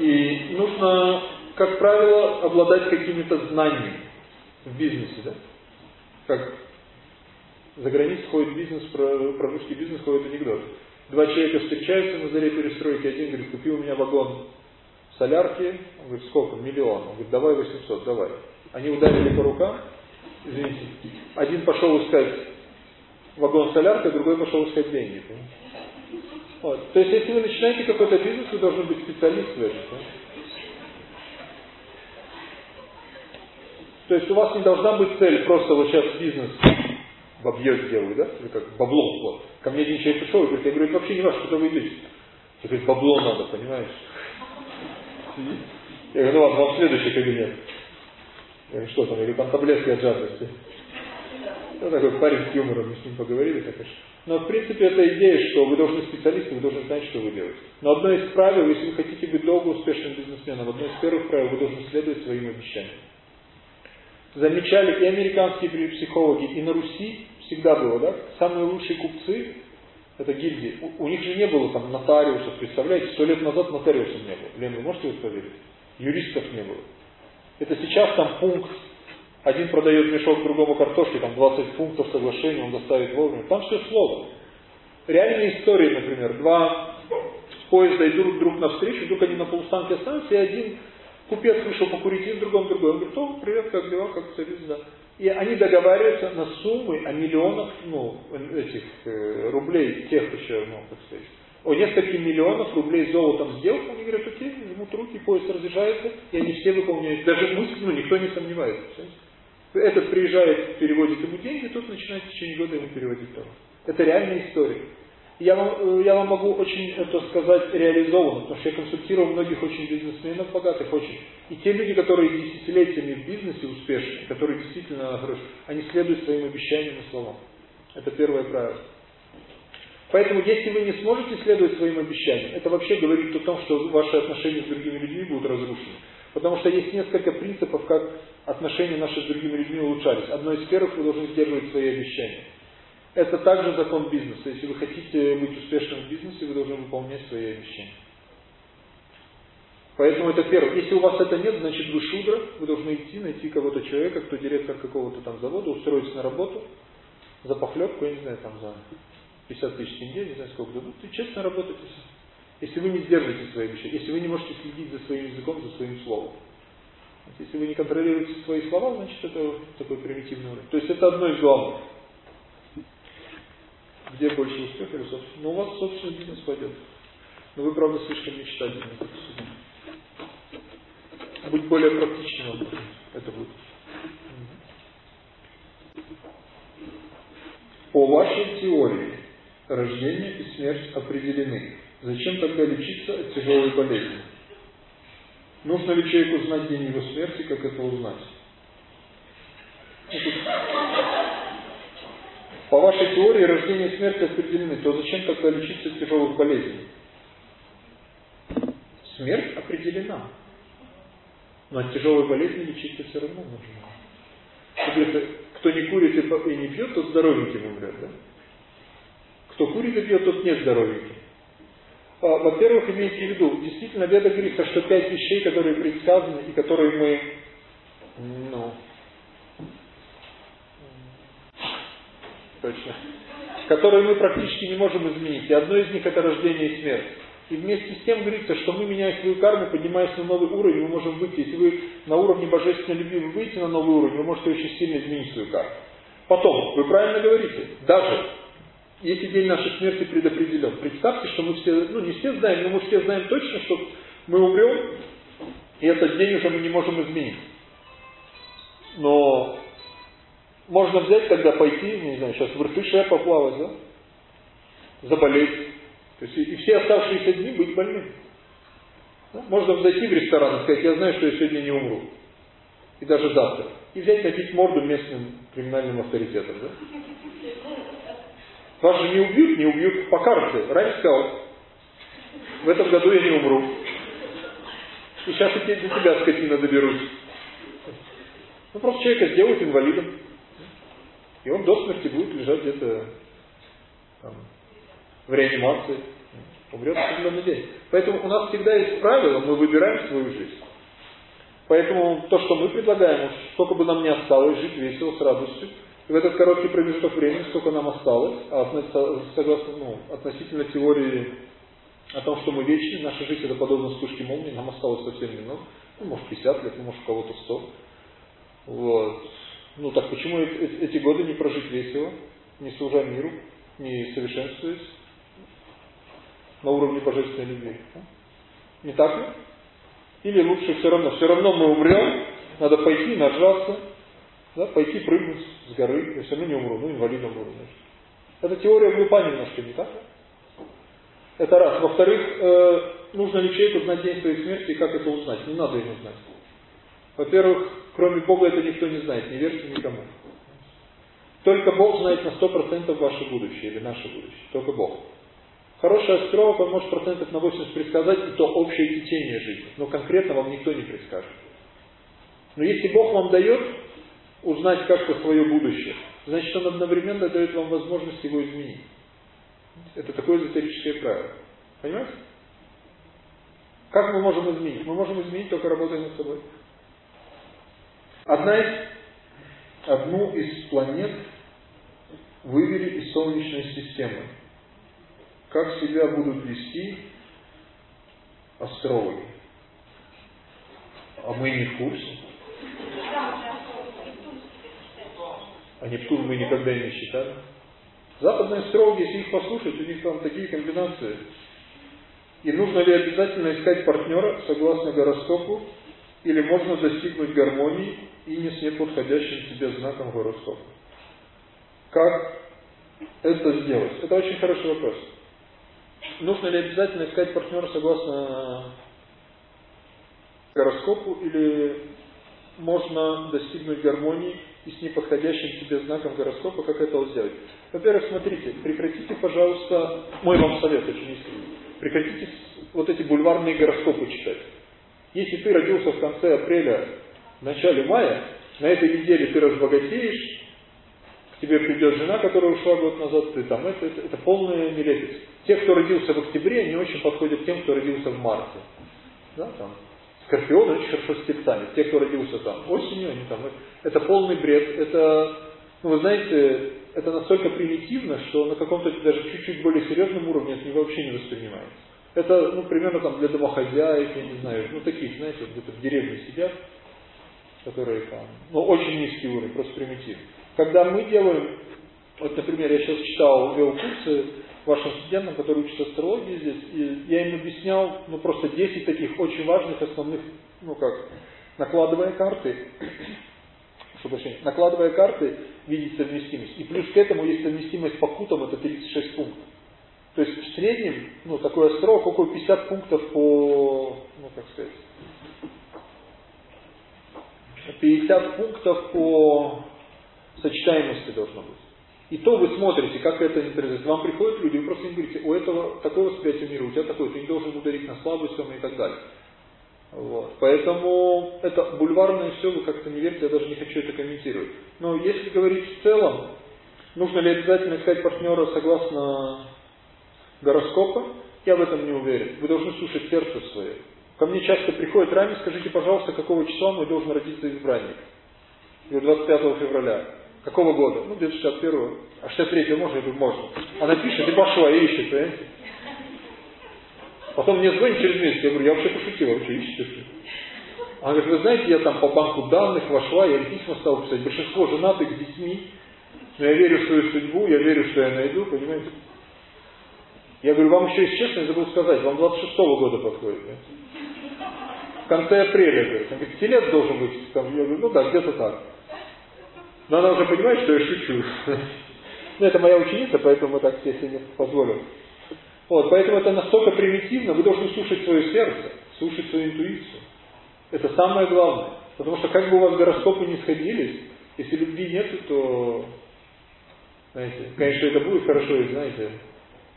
И нужно, как правило, обладать какими-то знаниями в бизнесе. Да? Как за границей ходит бизнес, про, про русский бизнес ходит анекдот. Два человека встречаются на заре перестройки. Один говорит, купи у меня вагон солярки. Он говорит, сколько? Миллион. Он говорит, давай 800, давай. Они ударили по рукам. Извините. Один пошел искать вагон солярка, другой пошел искать деньги. Вот. То есть, если вы начинаете какой-то бизнес, вы должны быть специалист в этом. Да? То есть у вас не должна быть цель просто вот сейчас бизнес бабье сделаю, да? Или как бабло. Вот. Ко мне один человек пришел и говорит, я говорю, вообще не важно, куда вы идете. Я говорю, бабло надо, понимаешь? Я говорю, ну ладно, вам следующий кабинет. Я говорю, что там, я говорю, там таблетки от жадности. Ну, такой парень с юмором, мы с ним поговорили, так конечно. Но, в принципе, это идея, что вы должны специалист, вы должны знать, что вы делаете. Но одно из правил, если вы хотите быть долго успешным бизнесменом, одно из первых правил, вы должны следовать своим обещаниям. Замечали и американские психологи, и на Руси всегда было, да? Самые лучшие купцы, это гильдии. У, у них же не было там нотариусов, представляете? Сто лет назад нотариусов не было. Лен, вы можете это поверить? Юристов не было. Это сейчас там пункт, один продает мешок другому картошки, там 20 пунктов соглашения, он доставит вовремя. Там все слово. Реальные истории, например, два поезда идут друг навстречу, вдруг они на полустанке останутся, и один купец вышел покурить, и в другом другой. Он говорит, о, привет, как дела, как сервис, да. И они договариваются на суммы о миллионах ну, этих э, рублей, тех еще, ну, так сказать, о нескольких миллионов рублей золотом сделок, они говорят, окей, жмут руки, поезд разъезжается, и они все выполняют. Даже мысль, ну, никто не сомневается. Этот приезжает, переводит ему деньги, тот начинает в течение года ему переводить товар. Это реальная история. Я вам, э, я вам могу очень это сказать реализованно, потому что я консультировал многих очень бизнесменов богатых, очень. И те люди, которые десятилетиями в бизнесе успешны, которые действительно хорошие, они следуют своим обещаниям и словам. Это первое правило. Поэтому, если вы не сможете следовать своим обещаниям, это вообще говорит о том, что ваши отношения с другими людьми будут разрушены. Потому что есть несколько принципов, как отношения наши с другими людьми улучшались. Одно из первых, вы должны сдерживать свои обещания. Это также закон бизнеса. Если вы хотите быть успешным в бизнесе, вы должны выполнять свои обещания. Поэтому это первое. Если у вас это нет, значит вы шудра, вы должны идти, найти кого-то человека, кто директор какого-то там завода, устроиться на работу, за похлебку, я не знаю, там за 50 тысяч тенге, не знаю сколько дадут, и честно работайте. Если вы не сдерживаете свои обещания, если вы не можете следить за своим языком, за своим словом. Если вы не контролируете свои слова, значит это такой примитивный уровень. То есть это одно из главных. Где больше успеха или собственно? Но у вас собственный бизнес пойдет. Но вы, правда, слишком мечтательны. Быть более практичным это будет. По вашей теории, рождение и смерть определены. Зачем тогда лечиться от тяжелой болезни? Нужно ли человеку знать день его смерти, как это узнать? По вашей теории рождение и смерть определены, то зачем тогда лечиться от тяжелых болезней? Смерть определена. Но от тяжелой болезни лечиться все равно нужно. Кто не курит и не пьет, тот здоровеньким умрет. Да? Кто курит и пьет, тот не здоровенький. А, во-первых, имейте в виду, действительно, Веда говорится, что пять вещей, которые предсказаны и которые мы, ну, точно, которые мы практически не можем изменить. И одно из них это рождение и смерть. И вместе с тем говорится, что мы, меняя свою карму, поднимаясь на новый уровень, мы можем выйти. Если вы на уровне божественной любви вы выйдете на новый уровень, вы можете очень сильно изменить свою карму. Потом, вы правильно говорите, даже если день нашей смерти предопределен, представьте, что мы все, ну не все знаем, но мы все знаем точно, что мы умрем, и этот день уже мы не можем изменить. Но можно взять тогда пойти, не знаю, сейчас в Иртыше поплавать, да? Заболеть. То есть и все оставшиеся дни быть больным. Да? Можно зайти в ресторан и сказать, я знаю, что я сегодня не умру. И даже завтра. И взять набить морду местным криминальным авторитетом. Да? Вас же не убьют, не убьют по карте. Раньше сказал, в этом году я не умру. И сейчас и до тебя, скотина, доберусь. Ну, просто человека сделают инвалидом. И он до смерти будет лежать где-то в реанимации. Умрет в определенный день. Поэтому у нас всегда есть правило, мы выбираем свою жизнь. Поэтому то, что мы предлагаем, сколько бы нам ни осталось, жить весело, с радостью, в этот короткий промежуток времени, сколько нам осталось, а согласно ну, относительно теории о том, что мы вечны, наша жизнь это подобно вспышке молнии, нам осталось совсем немного, ну, может 50 лет, ну, может у кого-то 100. Вот. Ну так почему эти годы не прожить весело, не служа миру, не совершенствуясь на уровне божественной любви? Не так ли? Или лучше все равно, все равно мы умрем, надо пойти, нажраться, да, пойти прыгнуть с горы, я все равно не умру, ну инвалидом буду. Значит. Это теория глупа немножко, не так? Это раз. Во-вторых, э, нужно ли человеку знать день своей смерти и как это узнать? Не надо ему знать. Во-первых, кроме Бога это никто не знает, не верьте никому. Только Бог знает на 100% ваше будущее или наше будущее. Только Бог. Хороший астролог, он может процентов на 80 предсказать, и то общее течение жизни. Но конкретно вам никто не предскажет. Но если Бог вам дает узнать как-то свое будущее, значит он одновременно дает вам возможность его изменить. Это такое эзотерическое правило. Понимаете? Как мы можем изменить? Мы можем изменить только работая над собой. Одна из, одну из планет вывели из Солнечной системы. Как себя будут вести астрологи? А мы не в курсе. А Нептун мы никогда не считали. Западные астрологи, если их послушать, у них там такие комбинации. И нужно ли обязательно искать партнера согласно гороскопу, или можно достигнуть гармонии и не с неподходящим тебе знаком гороскопа? Как это сделать? Это очень хороший вопрос. Нужно ли обязательно искать партнера согласно гороскопу, или можно достигнуть гармонии и с неподходящим тебе знаком гороскопа, как это сделать? Во-первых, смотрите, прекратите, пожалуйста, мой вам совет очень искренний, прекратите вот эти бульварные гороскопы читать. Если ты родился в конце апреля, в начале мая, на этой неделе ты разбогатеешь, к тебе придет жена, которая ушла год назад, ты там, это, это, это полная нелепец. Те, кто родился в октябре, не очень подходят тем, кто родился в марте. Да, там, Скорпион очень хорошо с тельцами. Те, кто родился там осенью, они там, это полный бред. Это, ну, вы знаете, это настолько примитивно, что на каком-то даже чуть-чуть более серьезном уровне это вообще не воспринимается. Это, ну, примерно там для домохозяек, я не знаю, ну, таких, знаете, где-то в деревне сидят, которые там, ну, очень низкий уровень, просто примитивный. Когда мы делаем, вот, например, я сейчас читал, вел курсы вашим студентам, которые учатся астрологии здесь, и я им объяснял, ну, просто 10 таких очень важных основных, ну, как, накладывая карты, что прощения, накладывая карты, видеть совместимость. И плюс к этому есть совместимость по кутам, это 36 пунктов. То есть в среднем, ну, такой астролог около 50 пунктов по, ну, как сказать, 50 пунктов по сочетаемости должно быть. И то вы смотрите, как это интерпретирует. Вам приходят люди, вы просто им говорите, у этого такое восприятие мира, у тебя такое, ты не должен ударить на слабость и так далее. Вот. Поэтому это бульварное все, вы как-то не верите, я даже не хочу это комментировать. Но если говорить в целом, нужно ли обязательно искать партнера согласно гороскопа, я в этом не уверен. Вы должны слушать сердце свое. Ко мне часто приходят ранее, скажите, пожалуйста, какого числа мой должен родиться избранник? Я 25 февраля. Какого года? Ну, где-то 61-го. А 63-го можно? Я говорю, можно. Она пишет и пошла, и ищет, понимаете? Потом мне звонит через месяц, я говорю, я вообще пошутил, вообще ищете Она говорит, вы знаете, я там по банку данных вошла, я письма стал писать, большинство женатых с детьми, но я верю в свою судьбу, я верю, что я найду, понимаете? Я говорю, вам еще, если честно, я забыл сказать, вам 26-го года подходит. Нет? В конце апреля, говорит. Он говорит, телец должен быть. Я говорю, ну да, где-то так. Но она уже понимает, что я шучу. Ну, это моя ученица, поэтому так себе позволю. Вот, поэтому это настолько примитивно, вы должны слушать свое сердце, слушать свою интуицию. Это самое главное. Потому что как бы у вас гороскопы не сходились, если любви нет, то, знаете, конечно, это будет хорошо, и знаете,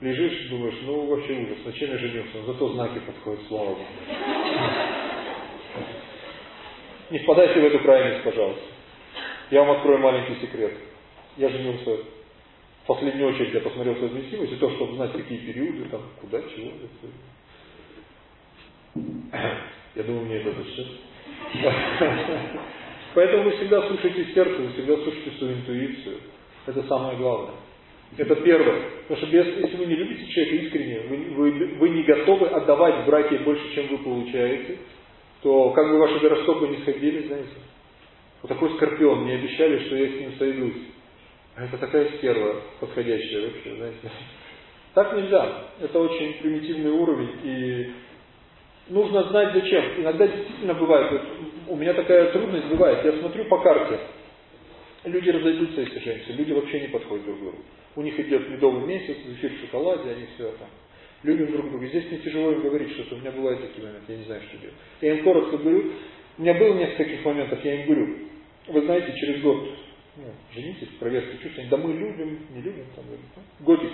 лежишь, думаешь, ну вообще ужас, зачем я женился, зато знаки подходят, слава Богу. Не впадайте в эту крайность, пожалуйста. Я вам открою маленький секрет. Я женился в последнюю очередь, я посмотрел совместимость, и то, чтобы знать, какие периоды, там, куда, чего. Я думаю, мне это достаточно. Поэтому вы всегда слушайте сердце, вы всегда слушайте свою интуицию. Это самое главное. Это первое. Потому что без, если вы не любите человека искренне, вы, вы, вы не готовы отдавать в браке больше, чем вы получаете, то как бы ваши гороскопы не сходили, знаете. Вот такой скорпион, мне обещали, что я с ним сойдусь. А это такая стерва подходящая вообще, знаете. Так нельзя. Это очень примитивный уровень. И нужно знать зачем. Иногда действительно бывает, вот у меня такая трудность бывает. Я смотрю по карте. Люди разойдутся, если женятся. Люди вообще не подходят друг к другу. У них идет медовый месяц, эфир в шоколаде, они все это. Любим друг друга. Здесь мне тяжело им говорить что-то. У меня бывают такие моменты, я не знаю, что делать. Я им коротко говорю. У меня было несколько таких моментов, я им говорю. Вы знаете, через год ну, женитесь, проверьте чувства. Да мы любим, не любим. Там, годик.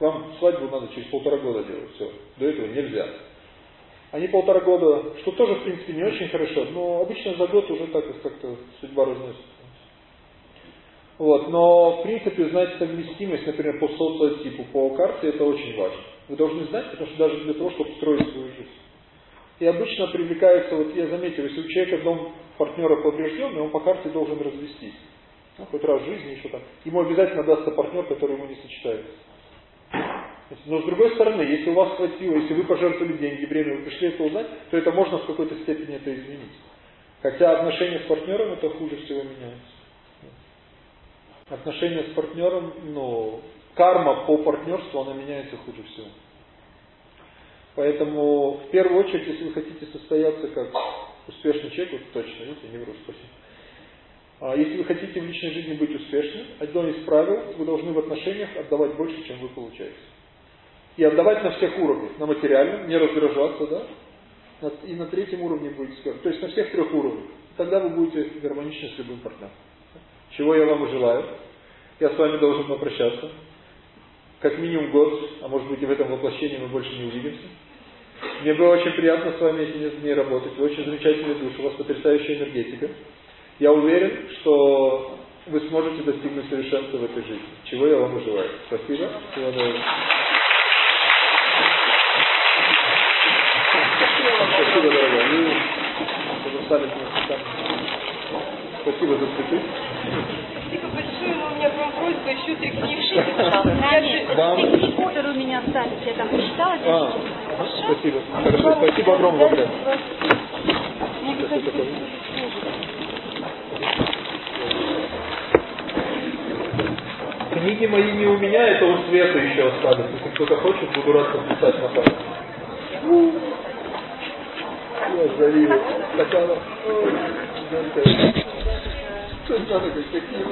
Вам свадьбу надо через полтора года делать. Все. До этого нельзя. Они полтора года, что тоже, в принципе, не очень хорошо, но обычно за год уже так как-то судьба разносится. Вот, но, в принципе, знать совместимость, например, по социотипу, по карте, это очень важно. Вы должны знать, потому что даже для того, чтобы строить свою жизнь. И обычно привлекается, вот я заметил, если у человека дом партнера поврежденный, он по карте должен развестись. Ну, хоть раз в жизни еще там. Ему обязательно дастся партнер, который ему не сочетается. Но с другой стороны, если у вас хватило, если вы пожертвовали деньги, время, вы пришли это узнать, то это можно в какой-то степени это изменить. Хотя отношения с партнером это хуже всего меняется. Отношения с партнером, ну, карма по партнерству, она меняется хуже всего. Поэтому, в первую очередь, если вы хотите состояться как успешный человек, вот точно, видите, не вру, спасибо. А если вы хотите в личной жизни быть успешным, одно из правил, вы должны в отношениях отдавать больше, чем вы получаете. И отдавать на всех уровнях. На материальном, не раздражаться, да? И на третьем уровне будет сфера. То есть на всех трех уровнях. Тогда вы будете гармоничны с любым партнером. Чего я вам и желаю. Я с вами должен попрощаться. Как минимум год, а может быть и в этом воплощении мы больше не увидимся. Мне было очень приятно с вами эти дней работать. Вы очень замечательный душ, у вас потрясающая энергетика. Я уверен, что вы сможете достигнуть совершенства в этой жизни. Чего я вам и желаю. Спасибо. Всего доброго. Спасибо, дорогая. Стали Спасибо за цветы. Большое, но у меня к вам просьба еще три книжки, пожалуйста. Вам? Книжки, которые у меня остались, я там почитала. А, спасибо. Хорошо, спасибо огромное, Богдан. Книги мои не у меня, это у Света еще остались. Если кто-то хочет, буду рад подписать на память. Я завидую. Такая... Sono già che queste qui